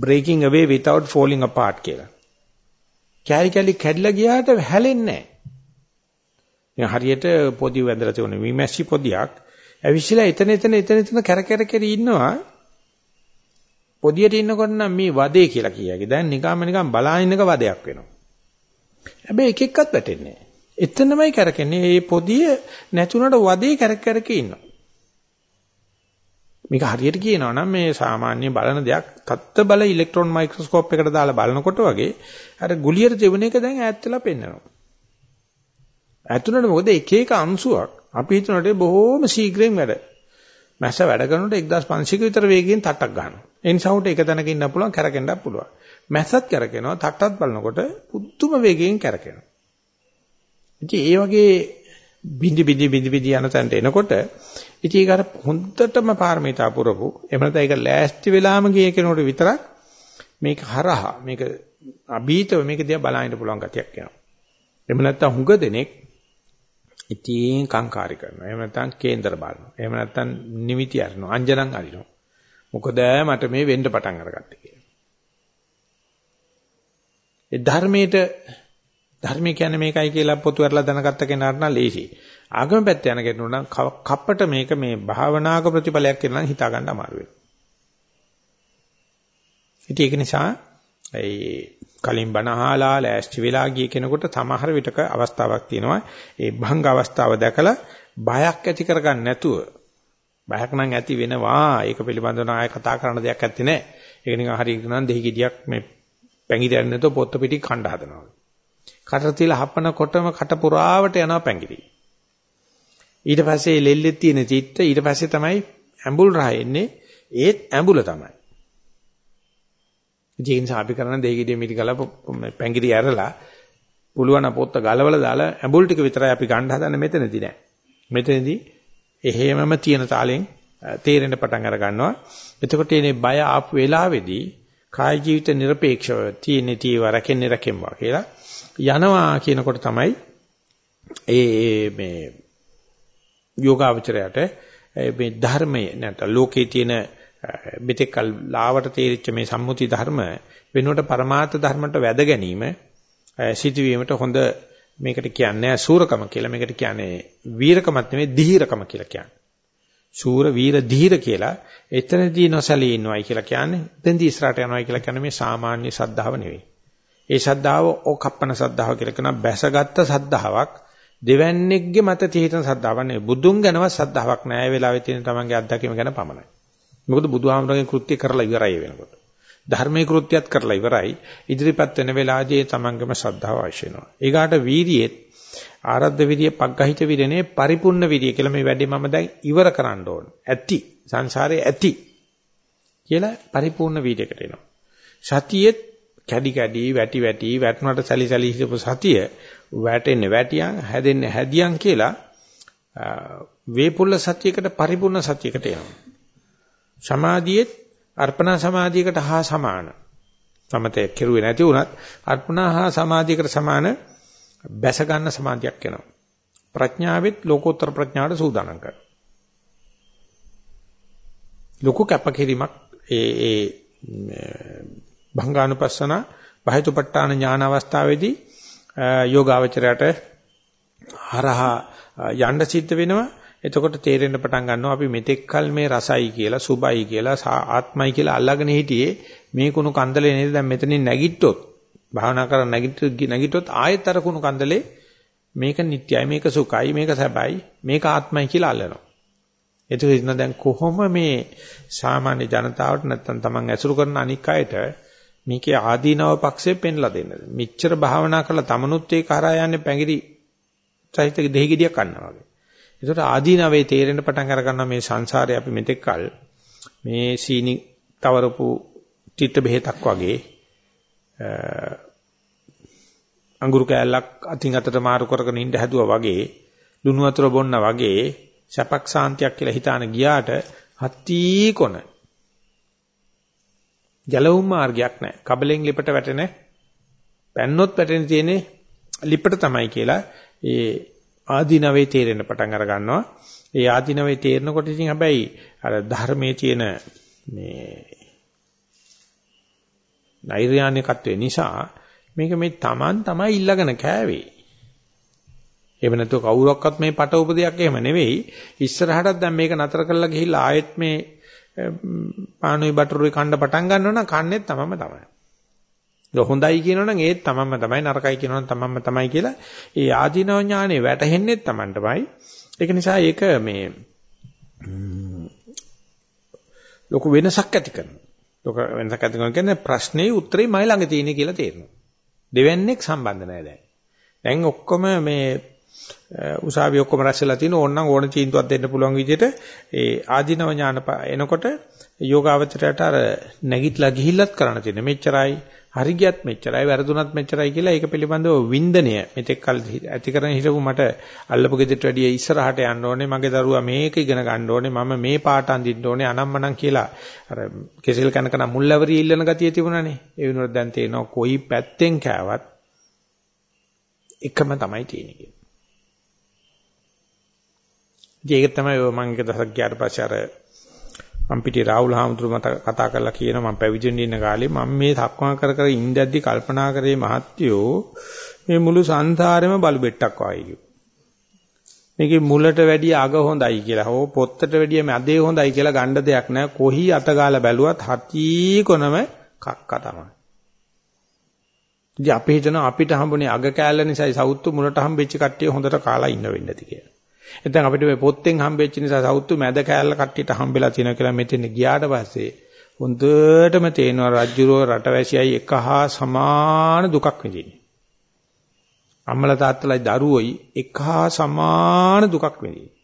breaking away without falling apart කියලා. කැලි කැලි කැඩලා ගියාට හැලෙන්නේ නැහැ. හරියට පොදි වැඳලා තියෙන විමැසි පොදියක් ඇවිස්සලා එතන එතන එතන එතන කර කර කර ඉන්නවා. පොදියට ඉන්නකොට නම් මේ වදේ කියලා කියයි. දැන් නිකම්ම නිකම් බලාගෙන ඉන්නක වදයක් වෙනවා. හැබැයි එක එක්කත් වැටෙන්නේ නැහැ. එතනමයි කරකන්නේ. මේ පොදිය නැතුණට වදේ කර කර ඉන්නවා. මේක හරියට කියනවා නම් මේ සාමාන්‍ය බලන දෙයක් තත්ත බල ඉලෙක්ට්‍රෝන මයික්‍රොස්කෝප් එකකට දාලා බලනකොට වගේ අර ගුලියට තිබුණ එක දැන් ඈත් වෙලා පෙන්වනවා. ඈතුනට මොකද එක එක අංශුවක් අපි හිතනට බොහොම ශීඝ්‍රයෙන් වැඩ. මැස්ස වැඩ කරනකොට 1500 විතර වේගයෙන් තට්ටක් ගන්නවා. ඒ නිසා උට එක තැනක ඉන්න පුළුවන් කැරකෙන්නත් පුළුවන්. මැස්සත් කැරකෙනවා තට්ටත් බලනකොට පුදුම වේගයෙන් කැරකෙනවා. ඉතින් ඒ වගේ බිඳි බිඳි බිඳි බිඳි යන තැනට එනකොට ඉතින් ඒක අර හොඳටම පාරමිතා පුරපු එහෙම නැත්නම් ඒක ලෑස්ති වෙලාම ගිය කෙනෙකුට විතරක් මේක හරහා මේක අභීතව මේක දිහා බලන්න පුළුවන් ගතියක් එනවා. එහෙම නැත්නම් හුඟ දෙනෙක් ඉතින් කාංකාරී කරනවා. එහෙම නැත්නම් කේන්දර බලනවා. එහෙම නැත්නම් නිමිති අරනවා. අංජනන් අරිනවා. මොකද මට මේ වෙන්න පටන් අරගත්තේ කියලා. ඒ ධර්මයේට ධර්මය කියන්නේ මේකයි කියලා පොතු වරලා දැනගත්ත කෙනාට නම් ලේසි. ආගම පැත්ත යන කෙනෙකුට නම් කප්පට මේක මේ භාවනාක ප්‍රතිඵලයක් කියලා නම් හිතා ගන්න අමාරු වෙනවා. ඉතින් ඒක නිසා ඒ කලින් බණහලා ලෑස්ති වෙලා ගිය කෙනෙකුට සමහර විටක අවස්ථාවක් තියෙනවා. ඒ භංග අවස්ථාව දැකලා බයක් ඇති කරගන්න නැතුව බයක් නම් ඇති වෙනවා. ඒක පිළිබඳව ආය කතා කරන්න දෙයක් ඇත්තේ නැහැ. ඒක නිකන් හරියට නම් දෙහි ගෙඩියක් මේ පැංගිරි යන්නේ නැතුව පොත්ත පිටි කණ්ඩ හදනවා. කට තියලා හපනකොටම කට පුරාවට යනවා පැංගිරි. ඊට පස්සේ ලෙල්ලෙත් තියෙන චිත්ත ඊට පස්සේ තමයි ඇඹුල් රහ එන්නේ ඒත් ඇඹුල තමයි. ඒ නිසා අපි කරන දෙහිගිඩිය මිටි ගල පැංගිරි ඇරලා පුළුවන් පොත්ත ගලවලා දාලා ඇඹුල් ටික විතරයි අපි ගන්න හදන්නේ මෙතනදී නෑ. මෙතනදී එහෙමම තියෙන තාලෙන් තේරෙන්න පටන් අර ගන්නවා. එතකොට මේ බය ආපු වෙලාවේදී කාය ජීවිත নিরপেক্ষව තියෙන තීව රැකෙන්නේ රැකෙම්වා කියලා යනවා කියනකොට තමයි ඒ මේ යෝගාවචරයට මේ ධර්මයේ නැත්නම් ලෝකේ තියෙන මෙතෙක්ල් ලාවට තේරිච්ච මේ සම්මුති ධර්ම වෙනුවට પરමාර්ථ ධර්මයට වැද ගැනීම සිටවීමට හොඳ මේකට කියන්නේ සූරකම කියලා මේකට කියන්නේ වීරකමත් නෙමෙයි ධීරකම කියලා කියන්නේ. සූර වීර ධීර කියලා එතනදී නොසලී ඉන්නවයි කියලා කියන්නේ එතනදී ඉස්සරහට යනවයි කියලා කියන්නේ මේ සාමාන්‍ය සද්ධාව නෙවෙයි. ඒ ශද්ධාව ඕකප්පන ශද්ධාව කියලා කියන බැසගත්ත ශද්ධාවක් දෙවන්නේක්ගේ මත තීතන සද්ධාවක් නෙවෙයි. බුදුන් ගැනවත් සද්ධාාවක් නැහැ. ඒ වෙලාවේ තියෙන තමන්ගේ අත්දැකීම ගැන පමණයි. මොකද බුදුහාමරගේ කෘත්‍ය කරලා ඉවරයි වෙනකොට. ධර්මයේ කෘත්‍යයත් කරලා ඉවරයි. ඉදිරිපත් වෙන වෙලාවදී තමන්ගේම ශ්‍රද්ධාව අවශ්‍ය වෙනවා. ඊගාට වීරියෙත් ආරද්ධ විරිය පග්ගහිත විරනේ පරිපූර්ණ විරිය කියලා මේ වැඩේ මම දැන් ඉවර කරන්න ඕන. ඇති සංසාරේ ඇති කියලා පරිපූර්ණ වීර්යයකට එනවා. සතියෙත් කැඩි කැඩි වැටි වැටි වැටුණට සැලි සැලි හිටපු සතිය වැටෙන්නේ වැටියන් හැදෙන්නේ හැදියන් කියලා වේපුල්ල සතියකට පරිපූර්ණ සතියකට එනවා. සමාධියෙත් අර්පණා සමාධියකට හා සමාන. සමතේ කෙරුවේ නැති වුණත් අර්පණා හා සමාධියකට සමාන බැස ගන්න සමාධියක් එනවා. ප්‍රඥාවෙත් ලෝකෝත්තර ප්‍රඥාවට සූදානම් කරනවා. ලොකු කැපකිරීමක් ඒ ඒ භංගානුපස්සන බහිතුපට්ඨාන ඥාන අවස්ථාවේදී යෝගාවචරයට හරහා යන්න සිද්ධ වෙනවා. එතකොට තේරෙන්න පටන් ගන්නවා අපි මෙතෙක් කල මේ රසයි කියලා සුබයි කියලා ආත්මයි කියලා අල්ලගෙන හිටියේ මේ කුණු කන්දලේ නේද දැන් මෙතනින් නැගිට්ටොත් භාවනා කරන නැගිට්ටොත් ආයෙත් අර කුණු කන්දලේ මේක නිට්ටයයි මේක සුඛයි මේක සැබයි මේක ආත්මයි කියලා අල්ලනවා ඒක ඉන්න දැන් කොහොම මේ සාමාන්‍ය ජනතාවට නැත්තම් Taman ඇසුරු කරන අනික් අයට මේකේ ආදීනව පක්ෂයෙන් පෙන්ලා දෙන්නද? මෙච්චර භාවනා කරලා තමනුත් ඒක හරහා යන්නේ පැංගිරි සහිත දෙහි ගෙඩියක් කන්නවා වගේ. ඒකට ආදීනවේ තේරෙන පටන් අර ගන්නවා මේ සංසාරේ අපි මෙතෙක් කල මේ සීනි තවරපු තිත්ත බෙහෙතක් වගේ අඟුරු කෑල්ලක් අතින් අතට මාරු කරගෙන ඉඳ හැදුවා වගේ ලුණු වතුර බොන්න වගේ සැපක් සාන්තියක් කියලා හිතාන ගියාට හත්ති කොන ගැලවුම් මාර්ගයක් නැහැ. කබලෙන් ලිපට වැටෙන පැන්නොත් වැටෙන තියෙන්නේ ලිපට තමයි කියලා ඒ ආදීනවේ තේරෙන්න පටන් අර ගන්නවා. ඒ ආදීනවේ තේරෙනකොට ඉතින් හැබැයි අර ධර්මයේ තියෙන මේ නෛර්යානිකත්වය නිසා මේක මේ Taman තමයි ඉල්ලගෙන කෑවේ. එහෙම නැත්නම් කවුරක්වත් මේ පට උපදයක් එහෙම නෙවෙයි. ඉස්සරහටත් දැන් මේක නතර කරලා ගිහිල්ලා ආයෙත් මේ පානුයි බටරුයි කන්න පටන් ගන්නවා නම් කන්නේ තමම තමයි. ඒක හොඳයි කියනවනම් ඒත් තමම තමයි නරකයි කියනවනම් තමම තමයි කියලා ඒ ආධිනව ඥානෙ වැටහෙන්නේ තමන්ටමයි. ඒක නිසා ඒක මේ ලොකු වෙනසක් ඇති කරනවා. ලොකු වෙනසක් ඇති කරනවා කියන්නේ ප්‍රශ්නේ උත්තරේ මයි ළඟ තියෙන කියලා තේරෙනවා. දෙවන්නේක් සම්බන්ධ නැහැ දැන්. දැන් ඔක්කොම මේ උසාවි ඔක්කොම රැස්ලා තින ඕනනම් ඕන චීන්තුවක් දෙන්න පුළුවන් විදිහට ඒ ආධිනව ඥාන එනකොට යෝගාවචරයට අර නැගිටලා ගිහිල්ලත් කරන්න තියෙන මෙච්චරයි හරි ගියත් මෙච්චරයි වැරදුනත් මෙච්චරයි කියලා ඒක පිළිබඳව වින්දනය මෙතෙක් කල් ඇති කරගෙන හිටපු මට අල්ලපු ගෙදරට වැඩිය ඉස්සරහට යන්න ඕනේ මගේ දරුවා මේක ඉගෙන ගන්න ඕනේ මම මේ පාට අඳින්න ඕනේ අනම්මනම් කියලා. අර කෙසෙල් කනකන මුල්වරි ඉල්ලන ගතිය තිබුණානේ. ඒ වෙනුවට දැන් තේනවා කොයි පැත්තෙන් කෑවත් එකම තමයි තියෙන්නේ ඉතින් ඒක තමයි මම එක දවසක් ගියාට පස්සේ අර මම පිටි රාහුල් හාමුදුරු මට කතා කරලා කියනවා මම පැවිදෙන්න ඉන්න කාලේ මම මේ සක්මන් කර කර ඉඳද්දි කල්පනා කරේ මහත්යෝ මේ මුළු සංසාරෙම බලු බෙට්ටක් වගේ කිව්වා. මේකේ මුලට වැඩිය අග හොඳයි කියලා හෝ පොත්තට වැඩිය මැදේ හොඳයි කියලා ගණ්ඩ දෙයක් නැහැ. කොහි අතගාලා බැලුවත් හති කොනම කක්ක තමයි. ඉතින් අපි හිතනවා අපිට හම්බුනේ අග කෑල්ල නිසායි සවුත්තු මුලට හම්බෙච්ච කට්ටිය හොඳට කාලා ඉන්න වෙන්නේ නැති කියලා. නැත්නම් අපිට මේ පොත්තෙන් හම්බෙච්ච නිසා සවුත්තු මැද කෑල්ල කට්ටියට හම්බෙලා තියෙනවා කියලා මෙතන ගියාට පස්සේ හොඳටම තේනවා රජ්ජුරුව රටවැසියයි එක හා සමාන දුකක් විඳින්නේ. අම්මලා තාත්තලායි දරුවෝයි එක හා සමාන දුකක් විඳින්නේ.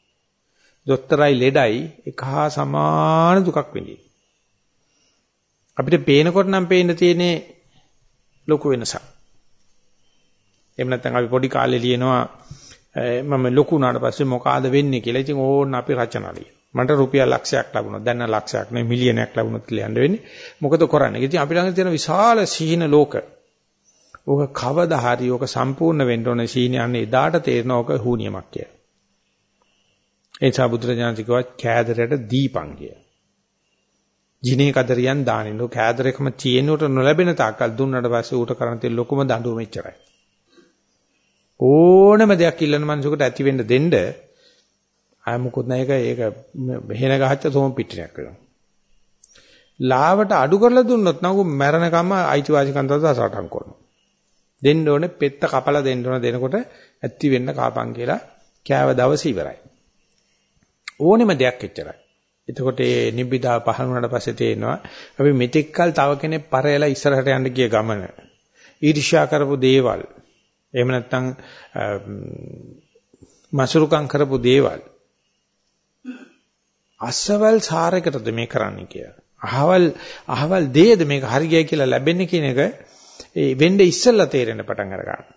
දොස්තරයි ලෙඩයි එක හා සමාන දුකක් විඳින්නේ. අපිට පේනකොට නම් පේන්න තියෙන්නේ ලොකු වෙනසක්. එහෙම නැත්නම් අපි පොඩි කාලේ ලියනවා මම ලොකු වුණාට පස්සේ මොකಾದ වෙන්නේ කියලා. ඉතින් ඕන්න අපි රචනා ලියන. මට රුපියල් ලක්ෂයක් ලැබුණා. දැන් නම් ලක්ෂයක් නෙවෙයි මිලියනයක් ලැබුණොත් කියලා යන්න වෙන්නේ. මොකද කරන්නේ? ඉතින් අපි ළඟ තියෙන විශාල සීන ලෝක. ඕක කවදා හරි ඕක සම්පූර්ණ වෙන්න ඕනේ සීන යන්නේ එදාට තේරෙන ඕක හුනියමක් කියලා. ඒ නිසා බුදුරජාණන් කිව්වා කෑදරයට දීපං කියලා. ජිනේ කදරියන් දානිනු කෑදරකම තියෙනට නොලැබෙන තාක්කල් දුන්නට පස්සේ ඌට කරන්න තියෙන ලොකුම දඬුවම මෙච්චරයි. ඕනම දෙයක් ඉල්ලන මනුස්සයෙකුට ඇති වෙන්න දෙන්න ආය මොකොත් නැහැ ඒක ඒක මෙහෙන ගහච්ච සෝම පිටියක් වෙනවා. ලාවට අඩු කරලා දුන්නොත් නම් මැරෙනකම අයිතිවාසිකම් තව සටහන් කරනවා. දෙන්න ඕනේ පෙත්ත කපලා දෙන්න ඕන දෙනකොට ඇත්ති වෙන්න කාපන් කියලා කෑව දවස් ඉවරයි. ඕනෙම දෙයක් එච්චරයි. එතකොට මේ නිබ්බිදා පහළ වුණාට පස්සේ තේනවා අපි මෙතෙක්කල් තව කෙනෙක් පරයලා ඉස්සරහට යන්න ගිය ගමන ඊර්ෂ්‍යා කරපු දේවල් එහෙම නැත්නම් මසුරුකම් කරපු දේවල් අසවල් සාරයකටද මේ කරන්නේ කියලා. අහවල් අහවල් දේද මේක හරි ගියයි කියලා ලැබෙන්නේ කියන එක ඒ වෙන්නේ ඉස්සෙල්ලා තේරෙන්න පටන් අර ගන්නවා.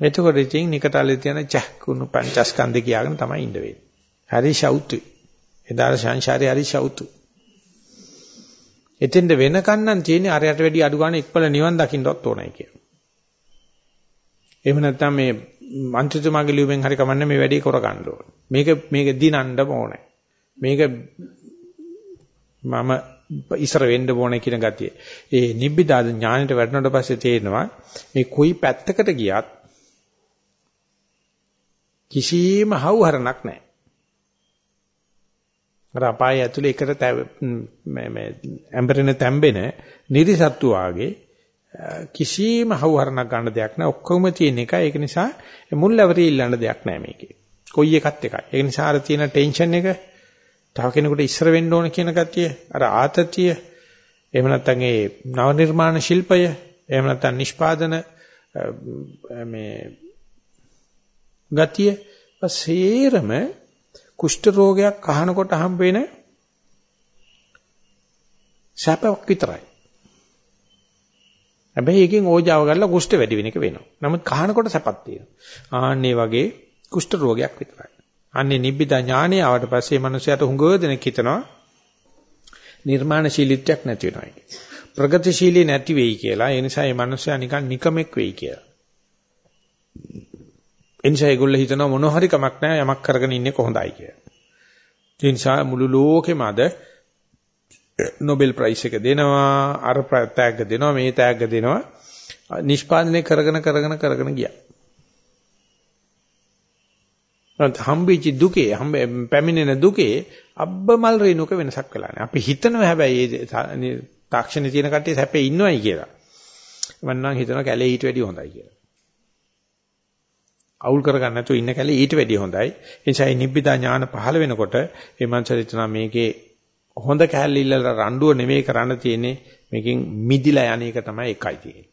එතකොට ඉතින් නිකටලේ තියෙන චක්කුණු පංචස්කන්ධ කියාගෙන තමයි ඉඳ වෙන්නේ. හරි ශෞතුයි. එදාට සංසාරේ හරි ශෞතු. එතෙන්ද වෙනකන් නම් තියෙන්නේ අරයට වැඩි අඩු ගන්න ඉක්පල නිවන් දකින්නවත් ඕනයි කියලා. එහෙම නැත්නම් මේ මන්ත්‍රීතුමාගේ ලියුමෙන් හරි කමන්නේ මේ වැඩේ කර ගන්න ඕන. මේක මේක දිනන්න ඕනේ. මේක මම ඉස්සර වෙන්න ඕනේ කියන ගතිය. ඒ නිබ්බිදා ඥානෙට වැටෙනකොට පස්සේ තේරෙනවා මේ කොයි පැත්තකට ගියත් කිසිම හවුහරණක් නැහැ. අර අපාය ඇතුලේ එකට මේ ඇඹරෙන තැම්බෙන නිරිසත්තු වාගේ කිසිම හවුහරණක් ගන්න දෙයක් නැහැ. ඔක්කොම තියෙන එක. ඒක නිසා මුල් ඇවරි ඉල්ලන්න දෙයක් නැහැ මේකේ. කොයි එකත් එකයි. ඒ නිසා අර තියෙන ටෙන්ෂන් එක තව කෙනෙකුට ඉස්සර වෙන්න ඕන කියන ගතිය, අර ආතතිය, එහෙම නැත්නම් ඒ නව නිර්මාණ ශිල්පය, එහෙම නැත්නම් නිෂ්පාදන මේ ගතිය සේරම කුෂ්ඨ රෝගයක් අහනකොට හම්බ වෙන සැපක් විතරයි. හැබැයි එකෙන් ඕජාව ගන්නලා කුෂ්ඨ වැඩි වෙන එක වෙනවා. නමුත් කහනකොට සැපක් තියෙනවා. ආන්නේ වගේ කුෂ්ඨ රෝගයක් විතරයි. අන්නේ නිබ්බිදා ඥානය ආවට පස්සේ මනුස්සයාට හුඟ දෙනෙක් හිතනවා නිර්මාණශීලීත්වයක් නැති වෙනවා කියලා. ප්‍රගතිශීලී නැති වෙයි කියලා. ඒ නිසා මේ මනුස්සයා නිකන් නිකමෙක් වෙයි කියලා. එනිසා ඒගොල්ලෝ හිතනවා මොන හරි කමක් නැහැ යමක් කරගෙන ඉන්නේ කොහොඳයි කියලා. ඒ නිසා මුළු ලෝකෙම අද නොබෙල් ප්‍රයිස් එක දෙනවා අර තෑග්ග දෙනවා මේ තෑග්ග දෙනවා නිෂ්පාදනය කරගෙන කරගෙන කරගෙන ගියා. හම්බෙච්ච දුකේ හම්බ පැමිණෙන දුකේ අබ්බමල් රේණුක වෙනසක් වෙලා නැහැ. අපි හිතනවා හැබැයි මේ තාක්ෂණයේ තියෙන කට්ටිය සැපේ ඉන්නවයි කියලා. මම නම් හිතනවා කැලේ ඊට වැඩිය හොඳයි කියලා. අවුල් කරගන්න නැතුව ඉන්න කැලේ ඊට වැඩිය හොඳයි. ඒ නිසා මේ නිබ්බිදා ඥාන පහළ වෙනකොට මේ මනසරිතනා මේකේ හොඳ කැලේ ඉල්ලලා රණ්ඩුව නෙමෙයි කරන්න තියෙන්නේ මේකෙන් මිදිලා යන එක තමයි එකයි තියෙන්නේ.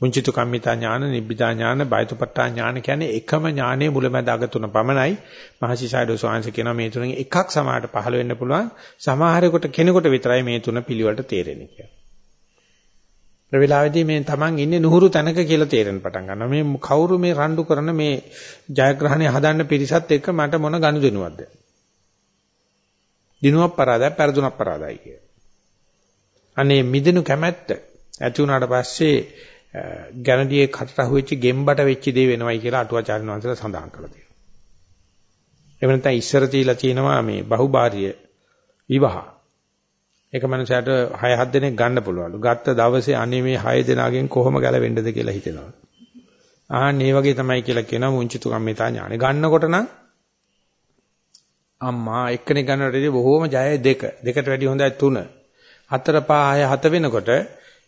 මුංචිතු කම්මිතා ඥාන, නිබ්බිදා ඥාන, බයතුපට්ඨා ඥාන කියන්නේ එකම ඥානයේ මුලමැද අග තුන පමණයි. මහසිසාරද සෝංශ කියනවා මේ තුනෙන් එකක් සමාහට පහළ වෙන්න පුළුවන්. සමහරෙකුට කෙනෙකුට විතරයි මේ තුන පිළිවෙලට තේරෙන්නේ කියලා. ඒ වෙලාවේදී මේ Taman ඉන්නේ නුහුරු තැනක කියලා තේරෙන්න පටන් ගන්නවා. මේ කවුරු මේ රණ්ඩු කරන මේ ජයග්‍රහණය හදන්න පිරිසත් එක්ක මට මොන ගනුදෙනුවක්ද? දිනුවක් පරාදයි, පෙරදුනක් පරාදයි කිය. අනේ මිදෙනු කැමැත්ත ඇති වුණාට පස්සේ ගැනඩියේ කටට අහුවෙච්ච ගෙම්බට වෙච්ච දේ වෙනවයි කියලා අටුවාචාර්ය වංශලා සඳහන් කරලා තියෙනවා. එහෙම නැත්නම් ඉස්සර තියලා තියෙනවා මේ බහුභාර්ය විවාහ. එක මනුස්සයාට 6 7 දෙනෙක් ගන්න පුළුවන්ලු. ගත්ත දවසේ අනේ මේ 6 දෙනාගෙන් කොහොම ගැලවෙන්නද කියලා හිතෙනවා. ආන් මේ වගේ තමයි කියලා කියනවා මුංචිතු කම්මිතා ඥානෙ. ගන්නකොට නම් අම්මා එක්කෙනෙක් ගන්නවට වඩා බොහෝම ජයයි දෙක. දෙකට වැඩිය හොඳයි තුන. හතර පහ හය හත වෙනකොට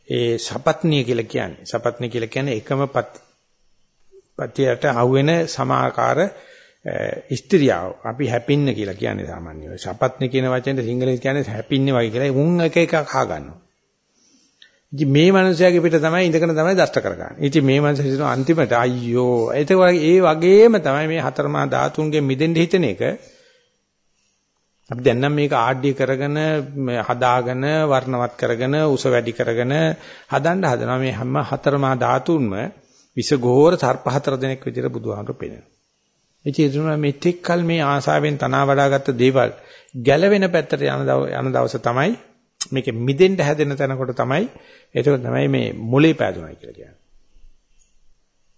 ඒ සපත්නිය කියලා කියන්නේ. සපත්නිය කියලා කියන්නේ එකම පතියට අහුවෙන සමාකාර ස්ත්‍රියාව අපි හැපින්න කියලා කියන්නේ සාමාන්‍යයෙන්. සපත්නි කියන වචනේ සිංහලෙන් කියන්නේ හැපින්නේ වගේ කියලා. උන් එක එක කහා ගන්නවා. ඉතින් මේ මනුස්සයාගේ පිට තමයි ඉඳගෙන තමයි දෂ්ට කරගන්නේ. ඉතින් මේ මනුස්සයා හිතනවා අන්තිමට අයියෝ ඒක ඒ වගේම තමයි මේ හතරමා ධාතුන්ගෙන් මිදෙන්න හිතන එක. අපි දැන් නම් මේක ආඩ්‍ය කරගෙන හදාගෙන වර්ණවත් කරගෙන උස වැඩි කරගෙන හදන්න හදනවා මේ හැම හතරමා ධාතුන්ම විසගෝර සර්ප හතර දෙනෙක් විදිහට බුදුහාමුදුරු පෙන්නනවා. ඒ චේතුනා මෙතෙක් කල මේ ආසාවෙන් තනවා වඩාගත්ත දේවල් ගැලවෙන පැත්තට යන යන දවස තමයි මේක මිදෙන්න හැදෙන තැනකොට තමයි ඒක තමයි මේ මොලේ පෑදුණයි කියලා කියන්නේ.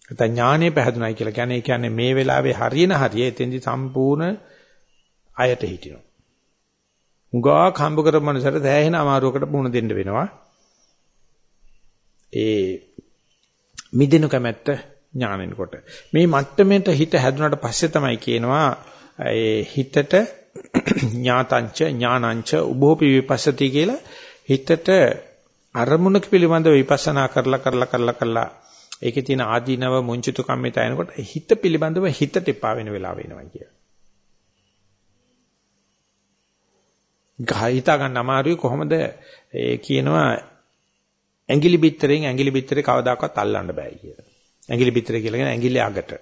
නැත්නම් ඥානෙ පෑදුණයි කියලා කියන්නේ ඒ කියන්නේ මේ වෙලාවේ හරියන හරිය එතෙන්දි සම්පූර්ණ අයට හිටිනවා. උගා කම්බ කරපු මනසට දැහැහෙන අමාරුවකට පුහුණු දෙන්න වෙනවා. ඒ මිදෙනු කැමැත්ත ඥානෙනකොට. මේ මට්ටමේට හිත හැදුනට පස්සේ තමයි කියනවා ඒ හිතට ඥාතංච ඥානංච උභෝපි විපස්සති කියලා හිතට අරමුණක පිළිබඳව විපස්සනා කරලා කරලා කරලා කරලා ඒකේ තියෙන ආදීනව මුංචිතු කම්මිත එනකොට හිත පිළිබඳව හිතට එපා වෙන වෙලාව වෙනවා කිය. ගහිතා ගන්න අමාරුයි කොහොමද ඒ කියනවා ඇඟිලි බිත්තරෙන් ඇඟිලි බිත්තරේ කවදාකවත් අල්ලන්න බෑ කියලා. ඇඟිලි බිත්තරේ කියලා කියන ඇඟිලි අගට.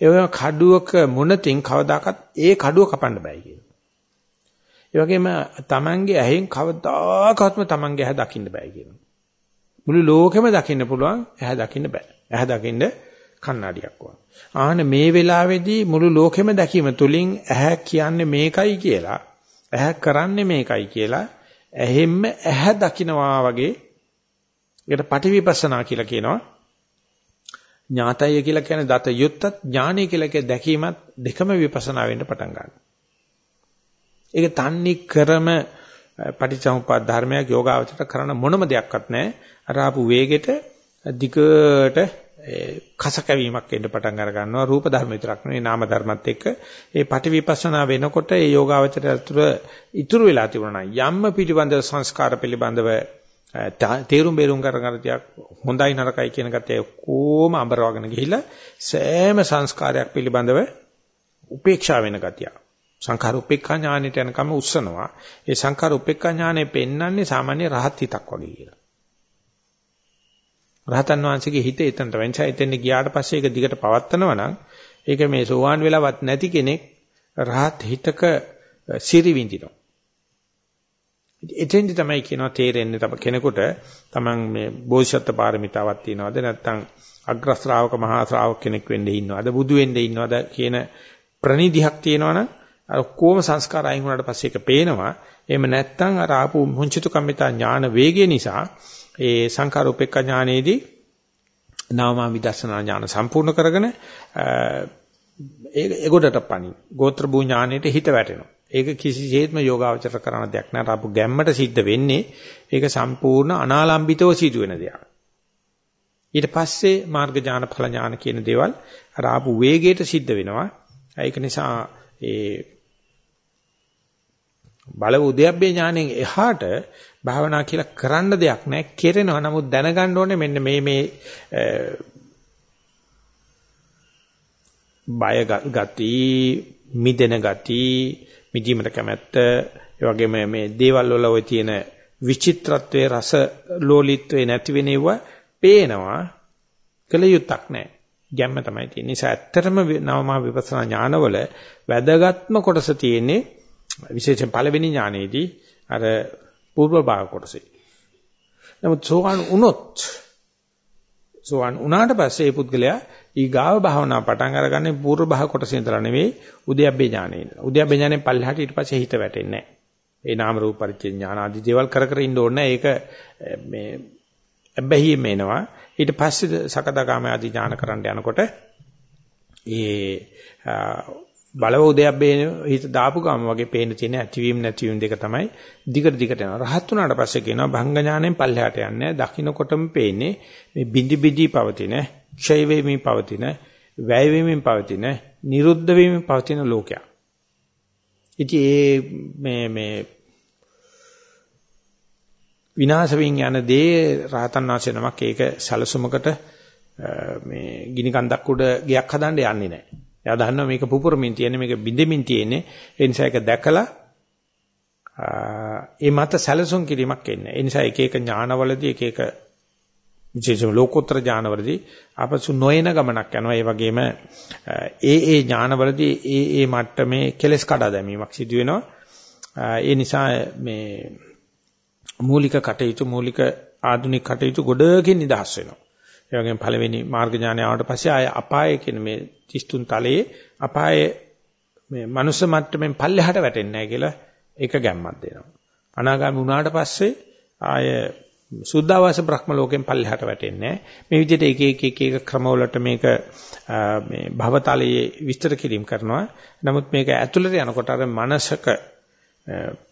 ඒ වගේම කඩුවක මුණතින් කවදාකවත් ඒ කඩුව කපන්න බෑ කියලා. ඒ වගේම Tamange ඇහෙන් කවදාකවත්ම Tamange ඇහ දකින්න බෑ කියනවා. මුළු ලෝකෙම දකින්න පුළුවන් ඇහැ දකින්න බෑ. ඇහැ දකින්න කන්නඩියක් වගේ. ආහන මේ වෙලාවේදී මුළු ලෝකෙම දැකීම තුලින් ඇහැ කියන්නේ මේකයි කියලා ඇහැ කරන්නේ මේකයි කියලා ඇහෙම්ම ඇහැ දකින්නවා වගේ ඒකට පටිවිපස්සනා කියලා කියනවා. ඥාතය කියලා කියන්නේ දත යුත්තත් ඥානය කියලා කිය දැකීමත් දෙකම විපස්සනා වෙන්න පටන් ගන්නවා. ඒක තන්නේ ක්‍රම පටිච්චසමුප්පාද ධර්මයක් යෝගාවචරයට කරන මොනම දෙයක්වත් නැහැ. අර ආපු වේගෙට දිගට කස කැවීමක් එන්න පටන් අර ගන්නවා රූප ධර්ම විතරක් නෙවෙයි නාම ධර්මත් එක්ක ඒ පටිවිපස්සනා වෙනකොට ඒ යෝගාවචරය තුළ ඉතුරු වෙලා තිබුණා යම්ම පිළිබඳ සංස්කාර පිළිබඳව තේරුම් බේරුම් කරගන්න තියක් හොඳයි නරකයි කියන කතේ කොහොම අඹරවගෙන ගිහිල්ලා සෑම සංස්කාරයක් පිළිබඳව උපේක්ෂා වෙන ගතිය. සංඛාර උපේක්ඛා ඥානෙට යනකම උස්සනවා. ඒ සංඛාර උපේක්ඛා ඥානෙ පෙන්වන්නේ සාමාන්‍ය රහත් හිතක් වගේ කියලා. රහතන් වහන්සේගේ හිත එතනට වෙන්චා එතෙන් ගියාට පස්සේ ඒක දිගට පවත්නවා නම් ඒක මේ සෝවාන් වෙලාවත් නැති කෙනෙක් රහත් හිතක සිරි විඳිනවා. එතෙන්දි තමයි කියනවා තේරෙන්නේ තම කෙනෙකුට තමන් මේ බෝධිසත්ව පාරමිතාවක් තියනවද නැත්නම් අග්‍ර ශ්‍රාවක මහා ශ්‍රාවක කෙනෙක් වෙන්න ඉන්නවද බුදු වෙන්න ඉන්නවද කියන ප්‍රනිධියක් තියෙනවනම් අර කොහොම සංස්කාර අයින් වුණාට පස්සේ ඒක පේනවා එහෙම නැත්නම් අර ආපු මුංචිතු කම්මිතා ඥාන වේගය නිසා ඒ සංඛාර උපේක්ඛ ඥානයේදී නාමා විදර්ශනා ඥාන සම්පූර්ණ කරගෙන ඒ ඒගොඩට පණි ගෝත්‍ර භූ ඥානයට හිත වැටෙනවා ඒක කිසිසේත්ම යෝගාවචර කරන දෙයක් නෑ. ආපු ගැම්මට සිද්ධ වෙන්නේ ඒක සම්පූර්ණ අනාලම්බිතව සිදුවෙන දෙයක්. ඊට පස්සේ මාර්ග ඥාන ඵල ඥාන කියන දේවල් අර ආපු වේගයට සිද්ධ වෙනවා. ඒක නිසා ඒ බල උද්‍යප්පේ ඥාණයෙන් එහාට භාවනා කියලා කරන්න දෙයක් නැහැ. කෙරෙනවා. නමුත් දැනගන්න ඕනේ මෙන්න මේ මේ බය ගති, මිදෙන ගති, මිදීමට කැමැත්ත, ඒ වගේම මේ දේවල් වල ඔය තියෙන විචිත්‍රත්වයේ රස ලෝලීත්වේ නැති වෙනේවා පේනවා. කලියුත්තක් නැහැ. ගැම්ම තමයි තියෙන්නේ. නිසා ඇත්තටම නවමා විපස්සනා ඥානවල වැදගත්ම කොටස තියෙන්නේ විශේෂයෙන් පළවෙනි ඥානයේදී අර පූර්ව භාග කොටසේ. නමුත් සෝවාන් වුණොත් සෝවාන් වුණාට පස්සේ මේ පුද්ගලයා ඊගාව භාවනා පටන් අරගන්නේ පූර්ව භාග කොටසේ ඉඳලා නෙවෙයි උද්‍යප්පේ ඥානෙ ඉඳලා. උද්‍යප්පේ ඥානෙ පල්ලෙහාට ඊට පස්සේ හිත වැටෙන්නේ නැහැ. ඒ නාම රූප පරිච්ඡේ ඥාන ආදී දේවල් කර කර ඉන්න ඕනේ ඒක මේ අබ්බැහියෙම එනවා. ඊට පස්සේ සකදාගාම ආදී ඥාන කරන්න යනකොට ඒ බලව උදයබ්බේ හිත දාපු ගම වගේ පේන තියෙන ඇතිවීම නැතිවීම දෙක තමයි දිගට දිගට යනවා. රහත් වුණාට පස්සේ කියනවා භංග ඥාණයෙන් පල්ලෙහාට යන්නේ. දකින්නකොටම පේන්නේ මේ බිඳි බිඳි පවතින, ක්ෂය වේමින් පවතින, වැය වේමින් පවතින, නිරුද්ධ වේමින් පවතින ලෝකයක්. ඉතින් මේ මේ විනාශ වෙමින් යන දේ රහතන් වහන්සේ නමක් ඒක සැලසුමකට මේ ගිනි කන්දක් උඩ ගයක් හදන්න යන්නේ නැහැ. එයා දන්නවා මේක පුපුරමින් තියෙන්නේ මේක බිඳෙමින් තියෙන්නේ. ඒ නිසා ඒක දැකලා ඒ මත සැලසුම් කිරීමක් එන්නේ. ඒ නිසා එක එක ඥානවලදී එක එක විශේෂම ලෝකෝත්තර ඥානවලදී අපසු නොයන ගමනක් යනවා. ඒ වගේම ඒ ඒ ඥානවලදී ඒ ඒ මට්ටමේ කෙලස් කඩා දැමීමක් සිදු වෙනවා. ඒ නිසා මේ මූලික කටයුතු මූලික ආධුනික කටයුතු ගොඩකින් නිදහස් වෙනවා. ඒ වගේම පළවෙනි මාර්ග ඥානය ආවට පස්සේ ආය අපාය කියන මේ 33 තලයේ අපායේ මේ මනුස්ස මට්ටමින් පල්ලෙහාට වැටෙන්නේ නැහැ කියලා ඒක ගැම්මක් දෙනවා. අනාගාමී වුණාට පස්සේ ආය සුද්ධාවාස බ්‍රහ්ම ලෝකෙන් පල්ලෙහාට වැටෙන්නේ මේ විදිහට එක එක එක එක ක්‍රමවලට මේක මේ භවතලයේ විස්තර කිරීම කරනවා. නමුත් මේක ඇතුළට යනකොට අර මනසක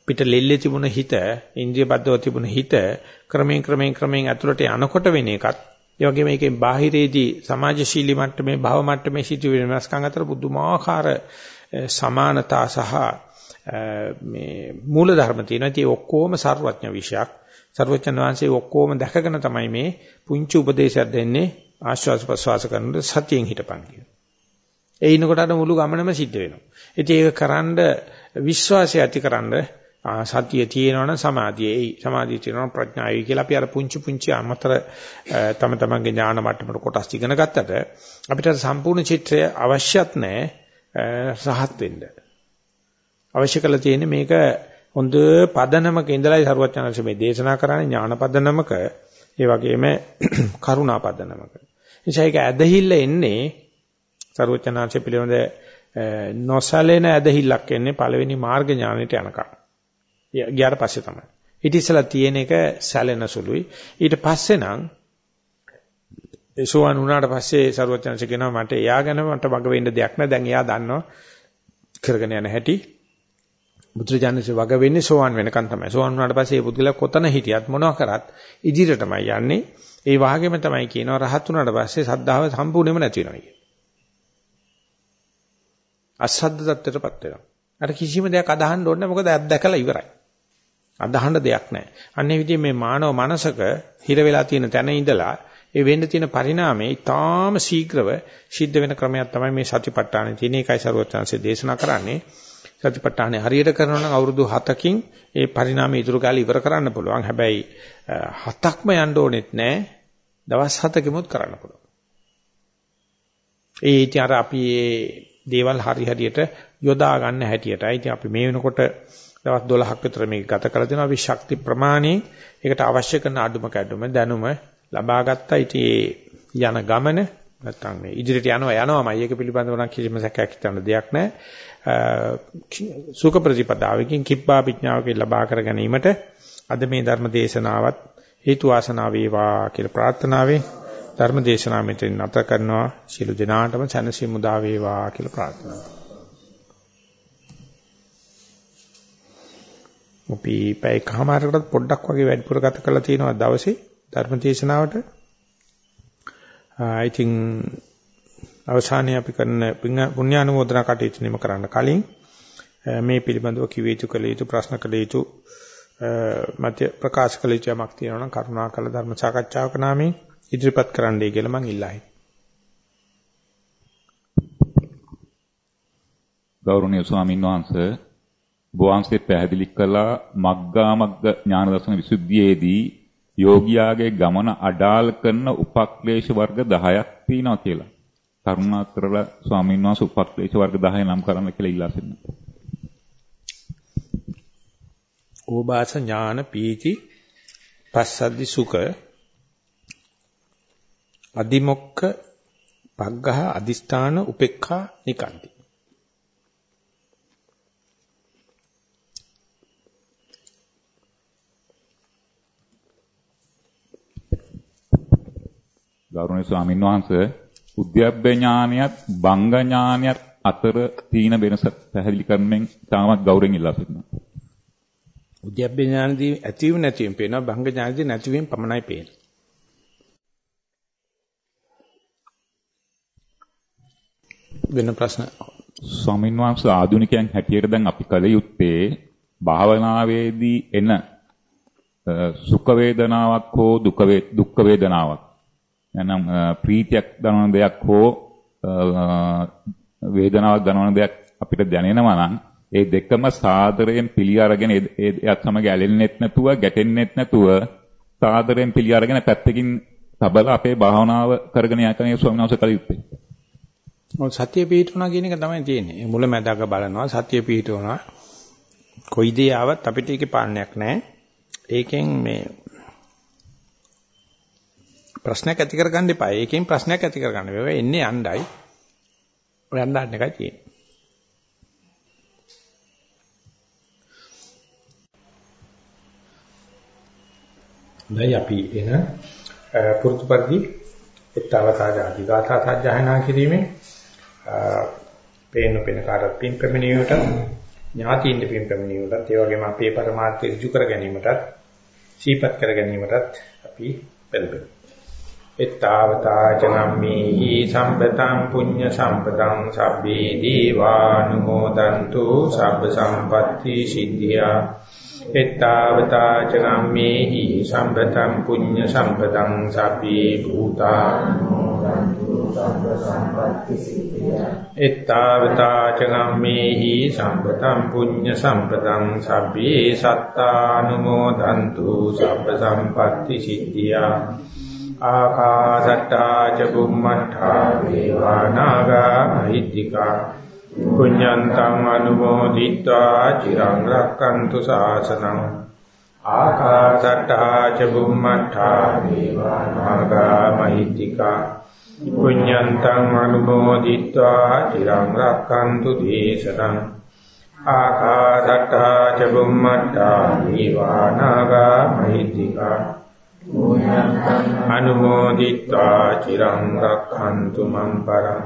පිට ලෙල්ලේ තිබුණ හිත, ඉන්ද්‍රිය බද්ධව තිබුණ හිත ක්‍රමයෙන් ක්‍රමයෙන් ක්‍රමයෙන් ඇතුළට යනකොට වෙන එකත් ඒ වගේම මේකෙන් බාහිරේදී සමාජශීලී මට්ටමේ භව මට්ටමේ සිදුවෙන වෙනස්කම් අතර බුදුමාකාර සමානතා සහ මේ මූල ධර්ම තියෙනවා. ඉතින් ඔක්කොම සර්වඥ විශයක් සර්වචන් වහන්සේ ඔක්කොම දැකගෙන තමයි මේ පුංචි උපදේශයක් දෙන්නේ ආශ්වාස ප්‍රශ්වාස කරනකොට සතියෙන් හිටපන් කියන. ඒ ඉන්නකොට අර මුළු ගමනම සිද්ධ වෙනවා. ඉතින් ඒක කරන්ඩ විශ්වාසය ඇතිකරනද සතිය තියෙනවනම් සමාධිය එයි සමාධිය තියෙනවනම් ප්‍රඥාවයි කියලා අපි අර පුංචි පුංචි අමතර තම තමන්ගේ ඥාන මට්ටමට කොටස් ඉගෙන ගත්තට අපිට සම්පූර්ණ චිත්‍රය අවශ්‍යත් නැහැ රහත් වෙන්න. අවශ්‍ය කරලා තියෙන්නේ මේක හොඳ පදනමක ඉඳලායි සරුවචනංශ මේ දේශනා කරන්නේ ඥාන පදනමක ඒ වගේම කරුණා පදනමක. එනිසා ඒක ඇදහිල්ල එන්නේ සරුවචනංශ පිළිබඳ නොසලෙන ඇදහිල්ලක් එන්නේ පළවෙනි මාර්ග ඥානෙට යනකම්. ගියාට පස්සේ තමයි. ඊට ඉස්සලා තියෙන එක සැලෙන සුළුයි. ඊට පස්සේ නම් ඒ සෝවන් වුණාට පස්සේ සරුවචනංශ කියනවා මට එයා ගැන මට වග වෙන්න දෙයක් නැහැ. දැන් එයා දන්නවා කරගෙන යන හැටි. බුදුරජාණන්සේ වග වෙන්නේ සෝවන් වෙනකන් තමයි. සෝවන් වුණාට පස්සේ මේ පුද්ගලයා කොතන හිටියත් මොනවා කරත් ඉදිරියටමයි යන්නේ. ඒ වාගේම තමයි කියනවා රහත් වුණාට පස්සේ සද්ධාව සම්පූර්ණයෙන්ම නැති වෙනවා කියන. අසද්ද தත්ත්වයටපත් වෙනවා. අර කිසිම දෙයක් අදහන්න ඕනේ මොකද අත් දැකලා ඉවරයි. අදහන්න දෙයක් නැහැ. අන්නේ විදිහේ මේ මානව මනසක හිර වෙලා තියෙන තැන ඉඳලා ඒ වෙන්න තියෙන පරිණාමය ඊටාම ශීඝ්‍රව සිද්ධ වෙන ක්‍රමයක් තමයි මේ සතිපට්ඨානේ තියෙන එකයි සරුවචාන්සේ දේශනා කරන්නේ. සතිපට්ඨානේ හරියට කරනවා නම් අවුරුදු 7කින් ඒ පරිණාමය ඉදිරි කාලේ ඉවර කරන්න පුළුවන්. හැබැයි හතක්ම යන්න ඕනෙත් නැහැ. දවස් 7කිමුත් කරන්න පුළුවන්. ඒ ඉතින් අර අපි මේ දේවල් හරි හරියට යොදා ගන්න හැටියටයි. ඉතින් අපි මේ වෙනකොට දවස් 12ක් විතර මේක ගත කරලා දෙනවා. අපි ශක්ති ප්‍රමාණය ඒකට අවශ්‍ය කරන අඩුම කැඩුම දැනුම ලබා ගත්තා. ඉතින් යන ගමන නැත්තම් මේ ඉදිරියට යනවා යනවාමයි. ඒක පිළිබඳව නම් කිසිම සැකයක් හිතන්න දෙයක් නැහැ. සුඛ ප්‍රතිපදාවකින් කිප්පා විඥාවකින් ලබා කර ගැනීමට අද මේ ධර්ම දේශනාවත් හේතු වාසනා වේවා කියලා ප්‍රාර්ථනාවෙන් ධර්ම දේශනාව මෙතෙන් නැත කරනවා. සියලු දෙනාටම සැනසීම උදා වේවා කියලා ප්‍රාර්ථනා අපි පැය කමාරකටත් පොඩ්ඩක් වගේ වැඩිපුර ගත කරලා තියෙනවා දවසේ ධර්ම දේශනාවට. I think අවසානයේ අපි කරන පුණ්‍යානුමෝදනා කටයුතු නිම කරන්න කලින් මේ පිළිබඳව කිව යුතු කළ යුතු ප්‍රශ්න කළ යුතු මත ප්‍රකාශ කළ යුතු යමක් තියෙනවා නම් කරුණාකර ධර්ම සාකච්ඡාවක නාමයෙන් ඉදිරිපත් කරන්නයි කියලා මම ඉල්ලයි. ගෞරවනීය ස්වාමින් වහන්සේ වහන්සේ පැහැදිලි කළා මග්ගා මග්ග ඥාන දර්ශන විසුද්ධියේදී යෝගියාගේ ගමන අඩාල් කරන උපක්ලේශ වර්ග 10ක් තියෙනවා කියලා. කරුණාකරලා ස්වාමීන් වහන්සේ උපක්ලේශ වර්ග 10 නම් කරන්න කියලා ඉල්ලා සිටිනවා. ඕබාස ඥාන පීති පස්සද්දි සුඛ අදිමොක්ක පග්ගහ අදිස්ථාන උපේක්ඛා නිකාන්ති ගෞරවනීය ස්වාමීන් වහන්සේ උද්‍යප්ප ඥානියත් බංග ඥානියත් අතර තීන වෙනස පැහැදිලි කරමින් තාමත් ගෞරවයෙන් ඉල්ලා සිටිනවා. උද්‍යප්ප ඥානදී ඇතිව නැතිවම පේනවා බංග ඥානදී නැතිවම පමණයි පේන්නේ. වෙන ප්‍රශ්න ස්වාමීන් වහන්සේ ආධුනිකයන් හැටියට දැන් අපි කල යුත්තේ භාවනාවේදී එන සුඛ වේදනාවක් හෝ දුක් වේදනාවක් එනම් ප්‍රීතියක් දනවන දෙයක් හෝ වේදනාවක් දනවන දෙයක් අපිට දැනෙනවා නම් ඒ දෙකම සාදරයෙන් පිළි අරගෙන ඒත් සමග ඇලෙන්නෙත් නැතුව ගැටෙන්නෙත් නැතුව සාදරයෙන් පිළි අරගෙන පැත්තකින් තබලා අපේ භාවනාව කරගෙන යකනේ ස්වාමීන් වහන්සේ කල යුත්තේ. ඔව් සත්‍ය පිහිටුණා කියන එක තමයි තියෙන්නේ. මුල මැදක බලනවා සත්‍ය පිහිටුණා. කොයි දේ ආවත් අපිට ඒකේ පාලනයක් නැහැ. ඒකෙන් මේ ප්‍රශ්නයක් ඇති කරගන්න එපා. ඒකෙන් ප්‍රශ්නයක් ඇති කරගන්න. ඒවා එන්නේ යණ්ඩයි. ඔය යණ්ඩාන්න එකයි තියෙන්නේ. දැන් අපි එන පුරුදු පරිදි ඊතාවතාජාති ගාථා සජ්ජායනා කිරීමේ පේන පේන කාටත් පින් පැමිණීමට ඥාතියින් පින් පැමිණීමට ඒ වගේම අපේ પરමාර්ථය ඍජු කර ගැනීමටත් සීපත් කර ගැනීමටත් අපි පෙළඹෙමු එත්තාවතා චනම්මේහි සම්පතං පුඤ්ඤ සම්පතං සබ්බේ දීවානුමෝදන්තු සබ්බ සම්පatti සිද්ධියා. එත්තාවතා චගම්මේහි සම්පතං පුඤ්ඤ සම්පතං සබ්බේ භූතා. එත්තාවතා චගම්මේහි සම්පතං පුඤ්ඤ සම්පතං සබ්බේ සත්තානුමෝදන්තු සබ්බ සම්පatti සිද්ධියා. ආකාසට්ටා ච බුම්මට්ටා වේවා නාග මහිත්‍තිකා පුඤ්ඤන්තං අනුමෝදිත්වා චිරං රක්칸තු සාසනං ආකාසට්ටා ච බුම්මට්ටා වේවා නාග මහිත්‍තිකා පුඤ්ඤන්තං අනුමෝදිත්වා චිරං රක්칸තු දේශනං ආකාසට්ටා ච බුම්මට්ටා වේවා නාග මහිත්‍තිකා අනුමෝදිත්වා චිරං රක්ඛන්තු මං පරං.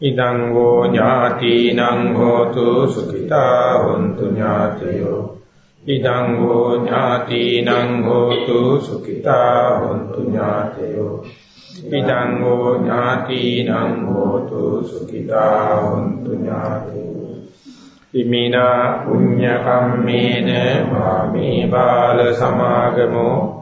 ඉදං වූ ඥාතිනං හෝතු සුඛිතා හොන්තු ඥාතයෝ. ඉදං වූ ඥාතිනං හෝතු සුඛිතා හොන්තු ඥාතයෝ. ඉදං වූ ඥාතිනං හෝතු සුඛිතා හොන්තු ඥාතයෝ. ඉමිනා පුඤ්ඤ කම්මේන වාමේ බාල සමාගමෝ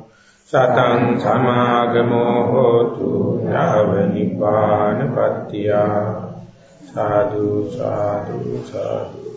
සතං සමාගමෝ හෝතු යාව නිපාන පත්‍තිය සාදු සාදු සාදු.